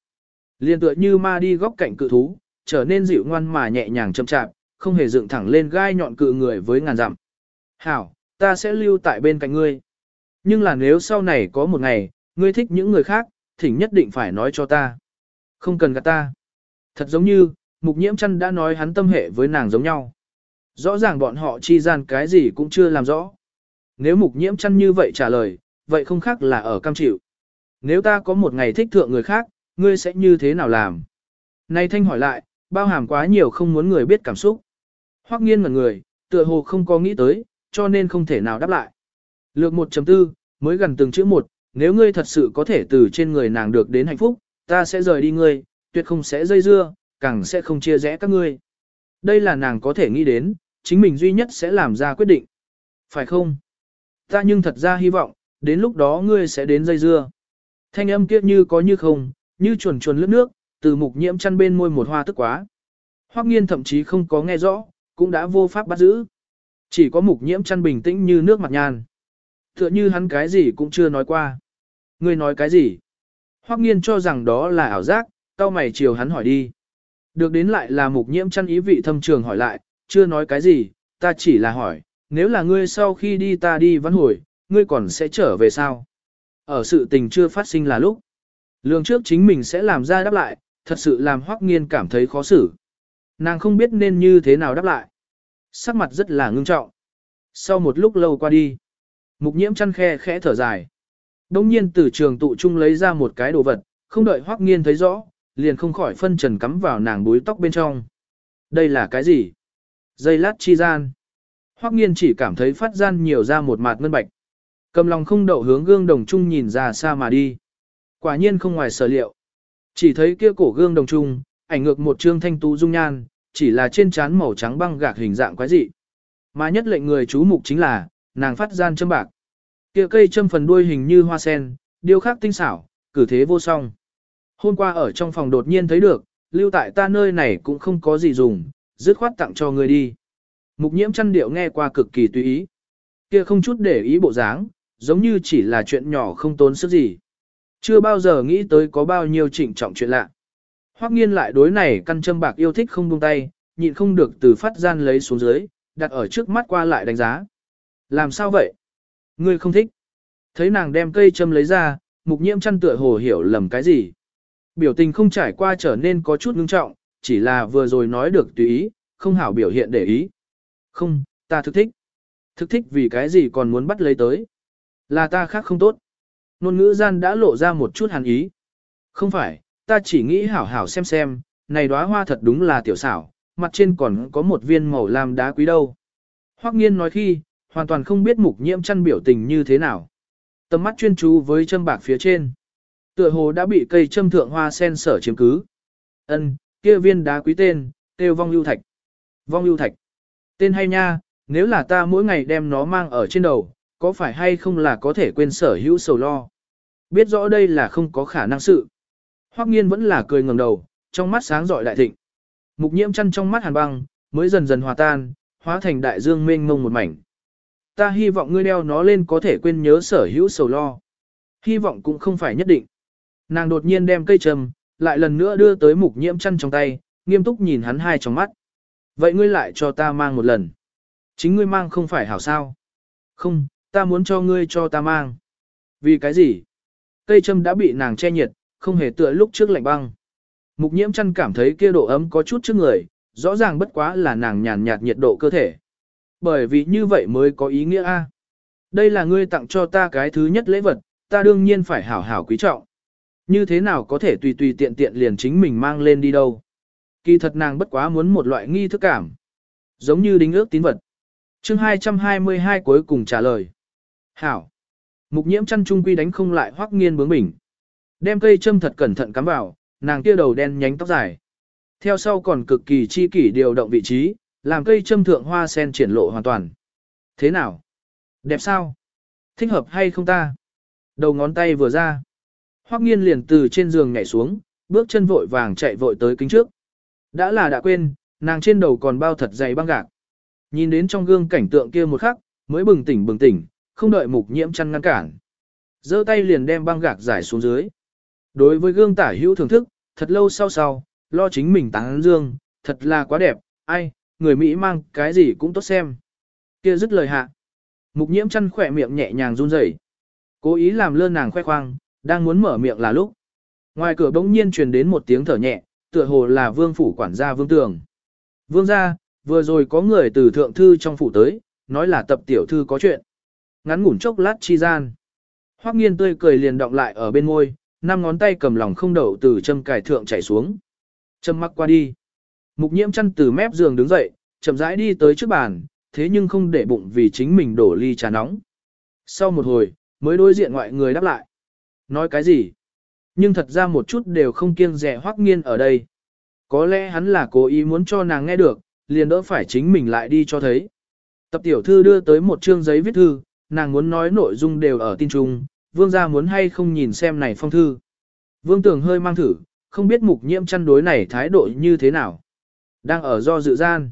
Liên tựa như ma đi góc cạnh cự thú, trở nên dịu ngoan mà nhẹ nhàng chậm chạp, không hề dựng thẳng lên gai nhọn cự người với ngàn dặm. Hảo, ta sẽ lưu tại bên cạnh ngươi. Nhưng là nếu sau này có một ngày, ngươi thích những người khác, thỉnh nhất định phải nói cho ta. Không cần gạt ta. Thật giống như, mục nhiễm chăn đã nói hắn tâm hệ với nàng giống nhau. Rõ ràng bọn họ chi gian cái gì cũng chưa làm rõ. Nếu mục nhiễm chăn như vậy trả lời, vậy không khác là ở cam chịu. Nếu ta có một ngày thích thượng người khác, ngươi sẽ như thế nào làm? Này Thanh hỏi lại, bao hàm quá nhiều không muốn người biết cảm xúc. Hoắc nghiên ngẩn người, tựa hồ không có nghĩ tới, cho nên không thể nào đáp lại. Lược 1.4, mới gần từng chữ một, nếu ngươi thật sự có thể từ trên người nàng được đến hạnh phúc, ta sẽ rời đi ngươi, tuyệt không sẽ dây dưa, càng sẽ không chia rẽ các ngươi. Đây là nàng có thể nghĩ đến, chính mình duy nhất sẽ làm ra quyết định. Phải không? Ta nhưng thật ra hy vọng, đến lúc đó ngươi sẽ đến dây dưa. Thanh âm kia như có như không, như chuồn chuồn lướt nước, từ mục nhiễm chăn bên môi một hoa tức quá. Hoắc nghiên thậm chí không có nghe rõ, cũng đã vô pháp bắt giữ. Chỉ có mục nhiễm chăn bình tĩnh như nước mặt nhàn, Tựa như hắn cái gì cũng chưa nói qua. Ngươi nói cái gì? Hoắc nghiên cho rằng đó là ảo giác, cao mày chiều hắn hỏi đi. Được đến lại là mục nhiễm chăn ý vị thâm trường hỏi lại, chưa nói cái gì, ta chỉ là hỏi, nếu là ngươi sau khi đi ta đi văn hồi, ngươi còn sẽ trở về sao? Ở sự tình chưa phát sinh là lúc. Lương trước chính mình sẽ làm ra đáp lại, thật sự làm Hoắc nghiên cảm thấy khó xử. Nàng không biết nên như thế nào đáp lại. Sắc mặt rất là ngưng trọng. Sau một lúc lâu qua đi, mục nhiễm chăn khe khẽ thở dài. Đông nhiên từ trường tụ trung lấy ra một cái đồ vật, không đợi Hoắc nghiên thấy rõ, liền không khỏi phân trần cắm vào nàng búi tóc bên trong. Đây là cái gì? Dây lát chi gian. Hoắc nghiên chỉ cảm thấy phát gian nhiều ra một mạt ngân bạch. Cầm lòng không đậu hướng gương đồng trung nhìn ra xa mà đi. Quả nhiên không ngoài sở liệu. Chỉ thấy kia cổ gương đồng trung, ảnh ngược một trương thanh tú dung nhan, chỉ là trên trán màu trắng băng gạc hình dạng quái dị. Mà nhất lệnh người chú mục chính là, nàng phát gian châm bạc. Kia cây châm phần đuôi hình như hoa sen, điêu khắc tinh xảo, cử thế vô song. Hôm qua ở trong phòng đột nhiên thấy được, lưu tại ta nơi này cũng không có gì dùng, dứt khoát tặng cho người đi. Mục nhiễm chăn điệu nghe qua cực kỳ tùy ý. Kia không chút để ý bộ dáng, giống như chỉ là chuyện nhỏ không tốn sức gì. Chưa bao giờ nghĩ tới có bao nhiêu trịnh trọng chuyện lạ. Hoắc nghiên lại đối này căn châm bạc yêu thích không buông tay, nhịn không được từ phát gian lấy xuống dưới, đặt ở trước mắt qua lại đánh giá. Làm sao vậy? Ngươi không thích. Thấy nàng đem cây châm lấy ra, mục nhiễm chăn tựa hồ hiểu lầm cái gì. Biểu tình không trải qua trở nên có chút ngưng trọng, chỉ là vừa rồi nói được tùy ý, không hảo biểu hiện để ý. Không, ta thực thích. Thực thích vì cái gì còn muốn bắt lấy tới. Là ta khác không tốt. Nôn ngữ gian đã lộ ra một chút hàn ý. Không phải, ta chỉ nghĩ hảo hảo xem xem, này đóa hoa thật đúng là tiểu xảo, mặt trên còn có một viên màu lam đá quý đâu. Hoắc nghiên nói khi, hoàn toàn không biết mục nhiễm chăn biểu tình như thế nào. Tầm mắt chuyên chú với châm bạc phía trên. Tựa hồ đã bị cây châm thượng hoa sen sở chiếm cứ. Ân, kia viên đá quý tên, tiêu vong lưu thạch. Vong lưu thạch. Tên hay nha, nếu là ta mỗi ngày đem nó mang ở trên đầu, có phải hay không là có thể quên sở hữu sầu lo. Biết rõ đây là không có khả năng sự. Hoắc nghiên vẫn là cười ngẩng đầu, trong mắt sáng rọi đại thịnh. Mục nhiễm chăn trong mắt hàn băng, mới dần dần hòa tan, hóa thành đại dương mênh mông một mảnh. Ta hy vọng ngươi đeo nó lên có thể quên nhớ sở hữu sầu lo. Hy vọng cũng không phải nhất định. Nàng đột nhiên đem cây trầm, lại lần nữa đưa tới mục nhiễm chăn trong tay, nghiêm túc nhìn hắn hai trong mắt. Vậy ngươi lại cho ta mang một lần. Chính ngươi mang không phải hảo sao. Không, ta muốn cho ngươi cho ta mang. Vì cái gì? Cây châm đã bị nàng che nhiệt, không hề tựa lúc trước lạnh băng. Mục nhiễm chăn cảm thấy kia độ ấm có chút trước người, rõ ràng bất quá là nàng nhàn nhạt nhiệt độ cơ thể. Bởi vì như vậy mới có ý nghĩa a. Đây là ngươi tặng cho ta cái thứ nhất lễ vật, ta đương nhiên phải hảo hảo quý trọng. Như thế nào có thể tùy tùy tiện tiện liền chính mình mang lên đi đâu. Kỳ thật nàng bất quá muốn một loại nghi thức cảm. Giống như đính ước tín vật. chương 222 cuối cùng trả lời. Hảo. Mục nhiễm chăn trung quy đánh không lại hoắc nghiên bướng bỉnh. Đem cây châm thật cẩn thận cắm vào, nàng kia đầu đen nhánh tóc dài. Theo sau còn cực kỳ chi kỷ điều động vị trí, làm cây châm thượng hoa sen triển lộ hoàn toàn. Thế nào? Đẹp sao? Thích hợp hay không ta? Đầu ngón tay vừa ra. Hoắc nghiên liền từ trên giường nhảy xuống, bước chân vội vàng chạy vội tới kính trước. Đã là đã quên, nàng trên đầu còn bao thật dày băng gạc. Nhìn đến trong gương cảnh tượng kia một khắc, mới bừng tỉnh bừng tỉnh, không đợi mục nhiễm chăn ngăn cản. giơ tay liền đem băng gạc giải xuống dưới. Đối với gương tả hữu thưởng thức, thật lâu sau sau, lo chính mình tán dương, thật là quá đẹp, ai, người Mỹ mang cái gì cũng tốt xem. kia dứt lời hạ. Mục nhiễm chăn khỏe miệng nhẹ nhàng run rẩy, Cố ý làm lơ nàng khoe khoang, đang muốn mở miệng là lúc. Ngoài cửa bỗng nhiên truyền đến một tiếng thở nhẹ, tựa hồ là vương phủ quản gia vương tường. Vương gia, vừa rồi có người từ thượng thư trong phủ tới, nói là tập tiểu thư có chuyện. Ngắn ngủn chốc lát chi gian. Hoắc nghiên tươi cười liền động lại ở bên môi, năm ngón tay cầm lòng không đậu từ châm cài thượng chảy xuống. Châm mắc qua đi. Mục nhiễm chăn từ mép giường đứng dậy, chậm rãi đi tới trước bàn, thế nhưng không để bụng vì chính mình đổ ly trà nóng. Sau một hồi, mới đối diện ngoại người đáp lại. Nói cái gì? Nhưng thật ra một chút đều không kiêng rẻ hoắc nghiên ở đây. Có lẽ hắn là cố ý muốn cho nàng nghe được, liền đỡ phải chính mình lại đi cho thấy. Tập tiểu thư đưa tới một chương giấy viết thư, nàng muốn nói nội dung đều ở tin trung, vương gia muốn hay không nhìn xem này phong thư. Vương tưởng hơi mang thử, không biết mục nhiễm chăn đối này thái độ như thế nào. Đang ở do dự gian.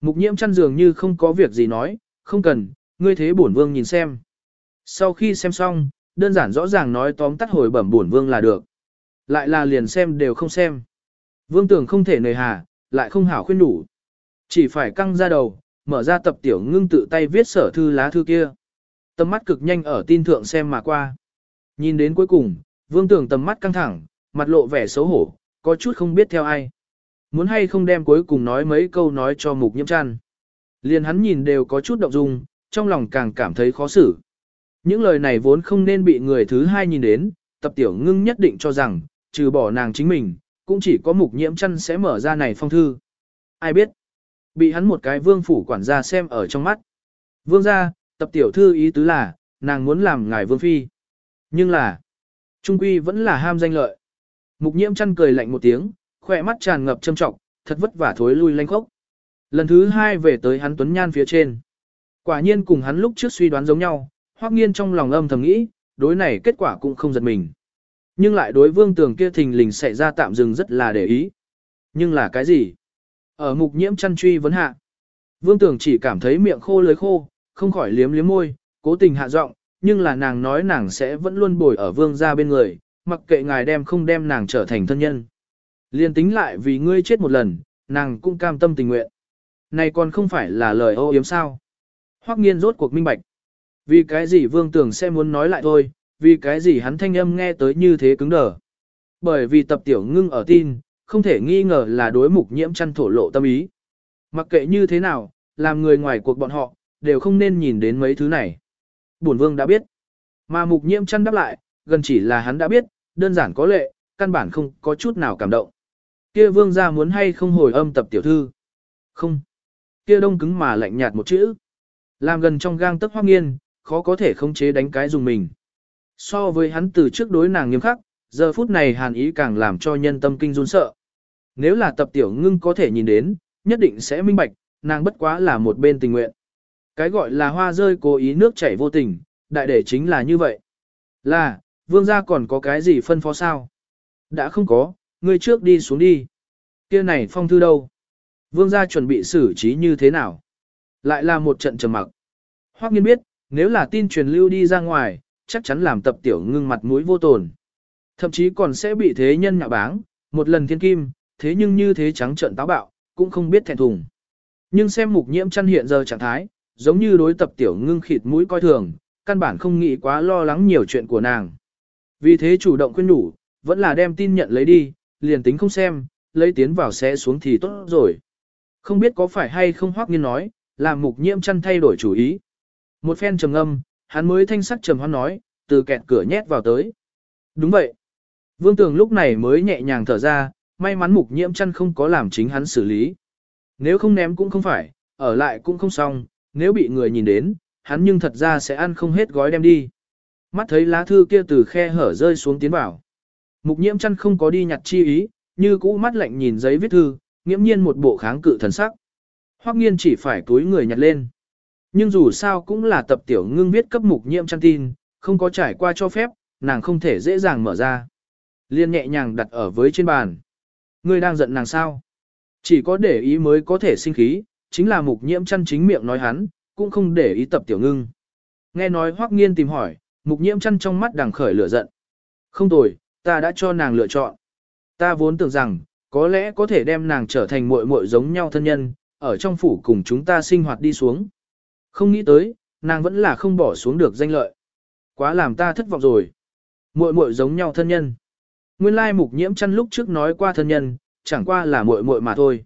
Mục nhiễm chăn dường như không có việc gì nói, không cần, ngươi thế bổn vương nhìn xem. Sau khi xem xong, đơn giản rõ ràng nói tóm tắt hồi bẩm bổn vương là được. Lại là liền xem đều không xem. Vương tưởng không thể nề hà, lại không hảo khuyên đủ. Chỉ phải căng ra đầu, mở ra tập tiểu ngưng tự tay viết sở thư lá thư kia. Tầm mắt cực nhanh ở tin thượng xem mà qua. Nhìn đến cuối cùng, vương tưởng tầm mắt căng thẳng, mặt lộ vẻ xấu hổ, có chút không biết theo ai. Muốn hay không đem cuối cùng nói mấy câu nói cho mục nhiễm chăn. Liền hắn nhìn đều có chút động dung, trong lòng càng cảm thấy khó xử. Những lời này vốn không nên bị người thứ hai nhìn đến, tập tiểu ngưng nhất định cho rằng, trừ bỏ nàng chính mình, cũng chỉ có mục nhiễm chăn sẽ mở ra này phong thư. Ai biết? Bị hắn một cái vương phủ quản gia xem ở trong mắt. Vương gia, tập tiểu thư ý tứ là, nàng muốn làm ngài vương phi. Nhưng là, trung quy vẫn là ham danh lợi. Mục nhiễm chăn cười lạnh một tiếng, khỏe mắt tràn ngập châm trọng, thật vất vả thối lui lanh khốc. Lần thứ hai về tới hắn tuấn nhan phía trên. Quả nhiên cùng hắn lúc trước suy đoán giống nhau, hoắc nghiên trong lòng âm thầm nghĩ, đối này kết quả cũng không giật mình. Nhưng lại đối vương tường kia thình lình xảy ra tạm dừng rất là để ý. Nhưng là cái gì? Ở mục nhiễm chăn truy vấn hạ. Vương tường chỉ cảm thấy miệng khô lưới khô, không khỏi liếm liếm môi, cố tình hạ giọng, nhưng là nàng nói nàng sẽ vẫn luôn bồi ở vương gia bên người, mặc kệ ngài đem không đem nàng trở thành thân nhân. Liên tính lại vì ngươi chết một lần, nàng cũng cam tâm tình nguyện. Này còn không phải là lời ô yếm sao. Hoắc nghiên rốt cuộc minh bạch. Vì cái gì vương tưởng sẽ muốn nói lại thôi, vì cái gì hắn thanh âm nghe tới như thế cứng đờ. Bởi vì tập tiểu ngưng ở tin, không thể nghi ngờ là đối mục nhiễm chăn thổ lộ tâm ý. Mặc kệ như thế nào, làm người ngoài cuộc bọn họ, đều không nên nhìn đến mấy thứ này. Bổn vương đã biết. Mà mục nhiễm chăn đáp lại, gần chỉ là hắn đã biết, đơn giản có lệ, căn bản không có chút nào cảm động. Kia vương gia muốn hay không hồi âm tập tiểu thư? Không. Kia đông cứng mà lạnh nhạt một chữ. Làm gần trong gang tức hoang nghiên, khó có thể khống chế đánh cái dùng mình. So với hắn từ trước đối nàng nghiêm khắc, giờ phút này hàn ý càng làm cho nhân tâm kinh run sợ. Nếu là tập tiểu ngưng có thể nhìn đến, nhất định sẽ minh bạch, nàng bất quá là một bên tình nguyện. Cái gọi là hoa rơi cố ý nước chảy vô tình, đại để chính là như vậy. Là, vương gia còn có cái gì phân phó sao? Đã không có, ngươi trước đi xuống đi. Kia này phong thư đâu? Vương gia chuẩn bị xử trí như thế nào? Lại là một trận trầm mặc. Hoắc nghiên biết, nếu là tin truyền lưu đi ra ngoài, chắc chắn làm tập tiểu ngưng mặt mũi vô tồn. Thậm chí còn sẽ bị thế nhân nhạo báng, một lần thiên kim, thế nhưng như thế trắng trợn táo bạo, cũng không biết thẹn thùng. Nhưng xem mục nhiễm chăn hiện giờ trạng thái, giống như đối tập tiểu ngưng khịt mũi coi thường, căn bản không nghĩ quá lo lắng nhiều chuyện của nàng. Vì thế chủ động khuyên đủ, vẫn là đem tin nhận lấy đi, liền tính không xem, lấy tiến vào sẽ xuống thì tốt rồi. Không biết có phải hay không hoắc nghiên nói, làm mục nhiễm chăn thay đổi chủ ý. Một phen trầm âm, hắn mới thanh sắc trầm hoan nói, từ kẹt cửa nhét vào tới. Đúng vậy. Vương Tường lúc này mới nhẹ nhàng thở ra, may mắn mục nhiễm chăn không có làm chính hắn xử lý. Nếu không ném cũng không phải, ở lại cũng không xong, nếu bị người nhìn đến, hắn nhưng thật ra sẽ ăn không hết gói đem đi. Mắt thấy lá thư kia từ khe hở rơi xuống tiến vào. Mục nhiễm chăn không có đi nhặt chi ý, như cũ mắt lạnh nhìn giấy viết thư, nghiễm nhiên một bộ kháng cự thần sắc. Hoắc nghiên chỉ phải túi người nhặt lên. Nhưng dù sao cũng là tập tiểu ngưng viết cấp mục nhiễm trang tin, không có trải qua cho phép, nàng không thể dễ dàng mở ra. Liên nhẹ nhàng đặt ở với trên bàn. Ngươi đang giận nàng sao? Chỉ có để ý mới có thể sinh khí, chính là mục nhiễm chăn chính miệng nói hắn, cũng không để ý tập tiểu ngưng. Nghe nói hoắc nghiên tìm hỏi, mục nhiễm chăn trong mắt đằng khởi lửa giận. Không tồi, ta đã cho nàng lựa chọn. Ta vốn tưởng rằng, có lẽ có thể đem nàng trở thành muội muội giống nhau thân nhân, ở trong phủ cùng chúng ta sinh hoạt đi xuống. Không nghĩ tới, nàng vẫn là không bỏ xuống được danh lợi. Quá làm ta thất vọng rồi. Muội muội giống nhau thân nhân. Nguyên lai mục nhiễm chăn lúc trước nói qua thân nhân, chẳng qua là muội muội mà thôi.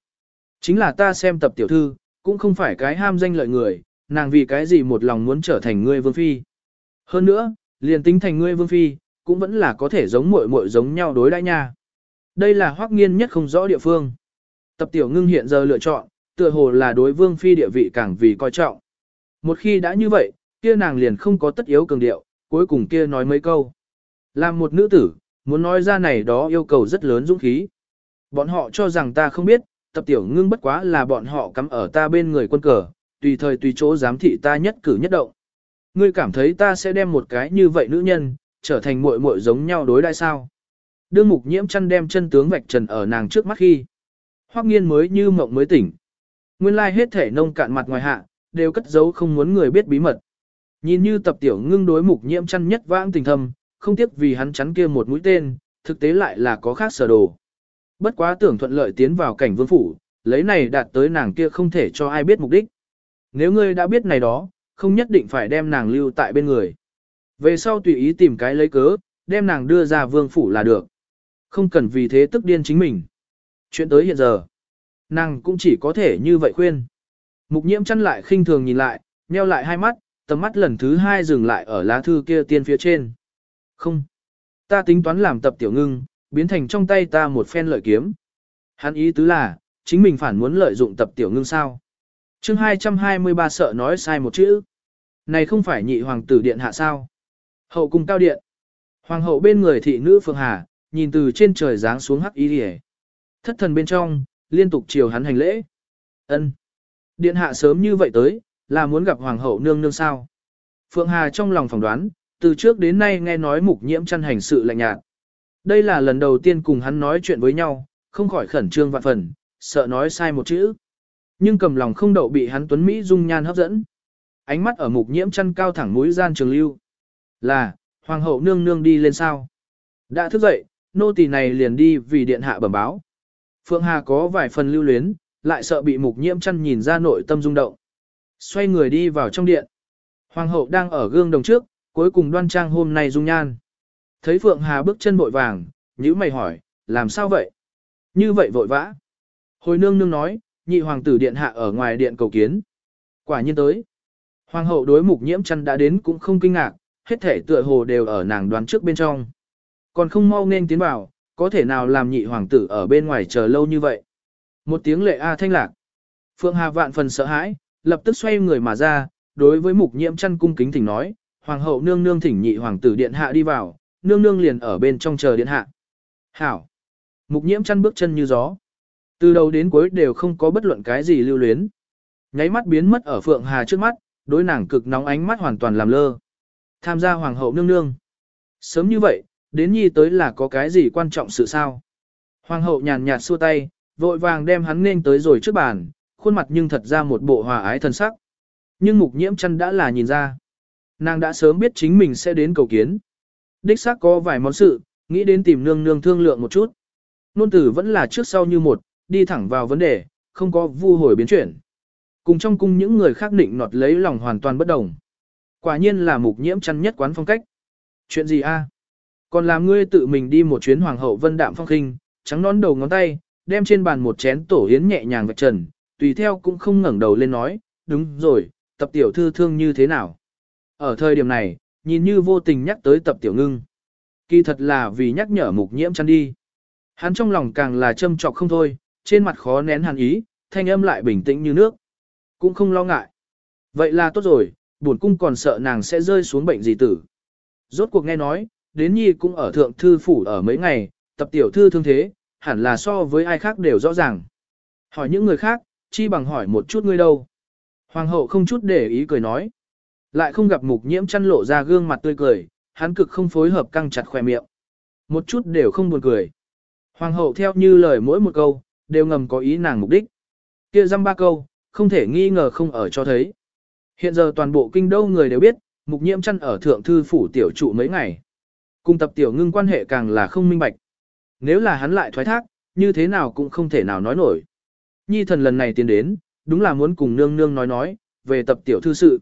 Chính là ta xem tập tiểu thư, cũng không phải cái ham danh lợi người, nàng vì cái gì một lòng muốn trở thành ngươi vương phi. Hơn nữa, liền tính thành ngươi vương phi, cũng vẫn là có thể giống muội muội giống nhau đối đãi nha. Đây là hoắc nghiên nhất không rõ địa phương. Tập tiểu ngưng hiện giờ lựa chọn, tựa hồ là đối vương phi địa vị càng vì coi trọng. Một khi đã như vậy, kia nàng liền không có tất yếu cường điệu, cuối cùng kia nói mấy câu. Làm một nữ tử, muốn nói ra này đó yêu cầu rất lớn dũng khí. Bọn họ cho rằng ta không biết, tập tiểu ngưng bất quá là bọn họ cắm ở ta bên người quân cờ, tùy thời tùy chỗ giám thị ta nhất cử nhất động. Ngươi cảm thấy ta sẽ đem một cái như vậy nữ nhân, trở thành muội muội giống nhau đối đãi sao? Đương mục nhiễm chăn đem chân tướng vạch trần ở nàng trước mắt khi. Hoắc nghiên mới như mộng mới tỉnh. Nguyên lai hết thể nông cạn mặt ngoài hạ, đều cất giấu không muốn người biết bí mật. Nhìn như tập tiểu ngưng đối mục nhiễm chăn nhất vãng tình thâm, không tiếc vì hắn chắn kia một mũi tên, thực tế lại là có khác sở đồ. Bất quá tưởng thuận lợi tiến vào cảnh vương phủ, lấy này đạt tới nàng kia không thể cho ai biết mục đích. Nếu ngươi đã biết này đó, không nhất định phải đem nàng lưu tại bên người. Về sau tùy ý tìm cái lấy cớ, đem nàng đưa ra vương phủ là được. Không cần vì thế tức điên chính mình. Chuyện tới hiện giờ, nàng cũng chỉ có thể như vậy khuyên. Mục nhiễm chăn lại khinh thường nhìn lại, nheo lại hai mắt, tầm mắt lần thứ hai dừng lại ở lá thư kia tiên phía trên. Không. Ta tính toán làm tập tiểu ngưng, biến thành trong tay ta một phen lợi kiếm. Hắn ý tứ là, chính mình phản muốn lợi dụng tập tiểu ngưng sao. chương 223 sợ nói sai một chữ. này không phải nhị hoàng tử điện hạ sao? Hậu cung cao điện. Hoàng hậu bên người thị nữ Phượng Hà, nhìn từ trên trời giáng xuống hắc y hề. Thất thần bên trong, liên tục chiều hắn hành lễ. Ân, Điện hạ sớm như vậy tới, là muốn gặp hoàng hậu nương nương sao? Phượng Hà trong lòng phỏng đoán, từ trước đến nay nghe nói mục nhiễm chăn hành sự lạnh nhạt. Đây là lần đầu tiên cùng hắn nói chuyện với nhau, không khỏi khẩn trương vạn phần, sợ nói sai một chữ. Nhưng cầm lòng không đậu bị hắn tuấn Mỹ dung nhan hấp dẫn. Ánh mắt ở mục nhiễm chăn cao thẳng mũi gian trường lưu. Là, hoàng hậu nương nương đi lên sao? Đã thức dậy, nô tỳ này liền đi vì điện hạ bẩm báo. Phượng Hà có vài phần lưu luyến, lại sợ bị mục nhiễm chăn nhìn ra nội tâm rung động. Xoay người đi vào trong điện. Hoàng hậu đang ở gương đồng trước, cuối cùng đoan trang hôm nay dung nhan. Thấy Phượng Hà bước chân vội vàng, nhíu mày hỏi, làm sao vậy? Như vậy vội vã. Hồi nương nương nói, nhị hoàng tử điện hạ ở ngoài điện cầu kiến. Quả nhiên tới. Hoàng hậu đối mục nhiễm chăn đã đến cũng không kinh ngạc, hết thể tựa hồ đều ở nàng đoán trước bên trong. Còn không mau nên tiến vào, có thể nào làm nhị hoàng tử ở bên ngoài chờ lâu như vậy. Một tiếng lệ A thanh lạc. Phượng Hà vạn phần sợ hãi, lập tức xoay người mà ra, đối với mục nhiễm chăn cung kính thỉnh nói, hoàng hậu nương nương thỉnh nhị hoàng tử điện hạ đi vào, nương nương liền ở bên trong chờ điện hạ. Hảo. Mục nhiễm chăn bước chân như gió. Từ đầu đến cuối đều không có bất luận cái gì lưu luyến. Nháy mắt biến mất ở Phượng Hà trước mắt, đối nàng cực nóng ánh mắt hoàn toàn làm lơ. Tham gia hoàng hậu nương nương. Sớm như vậy, đến nhi tới là có cái gì quan trọng sự sao? Hoàng hậu nhàn nhạt xua tay, vội vàng đem hắn nên tới rồi trước bàn, khuôn mặt nhưng thật ra một bộ hòa ái thân sắc. Nhưng mục nhiễm chân đã là nhìn ra. Nàng đã sớm biết chính mình sẽ đến cầu kiến. Đích xác có vài món sự, nghĩ đến tìm nương nương thương lượng một chút. Nôn tử vẫn là trước sau như một, đi thẳng vào vấn đề, không có vu hồi biến chuyển. Cùng trong cung những người khác định nọt lấy lòng hoàn toàn bất đồng. Quả nhiên là mục nhiễm chăn nhất quán phong cách. Chuyện gì a? Còn làm ngươi tự mình đi một chuyến hoàng hậu vân đạm phong khinh, trắng nón đầu ngón tay, đem trên bàn một chén tổ yến nhẹ nhàng vạch trần, tùy theo cũng không ngẩng đầu lên nói, đúng rồi, tập tiểu thư thương như thế nào. Ở thời điểm này, nhìn như vô tình nhắc tới tập tiểu ngưng. Kỳ thật là vì nhắc nhở mục nhiễm chăn đi. Hắn trong lòng càng là châm trọc không thôi, trên mặt khó nén hàn ý, thanh âm lại bình tĩnh như nước. Cũng không lo ngại. Vậy là tốt rồi, buồn cung còn sợ nàng sẽ rơi xuống bệnh gì tử. Rốt cuộc nghe nói, đến nhi cũng ở thượng thư phủ ở mấy ngày, tập tiểu thư thương thế, hẳn là so với ai khác đều rõ ràng. Hỏi những người khác, chi bằng hỏi một chút ngươi đâu. Hoàng hậu không chút để ý cười nói. Lại không gặp mục nhiễm chăn lộ ra gương mặt tươi cười, hắn cực không phối hợp căng chặt khỏe miệng. Một chút đều không buồn cười. Hoàng hậu theo như lời mỗi một câu, đều ngầm có ý nàng mục đích. Kia dăm ba câu, không thể nghi ngờ không ở cho thấy. Hiện giờ toàn bộ kinh đô người đều biết, mục nhiễm chăn ở thượng thư phủ tiểu trụ mấy ngày. Cùng tập tiểu ngưng quan hệ càng là không minh bạch. Nếu là hắn lại thoái thác, như thế nào cũng không thể nào nói nổi. Nhi thần lần này tiến đến, đúng là muốn cùng nương nương nói nói, về tập tiểu thư sự.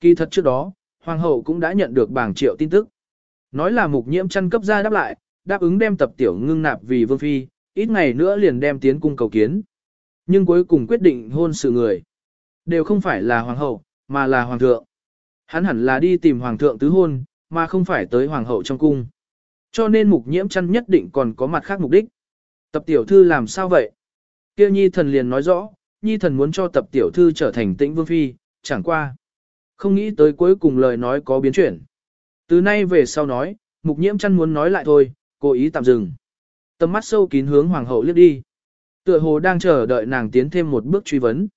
Kỳ thật trước đó, hoàng hậu cũng đã nhận được bảng triệu tin tức. Nói là mục nhiễm chăn cấp ra đáp lại, đáp ứng đem tập tiểu ngưng nạp vì vương phi, ít ngày nữa liền đem tiến cung cầu kiến. Nhưng cuối cùng quyết định hôn sự người. Đều không phải là hoàng hậu, mà là hoàng thượng. Hắn hẳn là đi tìm hoàng thượng tứ hôn, mà không phải tới hoàng hậu trong cung. Cho nên mục nhiễm chăn nhất định còn có mặt khác mục đích. Tập tiểu thư làm sao vậy? Kêu nhi thần liền nói rõ, nhi thần muốn cho tập tiểu thư trở thành tĩnh vương phi, chẳng qua. Không nghĩ tới cuối cùng lời nói có biến chuyển. Từ nay về sau nói, mục nhiễm chăn muốn nói lại thôi, cố ý tạm dừng. Tầm mắt sâu kín hướng hoàng hậu liếc đi. Tựa hồ đang chờ đợi nàng tiến thêm một bước truy vấn.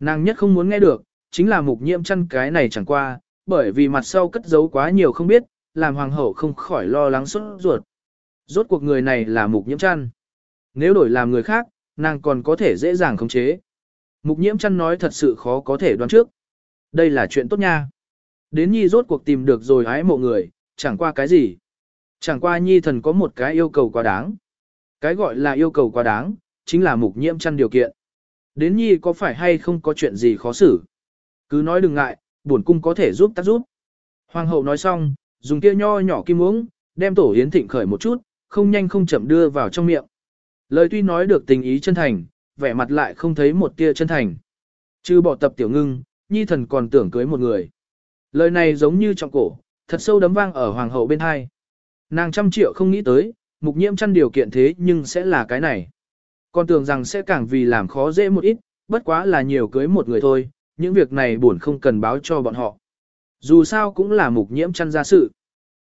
Nàng nhất không muốn nghe được, chính là mục nhiễm chăn cái này chẳng qua, bởi vì mặt sau cất giấu quá nhiều không biết, làm hoàng hậu không khỏi lo lắng sốt ruột. Rốt cuộc người này là mục nhiễm chăn. Nếu đổi làm người khác, nàng còn có thể dễ dàng khống chế. Mục nhiễm chăn nói thật sự khó có thể đoán trước. Đây là chuyện tốt nha. Đến nhi rốt cuộc tìm được rồi hái mộ người, chẳng qua cái gì. Chẳng qua nhi thần có một cái yêu cầu quá đáng. Cái gọi là yêu cầu quá đáng, chính là mục nhiễm chăn điều kiện. Đến nhi có phải hay không có chuyện gì khó xử. Cứ nói đừng ngại, buồn cung có thể giúp tác giúp. Hoàng hậu nói xong, dùng kia nho nhỏ kim uống, đem tổ yến thịnh khởi một chút, không nhanh không chậm đưa vào trong miệng. Lời tuy nói được tình ý chân thành, vẻ mặt lại không thấy một tia chân thành. Chứ bỏ tập tiểu ngưng, nhi thần còn tưởng cưới một người. Lời này giống như trọng cổ, thật sâu đấm vang ở hoàng hậu bên hai. Nàng trăm triệu không nghĩ tới, mục nhiễm chăn điều kiện thế nhưng sẽ là cái này. Còn tưởng rằng sẽ càng vì làm khó dễ một ít, bất quá là nhiều cưới một người thôi, những việc này buồn không cần báo cho bọn họ. Dù sao cũng là mục nhiễm chăn ra sự.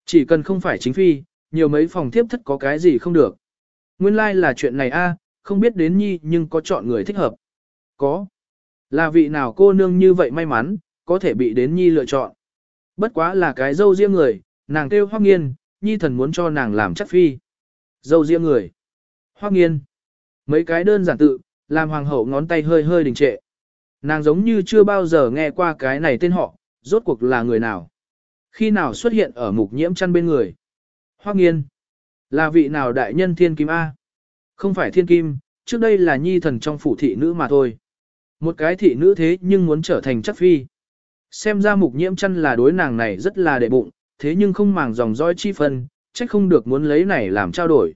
Chỉ cần không phải chính phi, nhiều mấy phòng tiếp thất có cái gì không được. Nguyên lai like là chuyện này a, không biết đến nhi nhưng có chọn người thích hợp. Có. Là vị nào cô nương như vậy may mắn, có thể bị đến nhi lựa chọn. Bất quá là cái dâu riêng người, nàng kêu hoác nghiên, nhi thần muốn cho nàng làm chắc phi. Dâu riêng người. Hoác nghiên. Mấy cái đơn giản tự, làm hoàng hậu ngón tay hơi hơi đình trệ. Nàng giống như chưa bao giờ nghe qua cái này tên họ, rốt cuộc là người nào. Khi nào xuất hiện ở mục nhiễm chăn bên người. Hoắc nghiên. Là vị nào đại nhân thiên kim A? Không phải thiên kim, trước đây là nhi thần trong phủ thị nữ mà thôi. Một cái thị nữ thế nhưng muốn trở thành chắc phi. Xem ra mục nhiễm chăn là đối nàng này rất là đệ bụng, thế nhưng không màng dòng dõi chi phân, trách không được muốn lấy này làm trao đổi.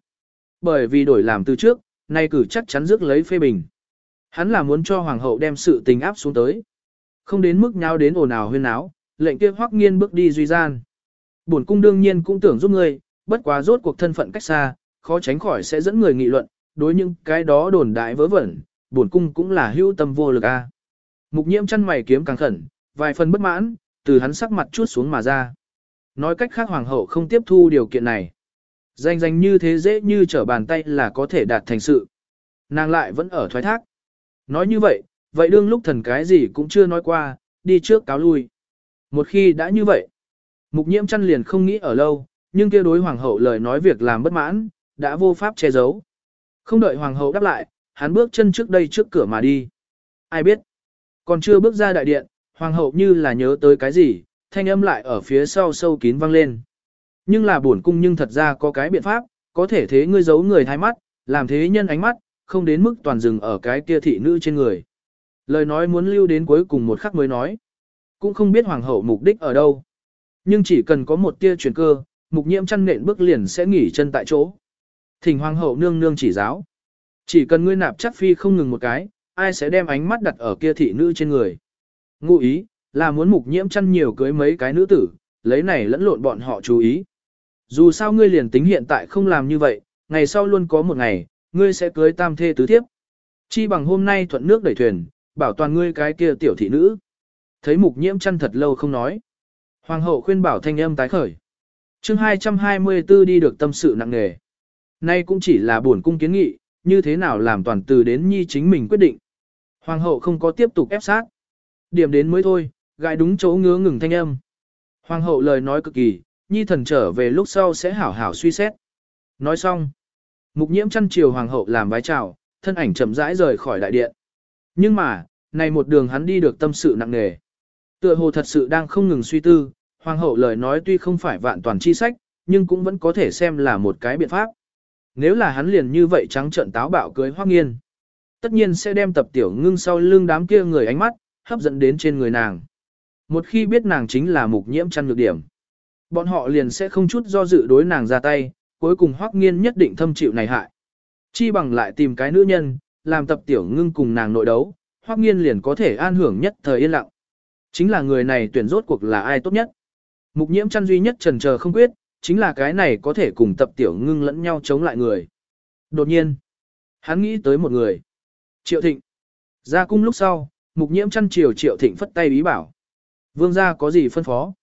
Bởi vì đổi làm từ trước, nay cử chắc chắn rước lấy phê bình. Hắn là muốn cho hoàng hậu đem sự tình áp xuống tới. Không đến mức nháo đến ồn ào huyên áo, lệnh kia hoắc nghiên bước đi duy gian. Bổn cung đương nhiên cũng tưởng giúp ngươi, bất quá rốt cuộc thân phận cách xa, khó tránh khỏi sẽ dẫn người nghị luận, đối những cái đó đồn đại vớ vẩn, bổn cung cũng là hữu tâm vô lực a. Mục nhiễm chăn mày kiếm càng khẩn, vài phần bất mãn, từ hắn sắc mặt chuốt xuống mà ra. Nói cách khác hoàng hậu không tiếp thu điều kiện này. Danh danh như thế dễ như trở bàn tay là có thể đạt thành sự. Nàng lại vẫn ở thoái thác. Nói như vậy, vậy đương lúc thần cái gì cũng chưa nói qua, đi trước cáo lui. Một khi đã như vậy, mục nhiễm chăn liền không nghĩ ở lâu, nhưng kia đối hoàng hậu lời nói việc làm bất mãn, đã vô pháp che giấu. Không đợi hoàng hậu đáp lại, hắn bước chân trước đây trước cửa mà đi. Ai biết, còn chưa bước ra đại điện, hoàng hậu như là nhớ tới cái gì, thanh âm lại ở phía sau sâu kín vang lên. Nhưng là buồn cung nhưng thật ra có cái biện pháp, có thể thế ngươi giấu người thay mắt, làm thế nhân ánh mắt, không đến mức toàn dừng ở cái kia thị nữ trên người. Lời nói muốn lưu đến cuối cùng một khắc mới nói. Cũng không biết hoàng hậu mục đích ở đâu. Nhưng chỉ cần có một tia chuyển cơ, mục nhiễm chăn nện bước liền sẽ nghỉ chân tại chỗ. Thỉnh hoàng hậu nương nương chỉ giáo. Chỉ cần ngươi nạp chắc phi không ngừng một cái, ai sẽ đem ánh mắt đặt ở kia thị nữ trên người. Ngụ ý, là muốn mục nhiễm chăn nhiều cưới mấy cái nữ tử, lấy này lẫn lộn bọn họ chú ý. Dù sao ngươi liền tính hiện tại không làm như vậy, ngày sau luôn có một ngày, ngươi sẽ cưới tam thê tứ thiếp. Chi bằng hôm nay thuận nước đẩy thuyền, bảo toàn ngươi cái kia tiểu thị nữ. Thấy mục nhiễm chăn thật lâu không nói. Hoàng hậu khuyên bảo thanh âm tái khởi. chương 224 đi được tâm sự nặng nề. Nay cũng chỉ là buồn cung kiến nghị, như thế nào làm toàn từ đến nhi chính mình quyết định. Hoàng hậu không có tiếp tục ép sát. Điểm đến mới thôi, gãi đúng chỗ ngứa ngừng thanh âm. Hoàng hậu lời nói cực kỳ, nhi thần trở về lúc sau sẽ hảo hảo suy xét. Nói xong. Mục nhiễm chăn chiều hoàng hậu làm vái chào, thân ảnh chậm rãi rời khỏi đại điện. Nhưng mà, này một đường hắn đi được tâm sự nặng nề. Tựa hồ thật sự đang không ngừng suy tư, hoàng hậu lời nói tuy không phải vạn toàn chi sách, nhưng cũng vẫn có thể xem là một cái biện pháp. Nếu là hắn liền như vậy trắng trợn táo bạo cưới hoác nghiên, tất nhiên sẽ đem tập tiểu ngưng sau lưng đám kia người ánh mắt, hấp dẫn đến trên người nàng. Một khi biết nàng chính là mục nhiễm chăn nhược điểm, bọn họ liền sẽ không chút do dự đối nàng ra tay, cuối cùng hoắc nghiên nhất định thâm chịu này hại. Chi bằng lại tìm cái nữ nhân, làm tập tiểu ngưng cùng nàng nội đấu, hoắc nghiên liền có thể an hưởng nhất thời yên lặng. Chính là người này tuyển rốt cuộc là ai tốt nhất. Mục nhiễm chăn duy nhất trần chờ không quyết, chính là cái này có thể cùng tập tiểu ngưng lẫn nhau chống lại người. Đột nhiên, hắn nghĩ tới một người. Triệu Thịnh. Ra cung lúc sau, mục nhiễm chăn chiều Triệu Thịnh phất tay ý bảo. Vương gia có gì phân phó?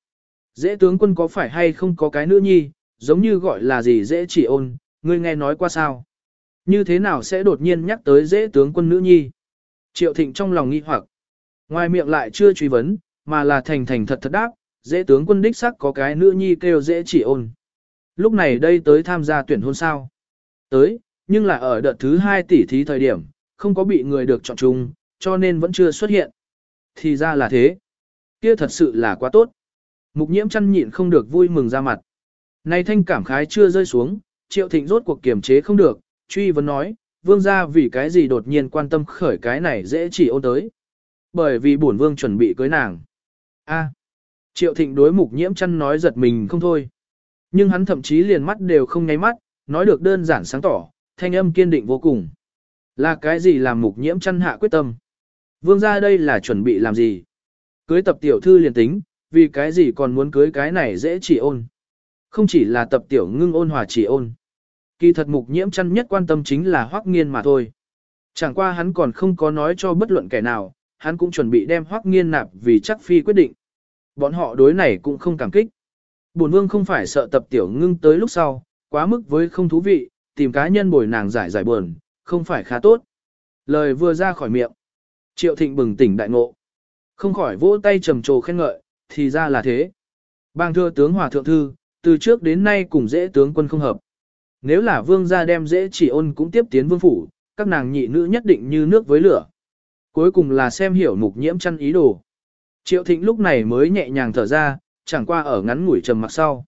Dễ tướng quân có phải hay không có cái nữ nhi, giống như gọi là gì dễ chỉ ôn, ngươi nghe nói qua sao? Như thế nào sẽ đột nhiên nhắc tới dễ tướng quân nữ nhi? Triệu Thịnh trong lòng nghi hoặc. Ngoài miệng lại chưa truy vấn, mà là thành thành thật thật đáp, dễ tướng quân đích sắc có cái nữ nhi kêu dễ chỉ ôn. Lúc này đây tới tham gia tuyển hôn sao. Tới, nhưng là ở đợt thứ hai tỷ thí thời điểm, không có bị người được chọn chung, cho nên vẫn chưa xuất hiện. Thì ra là thế. Kia thật sự là quá tốt. Mục nhiễm chăn nhịn không được vui mừng ra mặt. Này thanh cảm khái chưa rơi xuống, triệu thịnh rốt cuộc kiềm chế không được, truy vấn nói, vương gia vì cái gì đột nhiên quan tâm khởi cái này dễ chỉ ôn tới. Bởi vì bổn vương chuẩn bị cưới nàng. A. Triệu thịnh đối mục nhiễm chăn nói giật mình không thôi. Nhưng hắn thậm chí liền mắt đều không nháy mắt, nói được đơn giản sáng tỏ, thanh âm kiên định vô cùng. Là cái gì làm mục nhiễm chăn hạ quyết tâm? Vương gia đây là chuẩn bị làm gì? Cưới tập tiểu thư liền tính, vì cái gì còn muốn cưới cái này dễ chỉ ôn? Không chỉ là tập tiểu ngưng ôn hòa chỉ ôn. Kỳ thật mục nhiễm chăn nhất quan tâm chính là hoắc nghiên mà thôi. Chẳng qua hắn còn không có nói cho bất luận kẻ nào, hắn cũng chuẩn bị đem hoắc nghiên nạp vì chắc phi quyết định. bọn họ đối này cũng không cảm kích. Bổn vương không phải sợ tập tiểu ngưng tới lúc sau, quá mức với không thú vị, tìm cá nhân bồi nàng giải giải buồn, không phải khá tốt. Lời vừa ra khỏi miệng. Triệu thịnh bừng tỉnh đại ngộ. Không khỏi vỗ tay trầm trồ khen ngợi, thì ra là thế. Bang thưa tướng hòa thượng thư, từ trước đến nay cùng dễ tướng quân không hợp. Nếu là vương gia đem dễ chỉ ôn cũng tiếp tiến vương phủ, các nàng nhị nữ nhất định như nước với lửa. Cuối cùng là xem hiểu mục nhiễm chăn ý đồ. Triệu thịnh lúc này mới nhẹ nhàng thở ra, chẳng qua ở ngắn ngủi trầm mặc sau.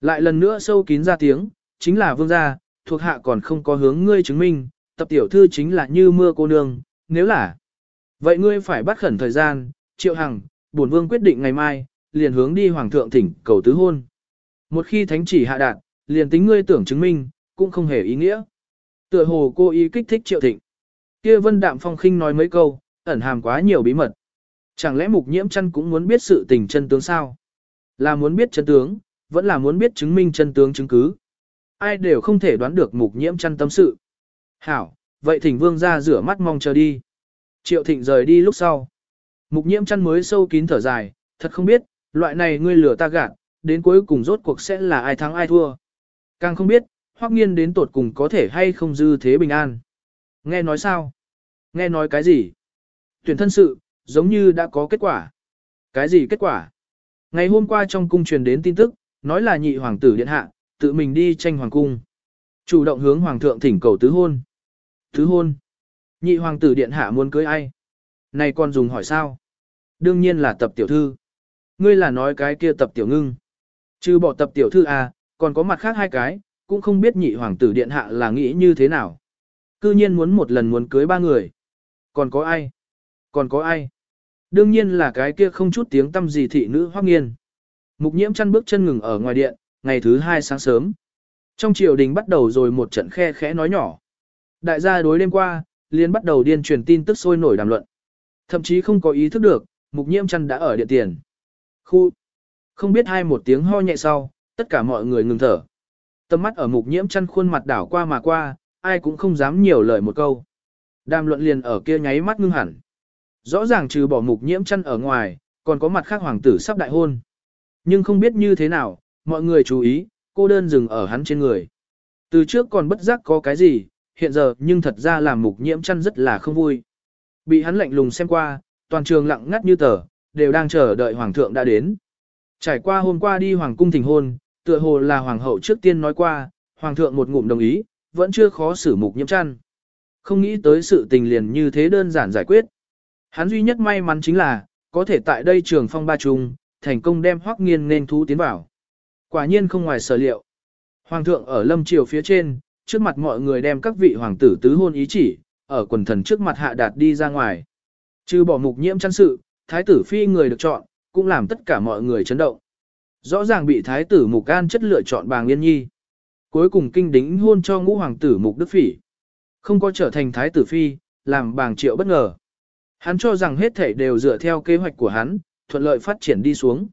Lại lần nữa sâu kín ra tiếng, chính là vương gia, thuộc hạ còn không có hướng ngươi chứng minh, tập tiểu thư chính là như mưa cô nương, nếu là. Vậy ngươi phải bắt khẩn thời gian, triệu hằng, bổn vương quyết định ngày mai, liền hướng đi hoàng thượng thỉnh cầu tứ hôn. Một khi thánh chỉ hạ đạt, liền tính ngươi tưởng chứng minh, cũng không hề ý nghĩa. Tựa hồ cô ý kích thích triệu thịnh. Kia vân đạm phong khinh nói mấy câu, ẩn hàm quá nhiều bí mật. Chẳng lẽ mục nhiễm chân cũng muốn biết sự tình chân tướng sao? Là muốn biết chân tướng, vẫn là muốn biết chứng minh chân tướng chứng cứ. Ai đều không thể đoán được mục nhiễm chân tâm sự. Hảo, vậy thỉnh vương ra rửa mắt mong chờ đi. Triệu thịnh rời đi lúc sau. Mục nhiễm chân mới sâu kín thở dài, thật không biết, loại này ngươi lừa ta gạt, đến cuối cùng rốt cuộc sẽ là ai thắng ai thua. Càng không biết, hoắc nghiên đến tột cùng có thể hay không dư thế bình an. Nghe nói sao? Nghe nói cái gì? Tuyển thân sự, giống như đã có kết quả. Cái gì kết quả? Ngày hôm qua trong cung truyền đến tin tức, nói là nhị hoàng tử điện hạ, tự mình đi tranh hoàng cung. Chủ động hướng hoàng thượng thỉnh cầu tứ hôn. Tứ hôn? Nhị hoàng tử điện hạ muốn cưới ai? Này con dùng hỏi sao? Đương nhiên là tập tiểu thư. Ngươi là nói cái kia tập tiểu ngưng. chứ bỏ tập tiểu thư à, còn có mặt khác hai cái, cũng không biết nhị hoàng tử điện hạ là nghĩ như thế nào. Cư nhiên muốn một lần muốn cưới ba người. Còn có ai? Còn có ai? Đương nhiên là cái kia không chút tiếng tâm gì thị nữ hoác nghiên. Mục nhiễm chăn bước chân ngừng ở ngoài điện, ngày thứ hai sáng sớm. Trong triều đình bắt đầu rồi một trận khe khẽ nói nhỏ. Đại gia đối đêm qua, liền bắt đầu điên truyền tin tức sôi nổi đàm luận. Thậm chí không có ý thức được, mục nhiễm chăn đã ở điện tiền. Khu. Không biết hai một tiếng ho nhẹ sau, tất cả mọi người ngừng thở. Tâm mắt ở mục nhiễm chăn khuôn mặt đảo qua mà qua, ai cũng không dám nhiều lời một câu. Đàm luận liền ở kia nháy mắt ngưng hẳn. Rõ ràng trừ bỏ mục nhiễm chăn ở ngoài, còn có mặt khác hoàng tử sắp đại hôn. Nhưng không biết như thế nào, mọi người chú ý, cô đơn dừng ở hắn trên người. Từ trước còn bất giác có cái gì, hiện giờ nhưng thật ra làm mục nhiễm chăn rất là không vui. Bị hắn lạnh lùng xem qua, toàn trường lặng ngắt như tờ, đều đang chờ đợi hoàng thượng đã đến. Trải qua hôm qua đi hoàng cung thỉnh hôn, tựa hồ là hoàng hậu trước tiên nói qua, hoàng thượng một ngụm đồng ý, vẫn chưa khó xử mục nhiễm chăn. Không nghĩ tới sự tình liền như thế đơn giản giải quyết. Hắn duy nhất may mắn chính là, có thể tại đây trường phong ba trung, thành công đem hoắc nghiên nên thú tiến vào. Quả nhiên không ngoài sở liệu. Hoàng thượng ở lâm triều phía trên, trước mặt mọi người đem các vị hoàng tử tứ hôn ý chỉ, ở quần thần trước mặt hạ đạt đi ra ngoài. Trừ bỏ mục nhiễm chăn sự, thái tử phi người được chọn, cũng làm tất cả mọi người chấn động. Rõ ràng bị thái tử mục an chất lựa chọn bàng yên nhi. Cuối cùng kinh đính hôn cho ngũ hoàng tử mục đức phỉ. Không có trở thành thái tử phi, làm bàng triệu bất ngờ. Hắn cho rằng hết thảy đều dựa theo kế hoạch của hắn, thuận lợi phát triển đi xuống.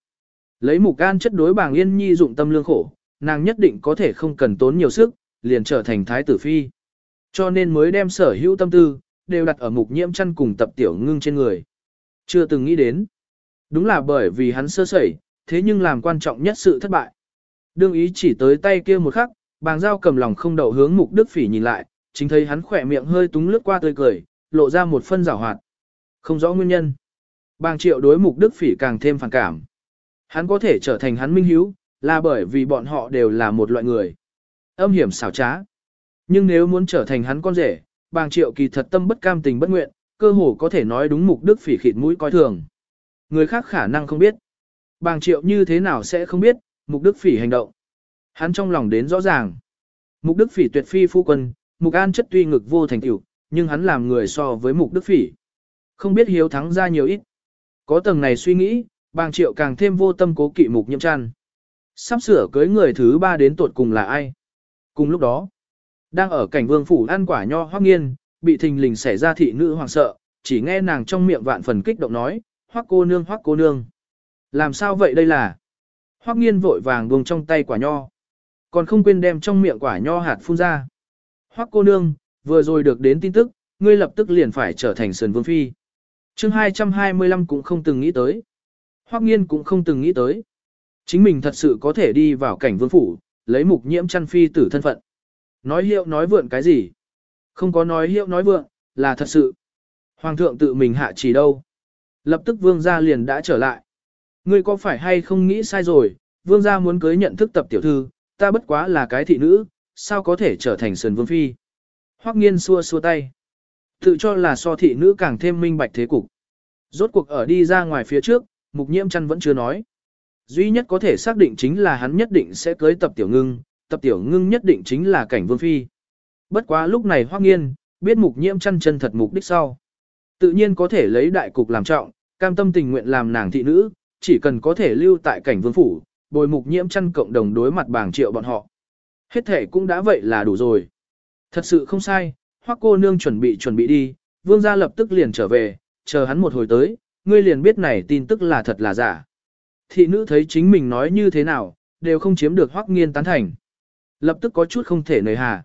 Lấy mục an chất đối bàng yên nhi dụng tâm lương khổ, nàng nhất định có thể không cần tốn nhiều sức, liền trở thành thái tử phi. Cho nên mới đem sở hữu tâm tư, đều đặt ở mục nhiễm chăn cùng tập tiểu ngưng trên người. Chưa từng nghĩ đến. Đúng là bởi vì hắn sơ sẩy, thế nhưng làm quan trọng nhất sự thất bại. Đương ý chỉ tới tay kia một khắc, bàng dao cầm lòng không đậu hướng mục đức phỉ nhìn lại, chính thấy hắn khỏe miệng hơi túng lướt qua tươi cười, lộ ra một phân rào hoạt. Không rõ nguyên nhân. Bàng triệu đối mục đức phỉ càng thêm phản cảm. Hắn có thể trở thành hắn minh hiếu, là bởi vì bọn họ đều là một loại người. Âm hiểm xảo trá. Nhưng nếu muốn trở thành hắn con rể, bàng triệu kỳ thật tâm bất cam tình bất nguyện, cơ hồ có thể nói đúng mục đức phỉ khịt mũi coi thường. Người khác khả năng không biết. Bàng triệu như thế nào sẽ không biết, mục đức phỉ hành động. Hắn trong lòng đến rõ ràng. Mục đức phỉ tuyệt phi phu quân, mục an chất tuy ngực vô thành tiểu, nhưng hắn làm người so với mục đức phỉ. Không biết hiếu thắng ra nhiều ít. Có tầng này suy nghĩ, bàng triệu càng thêm vô tâm cố kỵ mục nhiễm chăn. Sắp sửa cưới người thứ ba đến tuột cùng là ai? Cùng lúc đó, đang ở cảnh vương phủ ăn quả nho hoác nghiên, bị thình lình xảy ra thị nữ hoàng sợ, chỉ nghe nàng trong miệng vạn phần kích động nói, hoác cô nương hoác cô nương. Làm sao vậy đây là? Hoắc nghiên vội vàng buông trong tay quả nho. Còn không quên đem trong miệng quả nho hạt phun ra. Hoắc cô nương, vừa rồi được đến tin tức, ngươi lập tức liền phải trở thành sườn vương phi. chương 225 cũng không từng nghĩ tới. Hoắc nghiên cũng không từng nghĩ tới. Chính mình thật sự có thể đi vào cảnh vương phủ, lấy mục nhiễm chăn phi tử thân phận. Nói hiệu nói vượn cái gì? Không có nói hiệu nói vượn, là thật sự. Hoàng thượng tự mình hạ chỉ đâu. Lập tức vương gia liền đã trở lại. Ngươi có phải hay không nghĩ sai rồi, vương gia muốn cưới nhận thức tập tiểu thư, ta bất quá là cái thị nữ, sao có thể trở thành sườn vương phi. Hoắc nghiên xua xua tay. Tự cho là so thị nữ càng thêm minh bạch thế cục. Rốt cuộc ở đi ra ngoài phía trước, mục nhiễm chăn vẫn chưa nói. Duy nhất có thể xác định chính là hắn nhất định sẽ cưới tập tiểu ngưng, tập tiểu ngưng nhất định chính là cảnh vương phi. Bất quá lúc này hoắc nghiên, biết mục nhiễm chăn chân thật mục đích sau. Tự nhiên có thể lấy đại cục làm trọng, cam tâm tình nguyện làm nàng thị nữ, chỉ cần có thể lưu tại cảnh vương phủ, bồi mục nhiễm chăn cộng đồng đối mặt bảng triệu bọn họ. Hết thể cũng đã vậy là đủ rồi. Thật sự không sai, hoắc cô nương chuẩn bị chuẩn bị đi, vương gia lập tức liền trở về, chờ hắn một hồi tới, ngươi liền biết này tin tức là thật là giả. Thị nữ thấy chính mình nói như thế nào, đều không chiếm được hoắc nghiên tán thành. Lập tức có chút không thể nời hà.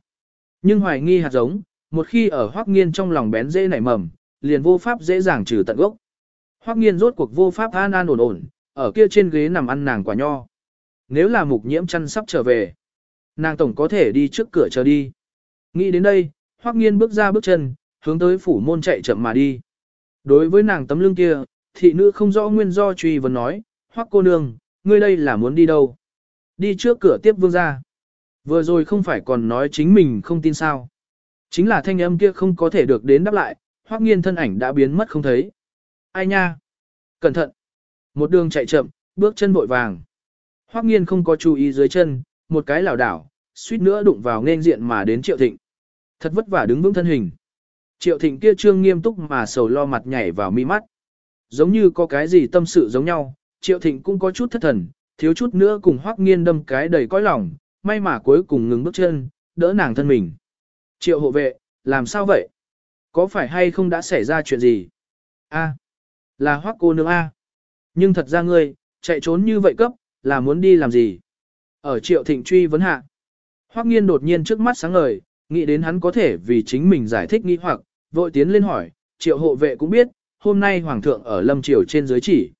Nhưng hoài nghi hạt giống, một khi ở hoắc nghiên trong lòng bén dễ nảy mầm, liền vô pháp dễ dàng trừ tận gốc. Hoắc nghiên rốt cuộc vô pháp an an ổn ổn, ở kia trên ghế nằm ăn nàng quả nho. Nếu là mục nhiễm chăn sắp trở về, nàng tổng có thể đi trước cửa chờ đi. Nghĩ đến đây, Hoắc nghiên bước ra bước chân, hướng tới phủ môn chạy chậm mà đi. Đối với nàng tấm lưng kia, thị nữ không rõ nguyên do truy vấn nói, Hoắc cô nương, ngươi đây là muốn đi đâu? Đi trước cửa tiếp vương gia. Vừa rồi không phải còn nói chính mình không tin sao. Chính là thanh âm kia không có thể được đến đáp lại, Hoắc nghiên thân ảnh đã biến mất không thấy. Ai nha? Cẩn thận! Một đường chạy chậm, bước chân vội vàng. Hoắc nghiên không có chú ý dưới chân, một cái lảo đảo, suýt nữa đụng vào nên diện mà đến triệu thịnh. Thật vất vả đứng vững thân hình. Triệu thịnh kia trương nghiêm túc mà sầu lo mặt nhảy vào mi mắt. Giống như có cái gì tâm sự giống nhau, triệu thịnh cũng có chút thất thần, thiếu chút nữa cùng hoắc nghiên đâm cái đầy cõi lòng, may mà cuối cùng ngừng bước chân, đỡ nàng thân mình. Triệu hộ vệ, làm sao vậy? Có phải hay không đã xảy ra chuyện gì? A, là hoắc cô nương A. Nhưng thật ra ngươi, chạy trốn như vậy cấp, là muốn đi làm gì? Ở triệu thịnh truy vấn hạ. Hoắc nghiên đột nhiên trước mắt sáng ngời, nghĩ đến hắn có thể vì chính mình giải thích nghi hoặc, vội tiến lên hỏi, triệu hộ vệ cũng biết, hôm nay hoàng thượng ở lâm triều trên dưới chỉ.